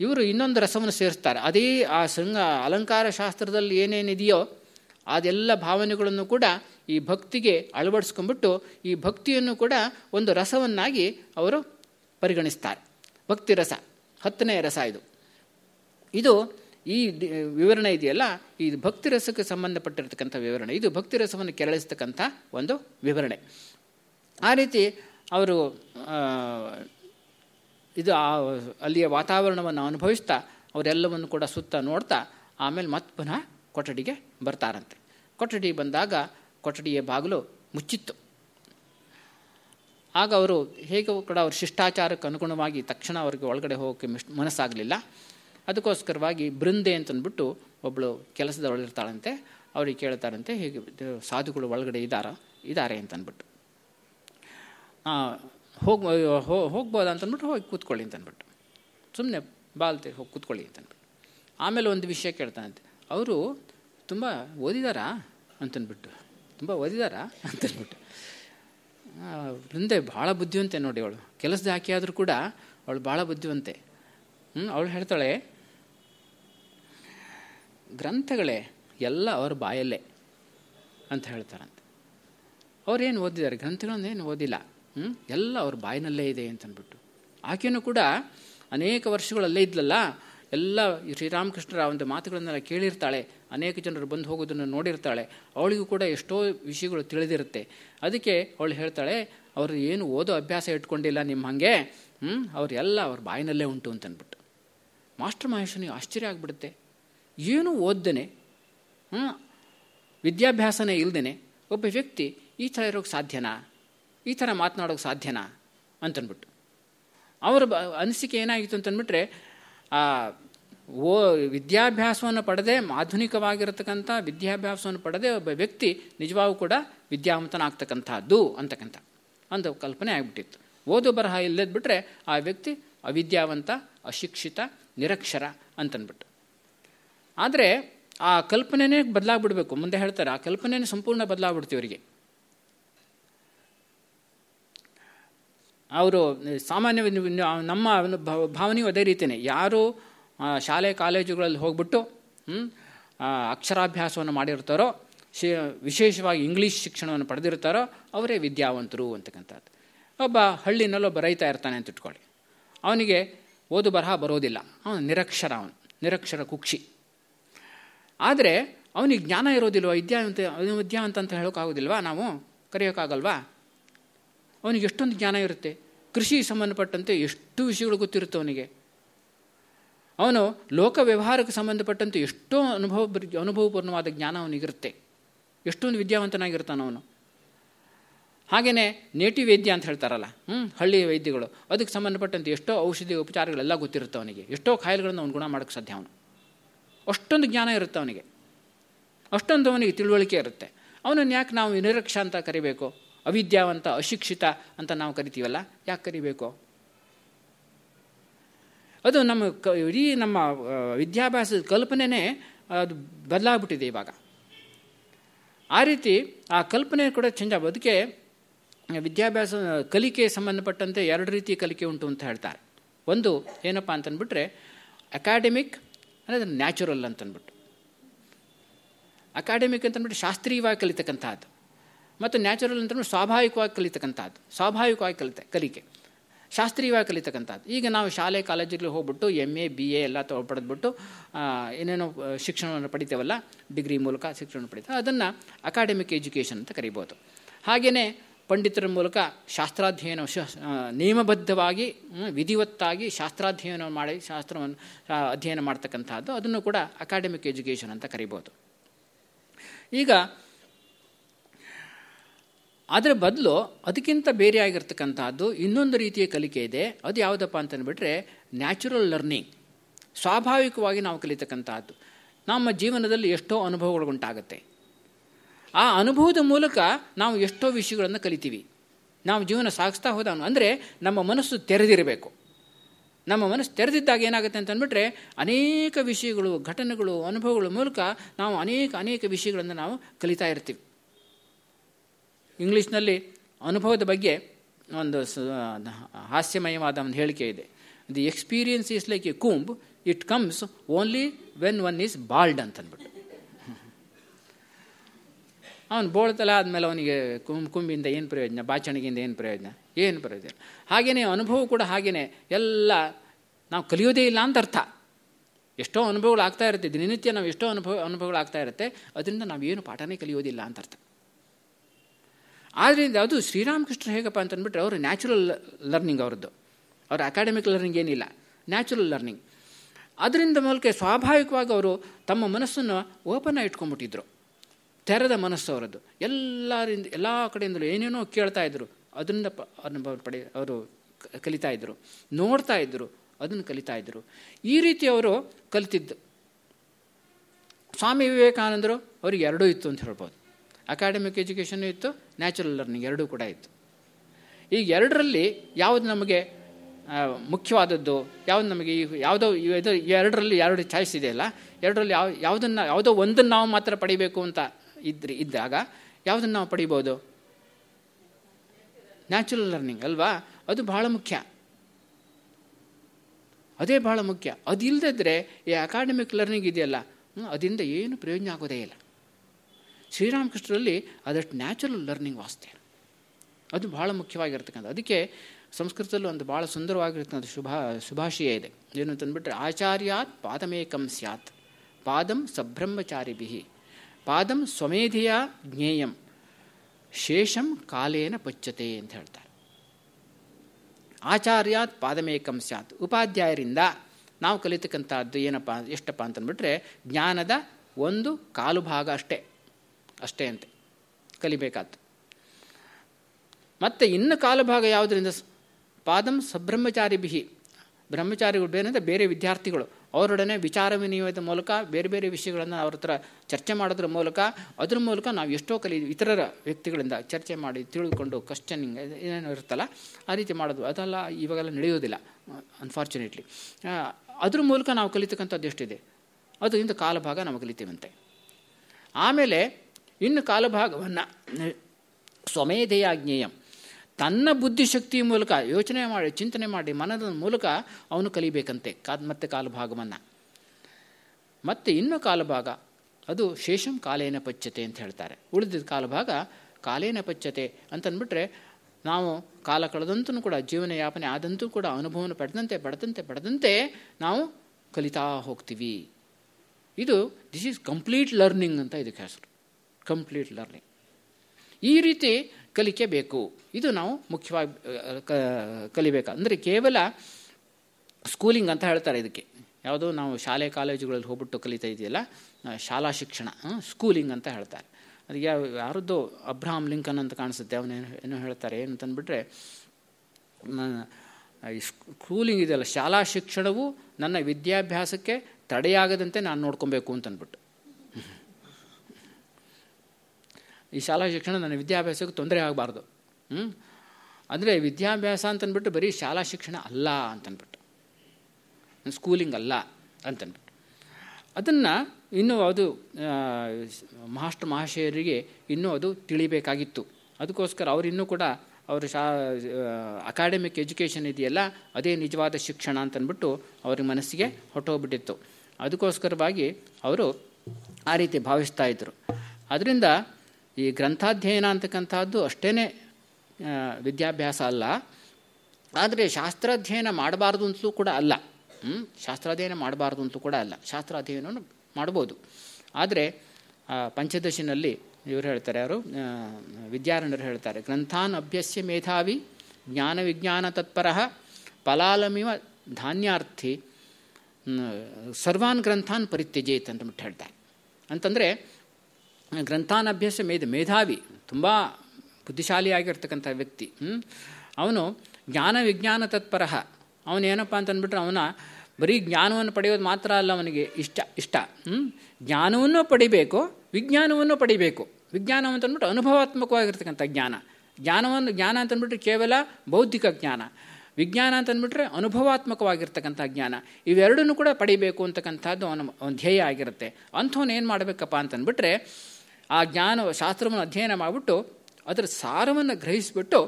ಇವರು ಇನ್ನೊಂದು ರಸವನ್ನು ಸೇರಿಸ್ತಾರೆ. ಅದೇ ಆ ಶೃಂಗ ಅಲಂಕಾರ ಶಾಸ್ತ್ರದಲ್ಲಿ ಏನೇನಿದೆಯೋ ಅದೆಲ್ಲ ಭಾವನೆಗಳನ್ನು ಕೂಡ ಈ ಭಕ್ತಿಗೆ ಅಳವಡಿಸ್ಕೊಂಡ್ಬಿಟ್ಟು ಈ ಭಕ್ತಿಯನ್ನು ಕೂಡ ಒಂದು ರಸವನ್ನಾಗಿ ಅವರು ಪರಿಗಣಿಸ್ತಾರೆ. ಭಕ್ತಿ ರಸ ಹತ್ತನೇ ರಸ ಇದು. ಇದು ಈ ವಿವರಣೆ ಇದೆಯಲ್ಲ, ಈ ಭಕ್ತಿ ರಸಕ್ಕೆ ಸಂಬಂಧಪಟ್ಟಿರ್ತಕ್ಕಂಥ ವಿವರಣೆ. ಇದು ಭಕ್ತಿ ರಸವನ್ನು ಕೆರಳಿಸ್ತಕ್ಕಂಥ ಒಂದು ವಿವರಣೆ. ಆ ರೀತಿ ಅವರು ಇದು ಅಲ್ಲಿಯ ವಾತಾವರಣವನ್ನು ಅನುಭವಿಸ್ತಾ ಅವರೆಲ್ಲವನ್ನು ಕೂಡ ಸುತ್ತ ನೋಡ್ತಾ ಆಮೇಲೆ ಮತ್ತೆ ಪುನಃ ಕೊಠಡಿಗೆ ಬರ್ತಾರಂತೆ. ಕೊಠಡಿಗೆ ಬಂದಾಗ ಕೊಠಡಿಯ ಬಾಗಿಲು ಮುಚ್ಚಿತ್ತು. ಆಗ ಅವರು ಹೇಗೆ ಕೂಡ ಅವರು ಶಿಷ್ಟಾಚಾರಕ್ಕೆ ಅನುಗುಣವಾಗಿ ತಕ್ಷಣ ಅವ್ರಿಗೆ ಒಳಗಡೆ ಹೋಗೋಕ್ಕೆ ಮಿಶ್ ಮನಸ್ಸಾಗಲಿಲ್ಲ. ಅದಕ್ಕೋಸ್ಕರವಾಗಿ ಬೃಂದೆ ಅಂತಂದ್ಬಿಟ್ಟು ಒಬ್ಬಳು ಕೆಲಸದವಳಿರ್ತಾಳಂತೆ ಅವ್ರಿಗೆ ಕೇಳ್ತಾರಂತೆ, ಹೇಗೆ ಸಾಧುಗಳು ಒಳಗಡೆ ಇದ್ದಾರ ಇದ್ದಾರೆ ಅಂತಂದ್ಬಿಟ್ಟು. ಹೋಗಿ ಹೋಗ್ಬೋದಾ ಅಂತಂದ್ಬಿಟ್ಟು ಹೋಗಿ ಕೂತ್ಕೊಳ್ಳಿ ಅಂತಂದ್ಬಿಟ್ಟು. ಸುಮ್ಮನೆ ಬಾಲ್ತೆ ಹೋಗಿ ಕೂತ್ಕೊಳ್ಳಿ ಅಂತಂದ್ಬಿಟ್ಟು. ಆಮೇಲೆ ಒಂದು ವಿಷಯ ಕೇಳ್ತಾನಂತೆ. ಅವರು ತುಂಬ ಓದಿದಾರಾ? ಅಂತನ್ಬಿಟ್ಟು. ತುಂಬ ಓದಿದಾರಾ? ಅಂತನ್ಬಿಟ್ಟು. ಮುಂದೆ ಭಾಳ ಬುದ್ಧಿವಂತೆ ನೋಡಿ ಅವಳು. ಕೆಲಸದ ಹಾಕಿ ಆದರೂ ಕೂಡ ಅವಳು ಭಾಳ ಬುದ್ಧಿವಂತೆ. ಹ್ಞೂ ಅವಳು ಹೇಳ್ತಾಳೆ, ಗ್ರಂಥಗಳೇ ಎಲ್ಲ ಅವ್ರ ಬಾಯಲ್ಲೇ, ಅಂತ ಹೇಳ್ತಾರಂತೆ. ಅವ್ರೇನು ಓದಿದ್ದಾರೆ? ಗ್ರಂಥಗಳನ್ನೇನು ಓದಿಲ್ಲ. ಹ್ಞೂ ಎಲ್ಲ ಅವ್ರ ಬಾಯಿನಲ್ಲೇ ಇದೆ ಅಂತನ್ಬಿಟ್ಟು. ಆಕೆಯೂ ಕೂಡ ಅನೇಕ ವರ್ಷಗಳಲ್ಲೇ ಇದ್ಲಲ್ಲ ಎಲ್ಲ ಶ್ರೀರಾಮಕೃಷ್ಣರ ಒಂದು ಮಾತುಗಳನ್ನೆಲ್ಲ ಕೇಳಿರ್ತಾಳೆ. ಅನೇಕ ಜನರು ಬಂದು ಹೋಗೋದನ್ನು ನೋಡಿರ್ತಾಳೆ. ಅವಳಿಗೂ ಕೂಡ ಎಷ್ಟೋ ವಿಷಯಗಳು ತಿಳಿದಿರುತ್ತೆ. ಅದಕ್ಕೆ ಅವಳು ಹೇಳ್ತಾಳೆ, ಅವರು ಏನು ಓದೋ ಅಭ್ಯಾಸ ಇಟ್ಕೊಂಡಿಲ್ಲ ನಿಮ್ಮ ಹಾಗೆ. ಹ್ಞೂ ಅವರೆಲ್ಲ ಅವ್ರ ಬಾಯಿನಲ್ಲೇ ಉಂಟು ಅಂತಂದ್ಬಿಟ್ಟು ಮಾಸ್ಟರ್ ಮಹೇಶನಿಗೆ ಆಶ್ಚರ್ಯ ಆಗಿಬಿಡುತ್ತೆ. ಏನೂ ಓದ್ದೇನೆ? ಹ್ಞೂ ವಿದ್ಯಾಭ್ಯಾಸನೇ ಇಲ್ಲದೇ ಒಬ್ಬ ವ್ಯಕ್ತಿ, ಈ ಥರ ಇರೋಕ್ಕೆ ಸಾಧ್ಯನಾ? ಈ ಥರ ಮಾತನಾಡೋಕ್ಕೆ ಸಾಧ್ಯನಾ? ಅಂತನ್ಬಿಟ್ಟು. ಅವರ ಅನಿಸಿಕೆ ಏನಾಗಿತ್ತು ಅಂತಂದ್ಬಿಟ್ರೆ ಓ, ವಿದ್ಯಾಭ್ಯಾಸವನ್ನು ಪಡೆದೇ ಆಧುನಿಕವಾಗಿರತಕ್ಕಂಥ ವಿದ್ಯಾಭ್ಯಾಸವನ್ನು ಪಡೆದೇ ಒಬ್ಬ ವ್ಯಕ್ತಿ ನಿಜವಾಗೂ ಕೂಡ ವಿದ್ಯಾವಂತನಾಗ್ತಕ್ಕಂಥದ್ದು ಅಂತಕ್ಕಂಥ ಒಂದು ಕಲ್ಪನೆ ಆಗಿಬಿಟ್ಟಿತ್ತು. ಓದು ಬರಹ ಇಲ್ಲದ್ಬಿಟ್ರೆ ಆ ವ್ಯಕ್ತಿ ಅವಿದ್ಯಾವಂತ, ಅಶಿಕ್ಷಿತ, ನಿರಕ್ಷರ ಅಂತನ್ಬಿಟ್ಟು. ಆದರೆ ಆ ಕಲ್ಪನೆನೇ ಬದಲಾಗ್ಬಿಡ್ಬೇಕು. ಮುಂದೆ ಹೇಳ್ತಾರೆ, ಆ ಕಲ್ಪನೆನೇ ಸಂಪೂರ್ಣ ಬದಲಾಗ್ಬಿಡ್ತೀವಿ ಅವರು ಸಾಮಾನ್ಯ ನಮ್ಮ ಭಾವನೆಯು ಅದೇ ರೀತಿಯೇ ಯಾರು ಶಾಲೆ, ಕಾಲೇಜುಗಳಲ್ಲಿ ಹೋಗ್ಬಿಟ್ಟು ಅಕ್ಷರಾಭ್ಯಾಸವನ್ನು ಮಾಡಿರ್ತಾರೋ, ಶಿ, ವಿಶೇಷವಾಗಿ ಇಂಗ್ಲೀಷ್ ಶಿಕ್ಷಣವನ್ನು ಪಡೆದಿರ್ತಾರೋ, ಅವರೇ ವಿದ್ಯಾವಂತರು ಅಂತಕ್ಕಂಥದ್ದು. ಒಬ್ಬ ಹಳ್ಳಿನಲ್ಲಿ ಒಬ್ಬ ರೈತ ಇರ್ತಾನೆ ಅಂತ ಇಟ್ಕೊಳ್ಳಿ. ಅವನಿಗೆ ಓದು ಬರಹ ಬರೋದಿಲ್ಲ. ಅವನು ನಿರಕ್ಷರ ಅವನು, ನಿರಕ್ಷರ ಕುಕ್ಷಿ. ಆದರೆ, ಅವನಿಗೆ ಜ್ಞಾನ ಇರೋದಿಲ್ವ? ವಿದ್ಯಾವಂತ ವಿದ್ಯಾವಂತ ಅಂತ ಹೇಳೋಕ್ಕಾಗೋದಿಲ್ವಾ? ನಾವು ಕರೆಯೋಕ್ಕಾಗಲ್ವಾ? ಅವನಿಗೆ ಎಷ್ಟೊಂದು ಜ್ಞಾನ ಇರುತ್ತೆ. ಕೃಷಿ ಸಂಬಂಧಪಟ್ಟಂತೆ ಎಷ್ಟು ವಿಷಯಗಳು ಗೊತ್ತಿರುತ್ತೆ ಅವನಿಗೆ. ಅವನು ಲೋಕ ವ್ಯವಹಾರಕ್ಕೆ ಸಂಬಂಧಪಟ್ಟಂತೆ ಎಷ್ಟೋ ಅನುಭವ ಅನುಭವಪೂರ್ಣವಾದ ಜ್ಞಾನ ಅವನಿಗಿರುತ್ತೆ. ಎಷ್ಟೊಂದು ವಿದ್ಯಾವಂತನಾಗಿರ್ತಾನೆ ಅವನು. ಹಾಗೆಯೇ ನೇಟಿವ್ ವೈದ್ಯ ಅಂತ ಹೇಳ್ತಾರಲ್ಲ ಹ್ಞೂ ಹಳ್ಳಿ ವೈದ್ಯಗಳು, ಅದಕ್ಕೆ ಸಂಬಂಧಪಟ್ಟಂತೆ ಎಷ್ಟೋ ಔಷಧಿ ಉಪಚಾರಗಳೆಲ್ಲ ಗೊತ್ತಿರುತ್ತೆ ಅವನಿಗೆ. ಎಷ್ಟೋ ಕಾಯಿಲೆಗಳನ್ನು ಅವನು ಗುಣ ಮಾಡೋಕ್ಕೆ ಸಾಧ್ಯ ಅವನು. ಅಷ್ಟೊಂದು ಜ್ಞಾನ ಇರುತ್ತೆ ಅವನಿಗೆ. ಅಷ್ಟೊಂದು ಅವನಿಗೆ ತಿಳುವಳಿಕೆ ಇರುತ್ತೆ. ಅವನನ್ನು ಯಾಕೆ ನಾವು ನಿರಕ್ಷ ಅಂತ ಕರಿಬೇಕು? ಅವಿದ್ಯಾವಂತ, ಅಶಿಕ್ಷಿತ ಅಂತ ನಾವು ಕರಿತೀವಲ್ಲ? ಯಾಕೆ ಕರಿಬೇಕು? ಅದು ನಮ್ಮ ಕ, ಇಡೀ ನಮ್ಮ ವಿದ್ಯಾಭ್ಯಾಸದ ಕಲ್ಪನೆನೇ ಅದು ಬದಲಾಗ್ಬಿಟ್ಟಿದೆ ಇವಾಗ. ಆ ರೀತಿ ಆ ಕಲ್ಪನೆ ಕೂಡ ಚೇಂಜ್ ಆಗ್ಬೋದು. ಅದಕ್ಕೆ ವಿದ್ಯಾಭ್ಯಾಸ ಕಲಿಕೆ ಸಂಬಂಧಪಟ್ಟಂತೆ ಎರಡು ರೀತಿ ಕಲಿಕೆ ಉಂಟು ಅಂತ ಹೇಳ್ತಾರೆ. ಒಂದು ಏನಪ್ಪ ಅಂತಂದ್ಬಿಟ್ರೆ ಅಕಾಡೆಮಿಕ್ ಅಂದರೆ ನ್ಯಾಚುರಲ್ ಅಂತಂದ್ಬಿಟ್ಟು. ಅಕಾಡೆಮಿಕ್ ಅಂತಂದ್ಬಿಟ್ಟು ಶಾಸ್ತ್ರೀಯವಾಗಿ ಕಲಿತಕ್ಕಂಥದ್ದು ಮತ್ತು ನ್ಯಾಚುರಲ್ ಅಂತಲೂ ಸ್ವಾಭಾವಿಕವಾಗಿ ಕಲಿತಕ್ಕಂಥದ್ದು, ಸ್ವಾಭಾವಿಕವಾಗಿ ಕಲಿತ, ಕಲಿಕೆ. ಶಾಸ್ತ್ರೀಯವಾಗಿ ಕಲಿತಕ್ಕಂಥದ್ದು. ಈಗ ನಾವು ಶಾಲೆ, ಕಾಲೇಜುಗಳಿಗೆ ಹೋಗ್ಬಿಟ್ಟು ಎಂ ಎ ಬಿ ಎ ಎಲ್ಲ ತೊಗೊಂಡು ಪಡೆದ್ಬಿಟ್ಟು ಏನೇನೋ ಶಿಕ್ಷಣವನ್ನು ಪಡಿತೇವಲ್ಲ, ಡಿಗ್ರಿ ಮೂಲಕ ಶಿಕ್ಷಣ ಪಡಿತೇವೆ. ಅದನ್ನು ಅಕಾಡೆಮಿಕ್ ಎಜುಕೇಷನ್ ಅಂತ ಕರಿಬೋದು. ಹಾಗೆಯೇ ಪಂಡಿತರ ಮೂಲಕ ಶಾಸ್ತ್ರಾಧ್ಯಯನ ನಿಯಮಬದ್ಧವಾಗಿ ವಿಧಿವತ್ತಾಗಿ ಶಾಸ್ತ್ರಾಧ್ಯಯನ ಮಾಡಿ, ಶಾಸ್ತ್ರವನ್ನು ಅಧ್ಯಯನ ಮಾಡ್ತಕ್ಕಂಥದ್ದು. ಅದನ್ನು ಕೂಡ ಅಕಾಡೆಮಿಕ್ ಎಜುಕೇಷನ್ ಅಂತ ಕರಿಬೋದು. ಈಗ ಅದರ ಬದಲು ಅದಕ್ಕಿಂತ ಬೇರೆಯಾಗಿರ್ತಕ್ಕಂಥದ್ದು ಇನ್ನೊಂದು ರೀತಿಯ ಕಲಿಕೆ ಇದೆ. ಅದು ಯಾವುದಪ್ಪ ಅಂತಂದ್ಬಿಟ್ರೆ ನ್ಯಾಚುರಲ್ ಲರ್ನಿಂಗ್ ಸ್ವಾಭಾವಿಕವಾಗಿ ನಾವು ಕಲಿತಕ್ಕಂಥದ್ದು ನಮ್ಮ ಜೀವನದಲ್ಲಿ ಎಷ್ಟೋ ಅನುಭವಗಳು ಉಂಟಾಗುತ್ತೆ ಆ ಅನುಭವದ ಮೂಲಕ ನಾವು ಎಷ್ಟೋ ವಿಷಯಗಳನ್ನು ಕಲಿತೀವಿ. ನಾವು ಜೀವನ ಸಾಗಿಸ್ತಾ ಹೋದ ಅಂದರೆ ನಮ್ಮ ಮನಸ್ಸು ತೆರೆದಿರಬೇಕು. ನಮ್ಮ ಮನಸ್ಸು ತೆರೆದಿದ್ದಾಗ ಏನಾಗುತ್ತೆ ಅಂತಂದ್ಬಿಟ್ರೆ ಅನೇಕ ವಿಷಯಗಳು, ಘಟನೆಗಳು, ಅನುಭವಗಳ ಮೂಲಕ ನಾವು ಅನೇಕ ಅನೇಕ ವಿಷಯಗಳನ್ನು ನಾವು ಕಲಿತಾ ಇರ್ತೀವಿ. ಇಂಗ್ಲೀಷ್ನಲ್ಲಿ ಅನುಭವದ ಬಗ್ಗೆ ಒಂದು ಹಾಸ್ಯಮಯವಾದ ಒಂದು ಹೇಳಿಕೆ ಇದೆ. The experience is like a comb it comes only when one is bald ಅಂತಂದ್ಬಿಟ್ಟು ಅವನು ಬೋಳ್ತಲ್ಲ ಆದಮೇಲೆ ಅವನಿಗೆ ಕುಂ, ಕುಂಬಿಂದ ಏನು ಪ್ರಯೋಜನ, ಬಾಚಣಿಗೆಯಿಂದ ಏನು ಪ್ರಯೋಜನ? ಏನು ಪ್ರಯೋಜನ? ಹಾಗೆಯೇ ಅನುಭವ ಕೂಡ ಹಾಗೆಯೇ ಎಲ್ಲ ನಾವು ಕಲಿಯೋದೇ ಇಲ್ಲ ಅಂತ ಅರ್ಥ. ಎಷ್ಟೋ ಅನುಭವಗಳು ಆಗ್ತಾ ಇರುತ್ತೆ. ದಿನನಿತ್ಯ ನಾವು ಎಷ್ಟೋ ಅನುಭವ, ಅನುಭವಗಳು ಆಗ್ತಾ ಇರುತ್ತೆ. ಅದರಿಂದ ನಾವು ಏನು ಪಾಠನೇ ಕಲಿಯೋದಿಲ್ಲ ಅಂತ ಅರ್ಥ. ಆದ್ದರಿಂದ ಅದು ಶ್ರೀರಾಮಕೃಷ್ಣ ಹೇಗಪ್ಪ ಅಂತಂದ್ಬಿಟ್ರೆ ಅವರು ನ್ಯಾಚುರಲ್ ಲರ್ನಿಂಗ್ ಅವ್ರದ್ದು. ಅವ್ರ ಅಕಾಡೆಮಿಕ್ ಲರ್ನಿಂಗ್ ಏನಿಲ್ಲ ನ್ಯಾಚುರಲ್ ಲರ್ನಿಂಗ್ ಅದರಿಂದ ಮೂಲಕ ಸ್ವಾಭಾವಿಕವಾಗಿ ಅವರು ತಮ್ಮ ಮನಸ್ಸನ್ನು ಓಪನ್ ಆಗಿ ಇಟ್ಕೊಂಡ್ಬಿಟ್ಟಿದ್ರು. ತೆರೆದ ಮನಸ್ಸು ಅವರದ್ದು. ಎಲ್ಲರಿಂದ, ಎಲ್ಲ ಕಡೆಯಿಂದಲೂ ಏನೇನೋ ಕೇಳ್ತಾ ಇದ್ರು, ಅದರಿಂದ ಪ ಪಡೆ, ಅವರು ಕಲಿತಾ ಇದ್ದರು ನೋಡ್ತಾ ಇದ್ದರು ಅದನ್ನು ಕಲಿತಾ ಇದ್ದರು ಈ ರೀತಿ ಅವರು ಕಲಿತಿದ್ದು. ಸ್ವಾಮಿ ವಿವೇಕಾನಂದರು ಅವ್ರಿಗೆ ಎರಡೂ ಇತ್ತು ಅಂತ ಹೇಳ್ಬೋದು. ಅಕಾಡೆಮಿಕ್ ಎಜುಕೇಷನ್ ಇತ್ತು ನ್ಯಾಚುರಲ್ ಲರ್ನಿಂಗ್ ಎರಡೂ ಕೂಡ ಇತ್ತು. ಈಗ ಎರಡರಲ್ಲಿ ಯಾವುದು ನಮಗೆ ಮುಖ್ಯವಾದದ್ದು, ಯಾವುದು ನಮಗೆ ಈ ಯಾವುದೋ ಇದು ಎರಡರಲ್ಲಿ ಎರಡು ಚಾಯ್ಸ್ ಇದೆಯಲ್ಲ ಎರಡರಲ್ಲಿ ಯಾವ, ಯಾವುದನ್ನು, ಯಾವುದೋ ಒಂದನ್ನು ನಾವು ಮಾತ್ರ ಪಡಿಬೇಕು ಅಂತ ಇದ್ರಿ, ಇದ್ದಾಗ ಯಾವುದನ್ನು ನಾವು ಪಡಿಬೋದು? ನ್ಯಾಚುರಲ್ ಲರ್ನಿಂಗ್ ಅಲ್ವಾ? ಅದು ಬಹಳ ಮುಖ್ಯ. ಅದೇ ಬಹಳ ಮುಖ್ಯ. ಅದಿಲ್ಲದಿದ್ದರೆ ಈ ಅಕಾಡೆಮಿಕ್ ಲರ್ನಿಂಗ್ ಇದೆಯಲ್ಲ ಅದರಿಂದ ಏನು ಪ್ರಯೋಜನ ಆಗೋದೇ ಇಲ್ಲ. ಶ್ರೀರಾಮಕೃಷ್ಣರಲ್ಲಿ ಅದಷ್ಟು ನ್ಯಾಚುರಲ್ ಲರ್ನಿಂಗ್ ವಾಸ್ತೆ. ಅದು ಬಹಳ ಮುಖ್ಯವಾಗಿರ್ತಕ್ಕಂಥ, ಅದಕ್ಕೆ ಸಂಸ್ಕೃತದಲ್ಲೂ ಒಂದು ಭಾಳ ಸುಂದರವಾಗಿರ್ತಕ್ಕಂಥ ಶುಭಾ, ಶುಭಾಶಯ ಇದೆ. ಏನು ಅಂತಂದ್ಬಿಟ್ರೆ ಆಚಾರ್ಯಾತ್ ಪಾದಮೇಕಂ ಸ್ಯಾತ್, ಪಾದಂ ಸಬ್ರಹ್ಮಚಾರಿಭಿ, ಪಾದಂ ಸ್ವಮೇಧಿಯ ಜ್ಞೇಯಂ, ಶೇಷಂ ಕಾಲೇನ ಪಚ್ಚತೆ ಅಂತ ಹೇಳ್ತಾರೆ. ಆಚಾರ್ಯಾತ್ ಪಾದಮೇಕಂ ಸ್ಯಾತ್, ಉಪಾಧ್ಯಾಯರಿಂದ ನಾವು ಕಲಿತಕ್ಕಂಥದ್ದು ಏನಪ್ಪ, ಎಷ್ಟಪ್ಪ ಅಂತಂದ್ಬಿಟ್ರೆ ಜ್ಞಾನದ ಒಂದು ಕಾಲು ಭಾಗ ಅಷ್ಟೇ. ಅಷ್ಟೇ ಅಂತೆ. ಕಲಿಬೇಕಾತು. ಮತ್ತು ಇನ್ನು ಕಾಲಭಾಗ ಯಾವುದರಿಂದ ಪಾದಂ ಸಬ್ರಹ್ಮಚಾರಿ ಬಿಹಿ ಬ್ರಹ್ಮಚಾರಿಗಳು ಬೇರೆ ಬೇರೆ ವಿದ್ಯಾರ್ಥಿಗಳು. ಅವರೊಡನೆ ವಿಚಾರ ವಿನಿಮಯದ ಮೂಲಕ ಬೇರೆ ಬೇರೆ ವಿಷಯಗಳನ್ನು ಅವ್ರ ಹತ್ರ ಚರ್ಚೆ ಮಾಡೋದ್ರ ಮೂಲಕ ಅದ್ರ ಮೂಲಕ ನಾವು ಎಷ್ಟೋ ಕಲಿ ಇತರರ ವ್ಯಕ್ತಿಗಳಿಂದ ಚರ್ಚೆ ಮಾಡಿ ತಿಳಿದುಕೊಂಡು ಕ್ವಶನಿಂಗ್ ಏನೇನು ಇರುತ್ತಲ್ಲ, ಆ ರೀತಿ ಮಾಡೋದು. ಅದೆಲ್ಲ ಇವಾಗೆಲ್ಲ ನಡೆಯೋದಿಲ್ಲ ಅನ್ಫಾರ್ಚುನೇಟ್ಲಿ ಅದ್ರ ಮೂಲಕ ನಾವು ಕಲಿತಕ್ಕಂಥದ್ದು ಎಷ್ಟಿದೆ? ಅದರಿಂದ ಕಾಲಭಾಗ ನಾವು ಕಲಿತೀವಂತೆ ಆಮೇಲೆ ಇನ್ನು ಕಾಲಭಾಗವನ್ನು ಸ್ವಮೇಧೆಯ ಜ್ಞೇಯ ತನ್ನ ಬುದ್ಧಿಶಕ್ತಿಯ ಮೂಲಕ ಯೋಚನೆ ಮಾಡಿ, ಚಿಂತನೆ ಮಾಡಿ ಮನದ ಮೂಲಕ ಅವನು ಕಲಿಬೇಕಂತೆ ಕಾದ್, ಮತ್ತೆ ಕಾಲಭಾಗವನ್ನು. ಮತ್ತು ಇನ್ನು ಕಾಲಭಾಗ, ಅದು ಶೇಷಂ ಕಾಲೇನ ಪಚ್ಚತೆ ಅಂತ ಹೇಳ್ತಾರೆ. ಉಳಿದಿದ್ದ ಕಾಲಭಾಗ ಕಾಲೇನ ಪಚ್ಚತೆ ಅಂತಂದ್ಬಿಟ್ರೆ ನಾವು ಕಾಲ ಕಳೆದಂತೂ ಕೂಡ, ಜೀವನ ಯಾಪನೆ ಆದಂತೂ ಕೂಡ ಅನುಭವನ ಪಡೆದಂತೆ ಪಡೆದಂತೆ ಪಡೆದಂತೆ ನಾವು ಕಲಿತಾ ಹೋಗ್ತೀವಿ. ಇದು ದಿಸ್ ಈಸ್ ಕಂಪ್ಲೀಟ್ ಲರ್ನಿಂಗ್ ಅಂತ ಇದಕ್ಕೆ ಹೆಸರು. ಕಂಪ್ಲೀಟ್ ಲರ್ನಿಂಗ್ ಈ ರೀತಿ ಕಲಿಕೆ ಬೇಕು ಇದು ನಾವು ಮುಖ್ಯವಾಗಿ ಕಲಿಬೇಕು. ಅಂದರೆ ಕೇವಲ ಸ್ಕೂಲಿಂಗ್ ಅಂತ ಹೇಳ್ತಾರೆ ಇದಕ್ಕೆ. ಯಾವುದು ನಾವು ಶಾಲೆ, ಕಾಲೇಜುಗಳಲ್ಲಿ ಹೋಗ್ಬಿಟ್ಟು ಕಲಿತಾ ಇದೆಯಲ್ಲ ಶಾಲಾ ಶಿಕ್ಷಣ ಸ್ಕೂಲಿಂಗ್ ಅಂತ ಹೇಳ್ತಾರೆ. ಅದಕ್ಕೆ ಯಾವ ಯಾರದ್ದು ಅಬ್ರಹಾಮ್ ಲಿಂಕನ್ ಅಂತ ಕಾಣಿಸುತ್ತೆ ಅವನೇನು ಏನು ಹೇಳ್ತಾರೆ ಏನಂತಂದ್ಬಿಟ್ರೆ ಸ್ಕೂಲಿಂಗ್ ಇದೆಯಲ್ಲ, ಶಾಲಾ ಶಿಕ್ಷಣವು ನನ್ನ ವಿದ್ಯಾಭ್ಯಾಸಕ್ಕೆ ತಡೆಯಾಗದಂತೆ ನಾನು ನೋಡ್ಕೊಬೇಕು ಅಂತಂದ್ಬಿಟ್ಟು ಈ ಶಾಲಾ ಶಿಕ್ಷಣ ನನ್ನ ವಿದ್ಯಾಭ್ಯಾಸಕ್ಕೆ ತೊಂದರೆ ಆಗಬಾರ್ದು. ಹ್ಞೂ ಅಂದರೆ ವಿದ್ಯಾಭ್ಯಾಸ ಅಂತಂದ್ಬಿಟ್ಟು ಬರೀ ಶಾಲಾ ಶಿಕ್ಷಣ ಅಲ್ಲ ಅಂತನ್ಬಿಟ್ಟು. ಸ್ಕೂಲಿಂಗ್ ಅಲ್ಲ ಅಂತನ್ಬಿಟ್ಟು. ಅದನ್ನು ಇನ್ನೂ ಅದು ಮಾಸ್ಟರ್ ಮಹಾಶಯರಿಗೆ ಇನ್ನೂ ಅದು ತಿಳಿಬೇಕಾಗಿತ್ತು. ಅದಕ್ಕೋಸ್ಕರ ಅವರಿನ್ನೂ ಕೂಡ ಅವರು ಶಾ ಅಕಾಡೆಮಿಕ್ ಎಜುಕೇಷನ್ ಇದೆಯಲ್ಲ, ಅದೇ ನಿಜವಾದ ಶಿಕ್ಷಣ ಅಂತನ್ಬಿಟ್ಟು ಅವ್ರ ಮನಸ್ಸಿಗೆ ಹೊಟ್ಟೋಗ್ಬಿಟ್ಟಿತ್ತು ಅದಕ್ಕೋಸ್ಕರವಾಗಿ ಅವರು ಆ ರೀತಿ ಭಾವಿಸ್ತಾ ಇದ್ದರು ಅದರಿಂದ ಈ ಗ್ರಂಥಾಧ್ಯಯನ ಅಂತಕ್ಕಂಥದ್ದು ಅಷ್ಟೇ ವಿದ್ಯಾಭ್ಯಾಸ ಅಲ್ಲ. ಆದರೆ ಶಾಸ್ತ್ರಾಧ್ಯಯನ ಮಾಡಬಾರ್ದು ಅಂತಲೂ ಕೂಡ ಅಲ್ಲ. ಶಾಸ್ತ್ರಾಧ್ಯಯನ ಮಾಡಬಾರ್ದು ಅಂತೂ ಕೂಡ ಅಲ್ಲ. ಶಾಸ್ತ್ರಾಧ್ಯಯನವನ್ನು ಮಾಡ್ಬೋದು ಆದರೆ ಪಂಚದಶಿನಲ್ಲಿ ಇವರು ಹೇಳ್ತಾರೆ ಅವರು ವಿದ್ಯಾರಣ್ಯರು ಹೇಳ್ತಾರೆ, ಗ್ರಂಥಾನ್ ಅಭ್ಯಸ್ಯ ಮೇಧಾವಿ ಜ್ಞಾನ ವಿಜ್ಞಾನ ತತ್ಪರ ಫಲಾಲಮಿವ ಧಾನ್ಯಾರ್ಥಿ ಸರ್ವಾನ್ ಗ್ರಂಥಾನ್ ಪರಿತ್ಯಜೇತ್ ಅಂತ ಹೇಳ್ತಾರೆ. ಅಂತಂದರೆ ಗ್ರಂಥಾನಭ್ಯಾಸ ಮೇಧ, ಮೇಧಾವಿ, ತುಂಬ ಬುದ್ಧಿಶಾಲಿಯಾಗಿರ್ತಕ್ಕಂಥ ವ್ಯಕ್ತಿ ಅವನು ಜ್ಞಾನ ವಿಜ್ಞಾನ ತತ್ಪರ ಅವನೇನಪ್ಪ ಅಂತಂದ್ಬಿಟ್ರೆ ಅವನ ಬರೀ ಜ್ಞಾನವನ್ನು ಪಡೆಯೋದು ಮಾತ್ರ ಅಲ್ಲ ಅವನಿಗೆ ಇಷ್ಟ ಇಷ್ಟ ಜ್ಞಾನವನ್ನು ಪಡಿಬೇಕು, ವಿಜ್ಞಾನವನ್ನು ಪಡಿಬೇಕು. ವಿಜ್ಞಾನ ಅಂತಂದ್ಬಿಟ್ಟು ಅನುಭವಾತ್ಮಕವಾಗಿರ್ತಕ್ಕಂಥ ಜ್ಞಾನ. ಜ್ಞಾನವನ್ನು, ಜ್ಞಾನ ಅಂತಂದ್ಬಿಟ್ರೆ ಕೇವಲ ಬೌದ್ಧಿಕ ಜ್ಞಾನ. ವಿಜ್ಞಾನ ಅಂತಂದ್ಬಿಟ್ರೆ ಅನುಭವಾತ್ಮಕವಾಗಿರ್ತಕ್ಕಂಥ ಜ್ಞಾನ. ಇವೆರಡನ್ನೂ ಕೂಡ ಪಡಿಬೇಕು ಅಂತಕ್ಕಂಥದ್ದು ಅವನ ಧ್ಯೇಯ ಆಗಿರುತ್ತೆ. ಅಂಥವನು ಏನು ಮಾಡಬೇಕಪ್ಪ ಅಂತಂದ್ಬಿಟ್ರೆ ಆ ಜ್ಞಾನ ಶಾಸ್ತ್ರವನ್ನು ಅಧ್ಯಯನ ಮಾಡಿಬಿಟ್ಟು ಅದರ ಸಾರವನ್ನು ಗ್ರಹಿಸಿಬಿಟ್ಟು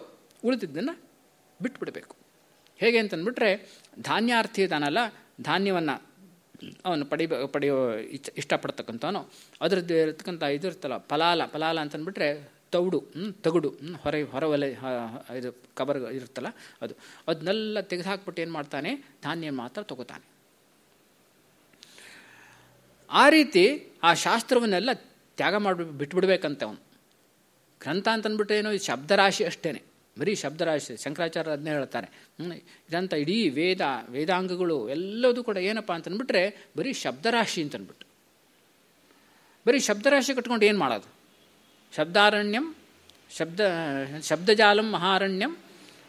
ಉಳಿದಿದ್ದನ್ನು ಬಿಟ್ಬಿಡಬೇಕು. ಹೇಗೆ ಅಂತಂದ್ಬಿಟ್ರೆ ಧಾನ್ಯಾರ್ಥಿ ಇದಾನಲ್ಲ, ಧಾನ್ಯವನ್ನು ಅವನು ಪಡಿ, ಪಡೆಯೋ ಇಚ್ಛ ಇಷ್ಟಪಡ್ತಕ್ಕಂಥವನು. ಅದರದ್ದು ಇರತಕ್ಕಂಥ ಇದು ಇರ್ತಲ್ಲ, ಫಲಾಲ ಫಲಾಲ ಅಂತಂದ್ಬಿಟ್ರೆ ತೌಡು ತಗುಡು ಹೊರ, ಹೊರವಲೆ ಇದು ಕಬರ್ ಇರುತ್ತಲ್ಲ ಅದು. ಅದನ್ನೆಲ್ಲ ತೆಗೆದುಹಾಕ್ಬಿಟ್ಟು ಏನು ಮಾಡ್ತಾನೆ ಧಾನ್ಯ ಮಾತ್ರ ತಗೋತಾನೆ. ಆ ರೀತಿ ಆ ಶಾಸ್ತ್ರವನ್ನೆಲ್ಲ ತ್ಯಾಗ ಮಾಡಿ ಬಿಟ್ಬಿಡ್ಬೇಕಂತೆ ಅವನು. ಗ್ರಂಥ ಅಂತಂದ್ಬಿಟ್ಟು ಏನೋ ಶಬ್ದರಾಶಿ ಅಷ್ಟೇ ಬರೀ ಶಬ್ದರಾಶಿ, ಶಂಕರಾಚಾರ್ಯ ಅದನ್ನೇ ಹೇಳ್ತಾರೆ. ಗ್ರಂಥ, ಇಡೀ ವೇದ, ವೇದಾಂಗಗಳು ಎಲ್ಲದೂ ಕೂಡ ಏನಪ್ಪ ಅಂತಂದ್ಬಿಟ್ರೆ, ಬರೀ ಶಬ್ದರಾಶಿ ಅಂತಂದ್ಬಿಟ್ಟು. ಬರೀ ಶಬ್ದರಾಶಿ ಕಟ್ಕೊಂಡು ಏನು ಮಾಡೋದು? ಶಬ್ದಾರಣ್ಯಂ, ಶಬ್ದ, ಶಬ್ದಜಾಲಂ ಮಹಾರಣ್ಯಂ,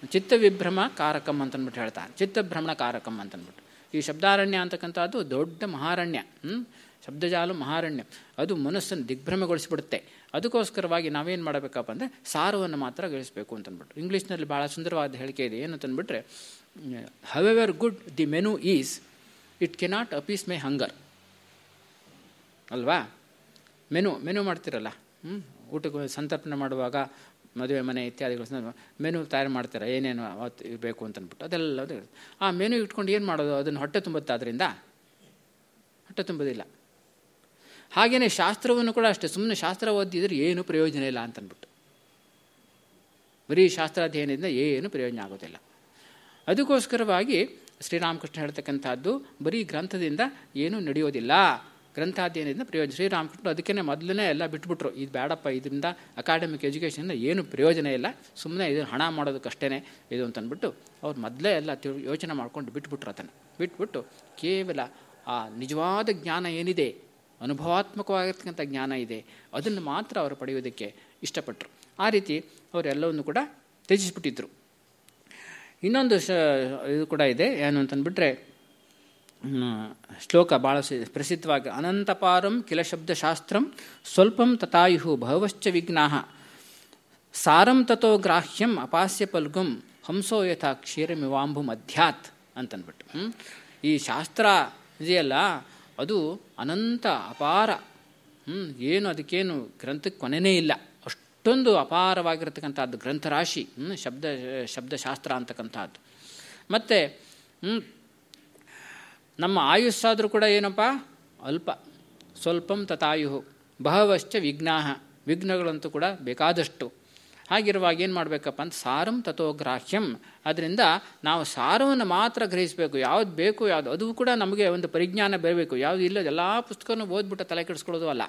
ಚಿತ್ತವಿಭ್ರಮ ಕಾರಕಂ ಅಂತಂದ್ಬಿಟ್ಟು ಹೇಳ್ತಾರೆ. ಚಿತ್ತಭ್ರಮಣ ಕಾರಕಂ ಅಂತಂದ್ಬಿಟ್ಟು. ಈ ಶಬ್ದಾರಣ್ಯ ಅಂತಕ್ಕಂಥದ್ದು ದೊಡ್ಡ ಮಹಾರಣ್ಯ. ಶಬ್ದಜಾಲ ಮಹಾರಣ್ಯ. ಅದು ಮನಸ್ಸನ್ನು ದಿಗ್ಭ್ರಮೆಗೊಳಿಸಿಬಿಡುತ್ತೆ. ಅದಕ್ಕೋಸ್ಕರವಾಗಿ ನಾವೇನು ಮಾಡಬೇಕಪ್ಪ ಅಂದರೆ ಸಾರವನ್ನು ಮಾತ್ರ ಗಳಿಸಬೇಕು ಅಂತಂದ್ಬಿಟ್ಟು. ಇಂಗ್ಲೀಷ್ನಲ್ಲಿ ಭಾಳ ಸುಂದರವಾದ ಹೇಳಿಕೆ ಇದೆ. ಏನು ಅಂತಂದ್ಬಿಟ್ರೆ however good the menu is it cannot appease my hunger ಅಲ್ವಾ? ಮೆನು ಮೆನು ಮಾಡ್ತಿರಲ್ಲ? ಹ್ಞೂ ಊಟಕ್ಕೆ ಸಂತರ್ಪಣೆ ಮಾಡುವಾಗ ಮದುವೆ, ಮನೆ ಇತ್ಯಾದಿಗಳು ಮೆನು ತಯಾರು ಮಾಡ್ತಾರೆ? ಏನೇನು ಅವತ್ತು ಇರಬೇಕು ಅಂತಂದ್ಬಿಟ್ಟು. ಅದೆಲ್ಲ ಆ ಮೆನು ಇಟ್ಕೊಂಡು ಏನು ಮಾಡೋದು? ಅದನ್ನು ಹೊಟ್ಟೆ ತುಂಬುತ್ತಾದ್ರಿಂದ? ಹೊಟ್ಟೆ ತುಂಬೋದಿಲ್ಲ. ಹಾಗೆಯೇ ಶಾಸ್ತ್ರವನ್ನು ಕೂಡ ಅಷ್ಟೇ. ಸುಮ್ಮನೆ ಶಾಸ್ತ್ರ ಓದಿದ್ರೆ ಏನು ಪ್ರಯೋಜನ ಇಲ್ಲ ಅಂತಂದ್ಬಿಟ್ಟು ಬರೀ ಶಾಸ್ತ್ರಾಧ್ಯಯನದಿಂದ ಏನು ಪ್ರಯೋಜನ ಆಗೋದಿಲ್ಲ. ಅದಕ್ಕೋಸ್ಕರವಾಗಿ ಶ್ರೀರಾಮಕೃಷ್ಣ ಹೇಳ್ತಕ್ಕಂಥದ್ದು, ಬರೀ ಗ್ರಂಥದಿಂದ ಏನೂ ನಡೆಯೋದಿಲ್ಲ. ಗ್ರಂಥಾಧ್ಯಯನದಿಂದ ಪ್ರಯೋಜನ. ಶ್ರೀರಾಮಕೃಷ್ಣ ಅದಕ್ಕೇ ಮೊದಲನೇ ಎಲ್ಲ ಬಿಟ್ಬಿಟ್ರು. ಇದು ಬೇಡಪ್ಪ ಇದರಿಂದ ಅಕಾಡೆಮಿಕ್ ಎಜುಕೇಷನಿಂದ ಏನು ಪ್ರಯೋಜನ ಇಲ್ಲ. ಸುಮ್ಮನೆ ಇದನ್ನು ಹಣ ಮಾಡೋದಕ್ಕಷ್ಟೇ ಇದು ಅಂತಂದ್ಬಿಟ್ಟು ಅವ್ರು ಮೊದಲೇ ಎಲ್ಲ ತಿಳ್ ಯೋಚನೆ ಮಾಡ್ಕೊಂಡು ಬಿಟ್ಬಿಟ್ರು ಅದನ್ನು. ಬಿಟ್ಬಿಟ್ಟು ಕೇವಲ ಆ ನಿಜವಾದ ಜ್ಞಾನ ಏನಿದೆ? ಅನುಭವಾತ್ಮಕವಾಗಿರ್ತಕ್ಕಂಥ ಜ್ಞಾನ ಇದೆ. ಅದನ್ನು ಮಾತ್ರ ಅವರು ಪಡೆಯೋದಕ್ಕೆ ಇಷ್ಟಪಟ್ಟರು ಆ ರೀತಿ ಅವರೆಲ್ಲವನ್ನು ಕೂಡ ತ್ಯಜಿಸ್ಬಿಟ್ಟಿದ್ರು. ಇನ್ನೊಂದು ಶ, ಇದು ಕೂಡ ಇದೆ. ಏನು ಅಂತಂದ್ಬಿಟ್ರೆ ಶ್ಲೋಕ ಭಾಳ ಪ್ರಸಿದ್ಧವಾಗಿ ಅನಂತಪಾರಂ ಕಿಲ ಶಬ್ದಶಾಸ್ತ್ರಂ ಸ್ವಲ್ಪಂ ತಥಾಯು ಬಹವಶ್ಚ ವಿಘ್ನಾ ಸಾರಂ ತಥೋ ಗ್ರಾಹ್ಯಂ ಅಪಾಸ್ಯ ಪಲ್ಗುಂ ಹಂಸೋ ಯಥಾ ಕ್ಷೀರಮಿವಾಂಬು ಮಧ್ಯಾತ್ ಅಂತನ್ಬಿಟ್ಟು ಈ ಶಾಸ್ತ್ರ ಇದೆಯಲ್ಲ ಅದು ಅನಂತ ಅಪಾರ. ಏನು ಅದಕ್ಕೇನು ಗ್ರಂಥಕ್ಕೆ ಕೊನೆಯೇ ಇಲ್ಲ. ಅಷ್ಟೊಂದು ಅಪಾರವಾಗಿರತಕ್ಕಂಥದ್ದು ಗ್ರಂಥರಾಶಿ ಶಬ್ದ, ಶಬ್ದಶಾಸ್ತ್ರ ಅಂತಕ್ಕಂಥದ್ದು. ಮತ್ತು ನಮ್ಮ ಆಯುಸ್ಸಾದರೂ ಕೂಡ ಏನಪ್ಪ? ಅಲ್ಪ, ಸ್ವಲ್ಪಂ ತಥಾಯು. ಬಹವಶ್ಚ ವಿಘ್ನಾ ವಿಘ್ನಗಳಂತೂ ಕೂಡ ಬೇಕಾದಷ್ಟು. ಹಾಗಿರುವಾಗ ಏನು ಮಾಡಬೇಕಪ್ಪ ಅಂತ ಸಾರಂ ತಥೋ ಗ್ರಾಹ್ಯಂ. ಅದರಿಂದ ನಾವು ಸಾರವನ್ನು ಮಾತ್ರ ಗ್ರಹಿಸಬೇಕು. ಯಾವ್ದು ಬೇಕು, ಯಾವುದು ಅದು ಕೂಡ ನಮಗೆ ಒಂದು ಪರಿಜ್ಞಾನ ಬರಬೇಕು ಯಾವುದು ಇಲ್ಲದ ಎಲ್ಲ ಪುಸ್ತಕನೂ ಓದ್ಬಿಟ್ಟು ತಲೆ ಕೆಡಿಸ್ಕೊಳ್ಳೋದು ಅಲ್ಲ.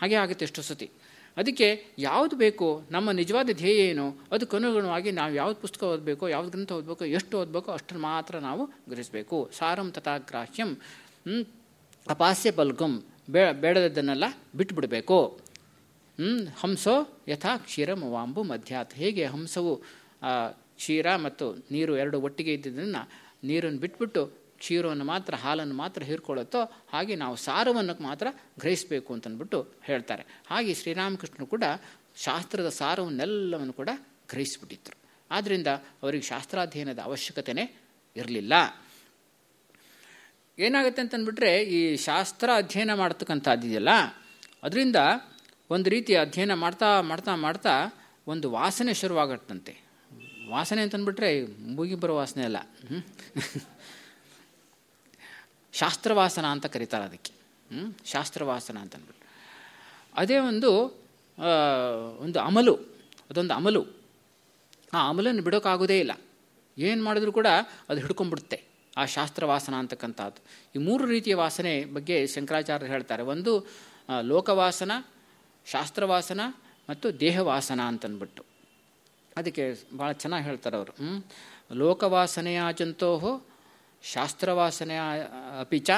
ಹಾಗೆ ಆಗುತ್ತೆ ಎಷ್ಟು ಸತಿ. ಅದಕ್ಕೆ ಯಾವುದು ಬೇಕು, ನಮ್ಮ ನಿಜವಾದ ಧ್ಯೇಯ ಏನು ಅದಕ್ಕೆ ಅನುಗುಣವಾಗಿ ನಾವು ಯಾವ್ದು ಪುಸ್ತಕ ಓದಬೇಕು, ಯಾವ್ದು ಗ್ರಂಥ ಓದಬೇಕು, ಎಷ್ಟು ಓದಬೇಕು ಅಷ್ಟನ್ನು ಮಾತ್ರ ನಾವು ಗ್ರಹಿಸಬೇಕು. ಸಾರಂ ತಥಾ ಗ್ರಾಹ್ಯಂ. ಅಪಾಸ್ಯ ಬಲ್ಗಂ ಬೇ ಬೇಡದನ್ನೆಲ್ಲ ಬಿಟ್ಬಿಡಬೇಕು. ಹಂಸೋ ಯಥಾ ಕ್ಷೀರ ವಾಂಬು ಮಧ್ಯಾತ್. ಹೇಗೆ ಹಂಸವು ಕ್ಷೀರ ಮತ್ತು ನೀರು ಎರಡು ಒಟ್ಟಿಗೆ ಇದ್ದಿದ್ದನ್ನು ನೀರನ್ನು ಬಿಟ್ಬಿಟ್ಟು ಕ್ಷೀರವನ್ನು ಮಾತ್ರ, ಹಾಲನ್ನು ಮಾತ್ರ ಹೀರ್ಕೊಳ್ಳುತ್ತೋ ಹಾಗೆ ನಾವು ಸಾರವನ್ನು ಮಾತ್ರ ಗ್ರಹಿಸಬೇಕು ಅಂತಂದ್ಬಿಟ್ಟು ಹೇಳ್ತಾರೆ. ಹಾಗೆ ಶ್ರೀರಾಮಕೃಷ್ಣ ಕೂಡ ಶಾಸ್ತ್ರದ ಸಾರವನ್ನೆಲ್ಲವನ್ನು ಕೂಡ ಗ್ರಹಿಸಿಬಿಟ್ಟಿದ್ರು. ಆದ್ದರಿಂದ ಅವರಿಗೆ ಶಾಸ್ತ್ರಾಧ್ಯಯನದ ಅವಶ್ಯಕತೆಯೇ ಇರಲಿಲ್ಲ. ಏನಾಗುತ್ತೆ ಅಂತಂದ್ಬಿಟ್ರೆ ಈ ಶಾಸ್ತ್ರ ಅಧ್ಯಯನ ಮಾಡ್ತಕ್ಕಂಥದ್ದಿದೆಯಲ್ಲ, ಅದರಿಂದ ಒಂದು ರೀತಿ ಅಧ್ಯಯನ ಮಾಡ್ತಾ ಮಾಡ್ತಾ ಮಾಡ್ತಾ ಒಂದು ವಾಸನೆ ಶುರುವಾಗತ್ತಂತೆ. ವಾಸನೆ ಅಂತಂದ್ಬಿಟ್ರೆ ಮೂಗಿ ಬರೋ ವಾಸನೆ ಅಲ್ಲ. ಶಾಸ್ತ್ರವಾಸನ ಅಂತ ಕರೀತಾರೆ ಅದಕ್ಕೆ. ಶಾಸ್ತ್ರವಾಸನ ಅಂತಂದ್ಬಿಟ್ಟು. ಅದೇ ಒಂದು ಒಂದು ಅಮಲು, ಅದೊಂದು ಅಮಲು. ಆ ಅಮಲನ್ನು ಬಿಡೋಕ್ಕಾಗೋದೇ ಇಲ್ಲ. ಏನು ಮಾಡಿದ್ರು ಕೂಡ ಅದು ಹಿಡ್ಕೊಂಡ್ಬಿಡುತ್ತೆ. ಆ ಶಾಸ್ತ್ರವಾಸನ ಅಂತಕ್ಕಂಥದ್ದು. ಈ ಮೂರು ರೀತಿಯ ವಾಸನೆ ಬಗ್ಗೆ ಶಂಕರಾಚಾರ್ಯರು ಹೇಳ್ತಾರೆ. ಒಂದು ಲೋಕವಾಸನ ಶಾಸ್ತ್ರವಾಸನ ಮತ್ತು ದೇಹವಾಸನ ಅಂತನ್ಬಿಟ್ಟು. ಅದಕ್ಕೆ ಭಾಳ ಚೆನ್ನಾಗಿ ಹೇಳ್ತಾರೆ ಅವರು ಲೋಕವಾಸನೆಯ ಜಂತೋ ಶಾಸ್ತ್ರವಾಸನೆಯ ಅಪಿಚ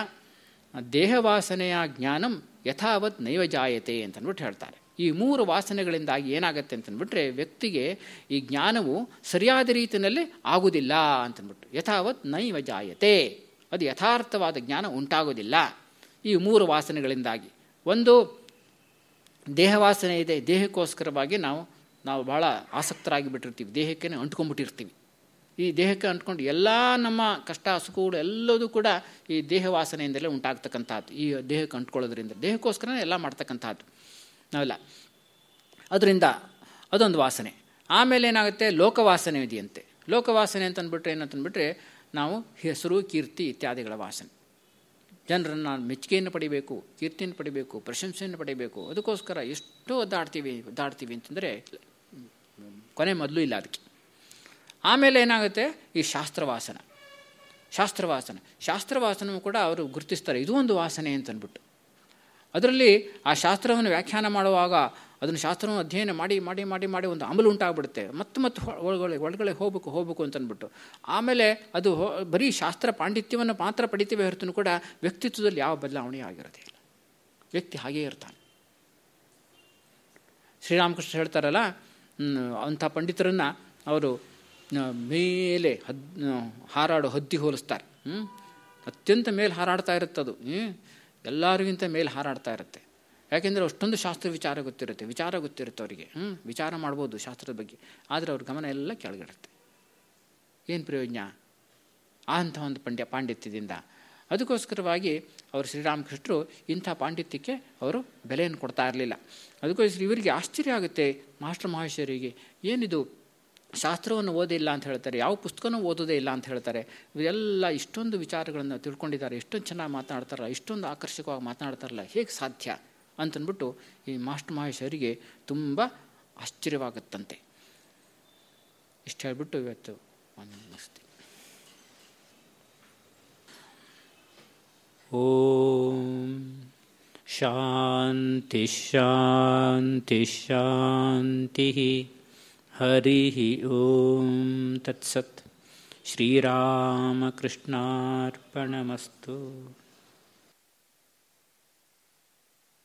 ದೇಹವಾಸನೆಯ ಜ್ಞಾನಂ ಯಥಾವತ್ ನೈವ ಜಾಯತೆ ಅಂತನ್ಬಿಟ್ಟು ಹೇಳ್ತಾರೆ. ಈ ಮೂರು ವಾಸನೆಗಳಿಂದಾಗಿ ಏನಾಗುತ್ತೆ ಅಂತಂದ್ಬಿಟ್ರೆ ವ್ಯಕ್ತಿಗೆ ಈ ಜ್ಞಾನವು ಸರಿಯಾದ ರೀತಿಯಲ್ಲಿ ಆಗುವುದಿಲ್ಲ ಅಂತನ್ಬಿಟ್ಟು. ಯಥಾವತ್ ನೈವ ಜಾಯತೆ. ಅದು ಯಥಾರ್ಥವಾದ ಜ್ಞಾನ ಉಂಟಾಗೋದಿಲ್ಲ. ಈ ಮೂರು ವಾಸನೆಗಳಿಂದಾಗಿ. ಒಂದು ದೇಹವಾಸನೆ ಇದೆ, ದೇಹಕ್ಕೋಸ್ಕರವಾಗಿ ನಾವು ನಾವು ಭಾಳ ಆಸಕ್ತರಾಗಿ ಬಿಟ್ಟಿರ್ತೀವಿ ದೇಹಕ್ಕೆ ಅಂಟ್ಕೊಂಡ್ಬಿಟ್ಟಿರ್ತೀವಿ. ಈ ದೇಹಕ್ಕೆ ಅಂಟ್ಕೊಂಡು ಎಲ್ಲ ನಮ್ಮ ಕಷ್ಟ ಹಸುಕುಗಳು ಎಲ್ಲದೂ ಕೂಡ ಈ ದೇಹವಾಸನೆಯಿಂದಲೇ ಉಂಟಾಗ್ತಕ್ಕಂಥದ್ದು ಈ ದೇಹಕ್ಕೆ ಅಂಟ್ಕೊಳ್ಳೋದ್ರಿಂದ, ದೇಹಕ್ಕೋಸ್ಕರನೇ ಎಲ್ಲ ಮಾಡ್ತಕ್ಕಂಥದ್ದು ನಾವೆಲ್ಲ. ಅದರಿಂದ ಅದೊಂದು ವಾಸನೆ. ಆಮೇಲೆ ಏನಾಗುತ್ತೆ? ಲೋಕವಾಸನೆ ಇದೆಯಂತೆ. ಲೋಕವಾಸನೆ ಅಂತಂದ್ಬಿಟ್ರೆ ಏನಂತಂದ್ಬಿಟ್ರೆ, ನಾವು ಹೆಸರು, ಕೀರ್ತಿ ಇತ್ಯಾದಿಗಳ ವಾಸನೆ. ಜನರನ್ನು ನಾನು ಮೆಚ್ಚುಗೆಯನ್ನು ಪಡಿಬೇಕು, ಕೀರ್ತಿಯನ್ನು ಪಡಿಬೇಕು, ಪ್ರಶಂಸೆಯನ್ನು ಪಡಿಬೇಕು, ಅದಕ್ಕೋಸ್ಕರ ಎಷ್ಟೋ ದಾಡ್ತೀವಿ ದಾಡ್ತೀವಿ ಅಂತಂದರೆ, ಕೊನೆ ಮೊದಲು ಇಲ್ಲ ಅದಕ್ಕೆ. ಆಮೇಲೆ ಏನಾಗುತ್ತೆ? ಈ ಶಾಸ್ತ್ರವಾಸನ. ಶಾಸ್ತ್ರವಾಸನ. ಶಾಸ್ತ್ರವಾಸನವೂ ಕೂಡ ಅವರು ಗುರುತಿಸ್ತಾರೆ. ಇದು ಒಂದು ವಾಸನೆ ಅಂತಂದ್ಬಿಟ್ಟು ಅದರಲ್ಲಿ ಆ ಶಾಸ್ತ್ರವನ್ನು ವ್ಯಾಖ್ಯಾನ ಮಾಡುವಾಗ ಅದನ್ನು ಶಾಸ್ತ್ರವನ್ನು ಅಧ್ಯಯನ ಮಾಡಿ ಮಾಡಿ ಮಾಡಿ ಮಾಡಿ ಒಂದು ಅಮಲು ಉಂಟಾಗ್ಬಿಡುತ್ತೆ. ಮತ್ತೆ ಮತ್ತೆ ಒಳಗಡೆ ಒಳಗಡೆ ಹೋಗ್ಬೇಕು ಹೋಗ್ಬೇಕು ಅಂತಂದ್ಬಿಟ್ಟು ಆಮೇಲೆ ಅದು ಬರೀ ಶಾಸ್ತ್ರ ಪಾಂಡಿತ್ಯವನ್ನು ಮಾತ್ರ ಪಡಿತೀವಿ ಹೊರತು ಕೂಡ ವ್ಯಕ್ತಿತ್ವದಲ್ಲಿ ಯಾವ ಬದಲಾವಣೆ ಆಗಿರೋದೇ ಇಲ್ಲ. ವ್ಯಕ್ತಿ ಹಾಗೇ ಇರ್ತಾನೆ. ಶ್ರೀರಾಮಕೃಷ್ಣ ಹೇಳ್ತಾರಲ್ಲ ಅಂಥ ಪಂಡಿತರನ್ನು ಅವರು ಮೇಲೆ ಹದ್ ಹಾರಾಡೋ ಹದ್ದಿ ಹೋಲಿಸ್ತಾರೆ. ಅತ್ಯಂತ ಮೇಲೆ ಹಾರಾಡ್ತಾ ಇರುತ್ತದು. ಎಲ್ಲರಿಗಿಂತ ಮೇಲೆ ಹಾರಾಡ್ತಾ ಇರುತ್ತೆ. ಯಾಕೆಂದರೆ ಅಷ್ಟೊಂದು ಶಾಸ್ತ್ರ ವಿಚಾರ ಗೊತ್ತಿರುತ್ತೆ ವಿಚಾರ ಗೊತ್ತಿರುತ್ತೆ ಅವರಿಗೆ. ಹ್ಞೂ ವಿಚಾರ ಮಾಡ್ಬೋದು ಶಾಸ್ತ್ರದ ಬಗ್ಗೆ. ಆದರೆ ಅವ್ರ ಗಮನ ಎಲ್ಲ ಕೆಳಗಿಡುತ್ತೆ ಏನು ಪ್ರಯೋಜನ? ಅಂಥ ಒಂದು ಪಂಡ್ಯ, ಪಾಂಡಿತ್ಯದಿಂದ. ಅದಕ್ಕೋಸ್ಕರವಾಗಿ ಅವರು ಶ್ರೀರಾಮಕೃಷ್ಣರು ಇಂಥ ಪಾಂಡಿತ್ಯಕ್ಕೆ ಅವರು ಬೆಲೆಯನ್ನು ಕೊಡ್ತಾ ಇರಲಿಲ್ಲ. ಅದಕ್ಕೋಸ್ಕರ ಇವರಿಗೆ ಆಶ್ಚರ್ಯ ಆಗುತ್ತೆ, ಮಾಸ್ಟರ್ ಮಹೇಶ್ವರಿಗೆ, ಏನಿದು? ಶಾಸ್ತ್ರವನ್ನು ಓದಿಲ್ಲ ಅಂತ ಹೇಳ್ತಾರೆ, ಯಾವ ಪುಸ್ತಕನೂ ಓದೋದೇ ಇಲ್ಲ ಅಂತ ಹೇಳ್ತಾರೆ. ಇವರೆಲ್ಲ ಇಷ್ಟೊಂದು ವಿಚಾರಗಳನ್ನು ತಿಳ್ಕೊಂಡಿದ್ದಾರೆ, ಎಷ್ಟೊಂದು ಚೆನ್ನಾಗಿ ಮಾತನಾಡ್ತಾರಲ್ಲ ಇಷ್ಟೊಂದು ಆಕರ್ಷಕವಾಗಿ ಮಾತನಾಡ್ತಾರಲ್ಲ ಹೇಗೆ ಸಾಧ್ಯ? ಅಂತಂದ್ಬಿಟ್ಟು ಈ ಮಾಸ್ಟರ್ ಮಹೇಶ್ವರಿಗೆ ತುಂಬ ಆಶ್ಚರ್ಯವಾಗುತ್ತಂತೆ. ಇಷ್ಟು ಹೇಳ್ಬಿಟ್ಟು ಇವತ್ತು ಮುಗಿಸ್ತೀನಿ. ಓಂ ಶಾಂತಿ ಶಾಂತಿ ಶಾಂತಿ ಹರಿ ಓಂ ತತ್ಸತ್. ಶ್ರೀರಾಮಕೃಷ್ಣಾರ್ಪಣಮಸ್ತು.